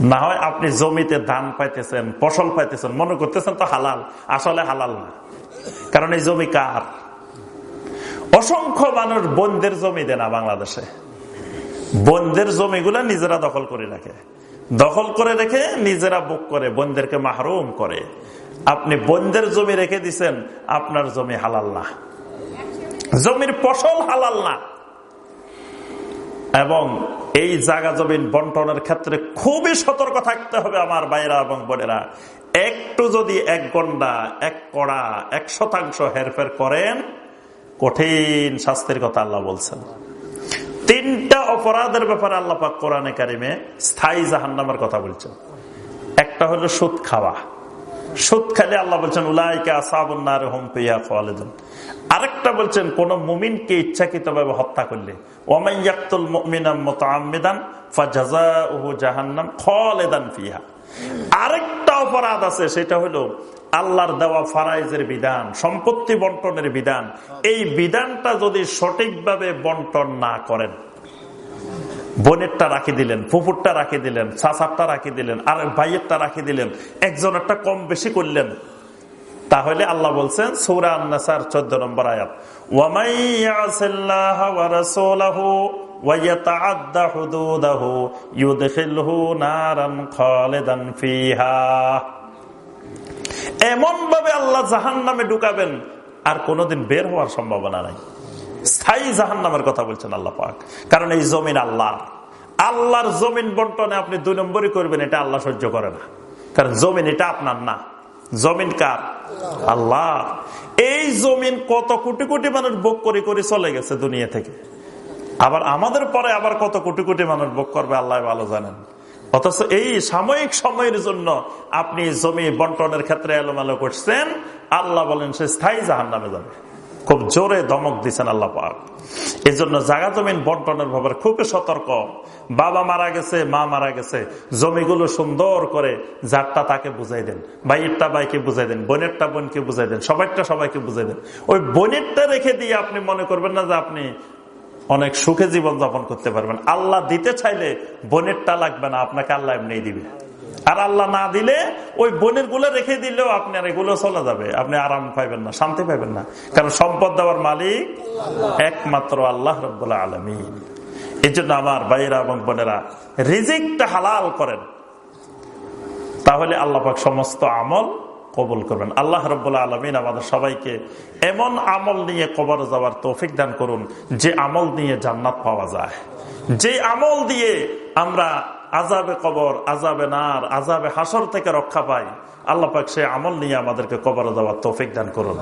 না হয় আপনি জমিতে ধান পাইতেছেন, ফসল পাইতেছেন, মনে করতেছেন তো হালাল, আসলে হালাল না। কারণ এই জমি কার? অসংখ্য মানুষ বন্ধের জমি দেনা বাংলাদেশে। বনদের জমিগুলা নিজেরা দখল করে রাখে। দখল করে রেখে নিজেরা বুক করে, বনদেরকে মাহরুম করে। আপনি বনদের জমি রেখে দিচ্ছেন আপনার জমি হালাল না। জমির ফসল হালাল না। এবং এই জায়গা জমিন বন্টনের ক্ষেত্রে খুবই সতর্ক থাকতে হবে আমার বাইরা এবং বোনেরা। একটু যদি এক গন্ডা, এক কড়া, এক শতাংশ হেরফের করেন, কঠিন শাস্তির কথা আল্লাহ বলছেন। তিনটা অপরাধের ব্যাপারে আল্লাহ পাক কোরআনে কারিমে স্থায়ী জাহান্নামের কথা বলছেন। একটা হলো সুদ খাওয়া। সুদ খালে আল্লাহ বলছেন, উলাইকা আরেকটা বলছেন, কোন মুমিনকে ইচ্ছাকৃত ভাবে হত্যা করলে ফাজাযাউহু জাহান্নাম আরেকটা অপরাধ আছে, সেটা হলো আল্লাহর দেওয়া ফারাইজের বিধান, সম্পত্তি বন্টনের বিধান। এই বিধানটা যদি সঠিকভাবে বন্টন না করেন, বোনেরটা রাখি দিলেন পুকুরটা রাখি দিলেন, চাচারটা রাখি দিলেন, আর ভাইয়েরটা রাখি দিলেন, একজনেরটা কম বেশি করলেন, তাহলে আল্লাহ বলছেন, সৌরা আন্নাসার চোদ্দ নম্বর আয়াত এমন ভাবে আল্লাহ জাহান নামে ঢুকাবেন, আর কোনোদিন বের হওয়ার সম্ভাবনা নাই। স্থায়ী জাহান নামের কথা বলছেন আল্লাহ পাক। কারণ এই জমিন আল্লাহর। আল্লাহর জমিন বন্টনে আপনি দুই নম্বরই করবেন, এটা আল্লাহ সহ্য করে না। কারণ জমিন এটা আপনার না। জমিন কার? আল্লাহ। এই জমিন কত কোটি কোটি মানুষ ভোগ করে করে চলে গেছে দুনিয়া থেকে। আবার আমাদের পরে আবার কত কোটি কোটি মানুষ ভোগ করবে, আল্লাহ ভালো জানেন। অথচ এই সাময়িক সময়ের জন্য আপনি জমি বন্টনের ক্ষেত্রে এলোমেলো করছেন। আল্লাহ বলেন, সে স্থায়ী জাহান নামে যাবে। খুব জোরে দমক দিচ্ছেন আল্লাহ পাক। এই জন্য জাগা জমিন বন্টনের ব্যাপারে খুবই সতর্ক। বাবা মারা গেছে, মা মারা গেছে। জমিগুলো সুন্দর করে যারটা তাকে বুঝাই দেন। ভাইয়েরটা ভাইকে বুঝাই দেন, বোনেরটা বোনকে বুঝাই দেন, সবাইটা সবাইকে বুঝাই দেন। ওই বোনেরটা রেখে দিয়ে আপনি মনে করবেন না যে আপনি অনেক সুখে জীবন যাপন করতে পারবেন। আল্লাহ দিতে চাইলে বোনেরটা লাগবে না, আপনাকে আল্লাহ এমনি দিবে। আর আল্লাহ না দিলে ওই বোনেরগুলো রেখে দিলেও আপনি আর এগুলো চলে যাবে। আপনি আরাম পাইবেন না, শান্তি পাইবেন না। কারণ সম্পদ দেওয়ার মালিক একমাত্র আল্লাহ রব্বুল্লাহ আলমী এই জন্য আমার ভাইয়েরা এবং বোনেরা, রিজিকটা হালাল করেন। তাহলে আল্লাহ সমস্ত আমল কবুল করবেন আল্লাহ রব্বুল্লাহ আলমিন আমাদের সবাইকে এমন আমল নিয়ে কবর যাওয়ার তৌফিক দান করুন, যে আমল নিয়ে জান্নাত পাওয়া যায়। যে আমল দিয়ে আমরা আজাবে কবর আজাবে নার আজাবে হাসর থেকে রক্ষা পাই, আল্লাহ পাক সে আমল নিয়ে আমাদেরকে কবর দেওয়ার তৌফিক দান করুন।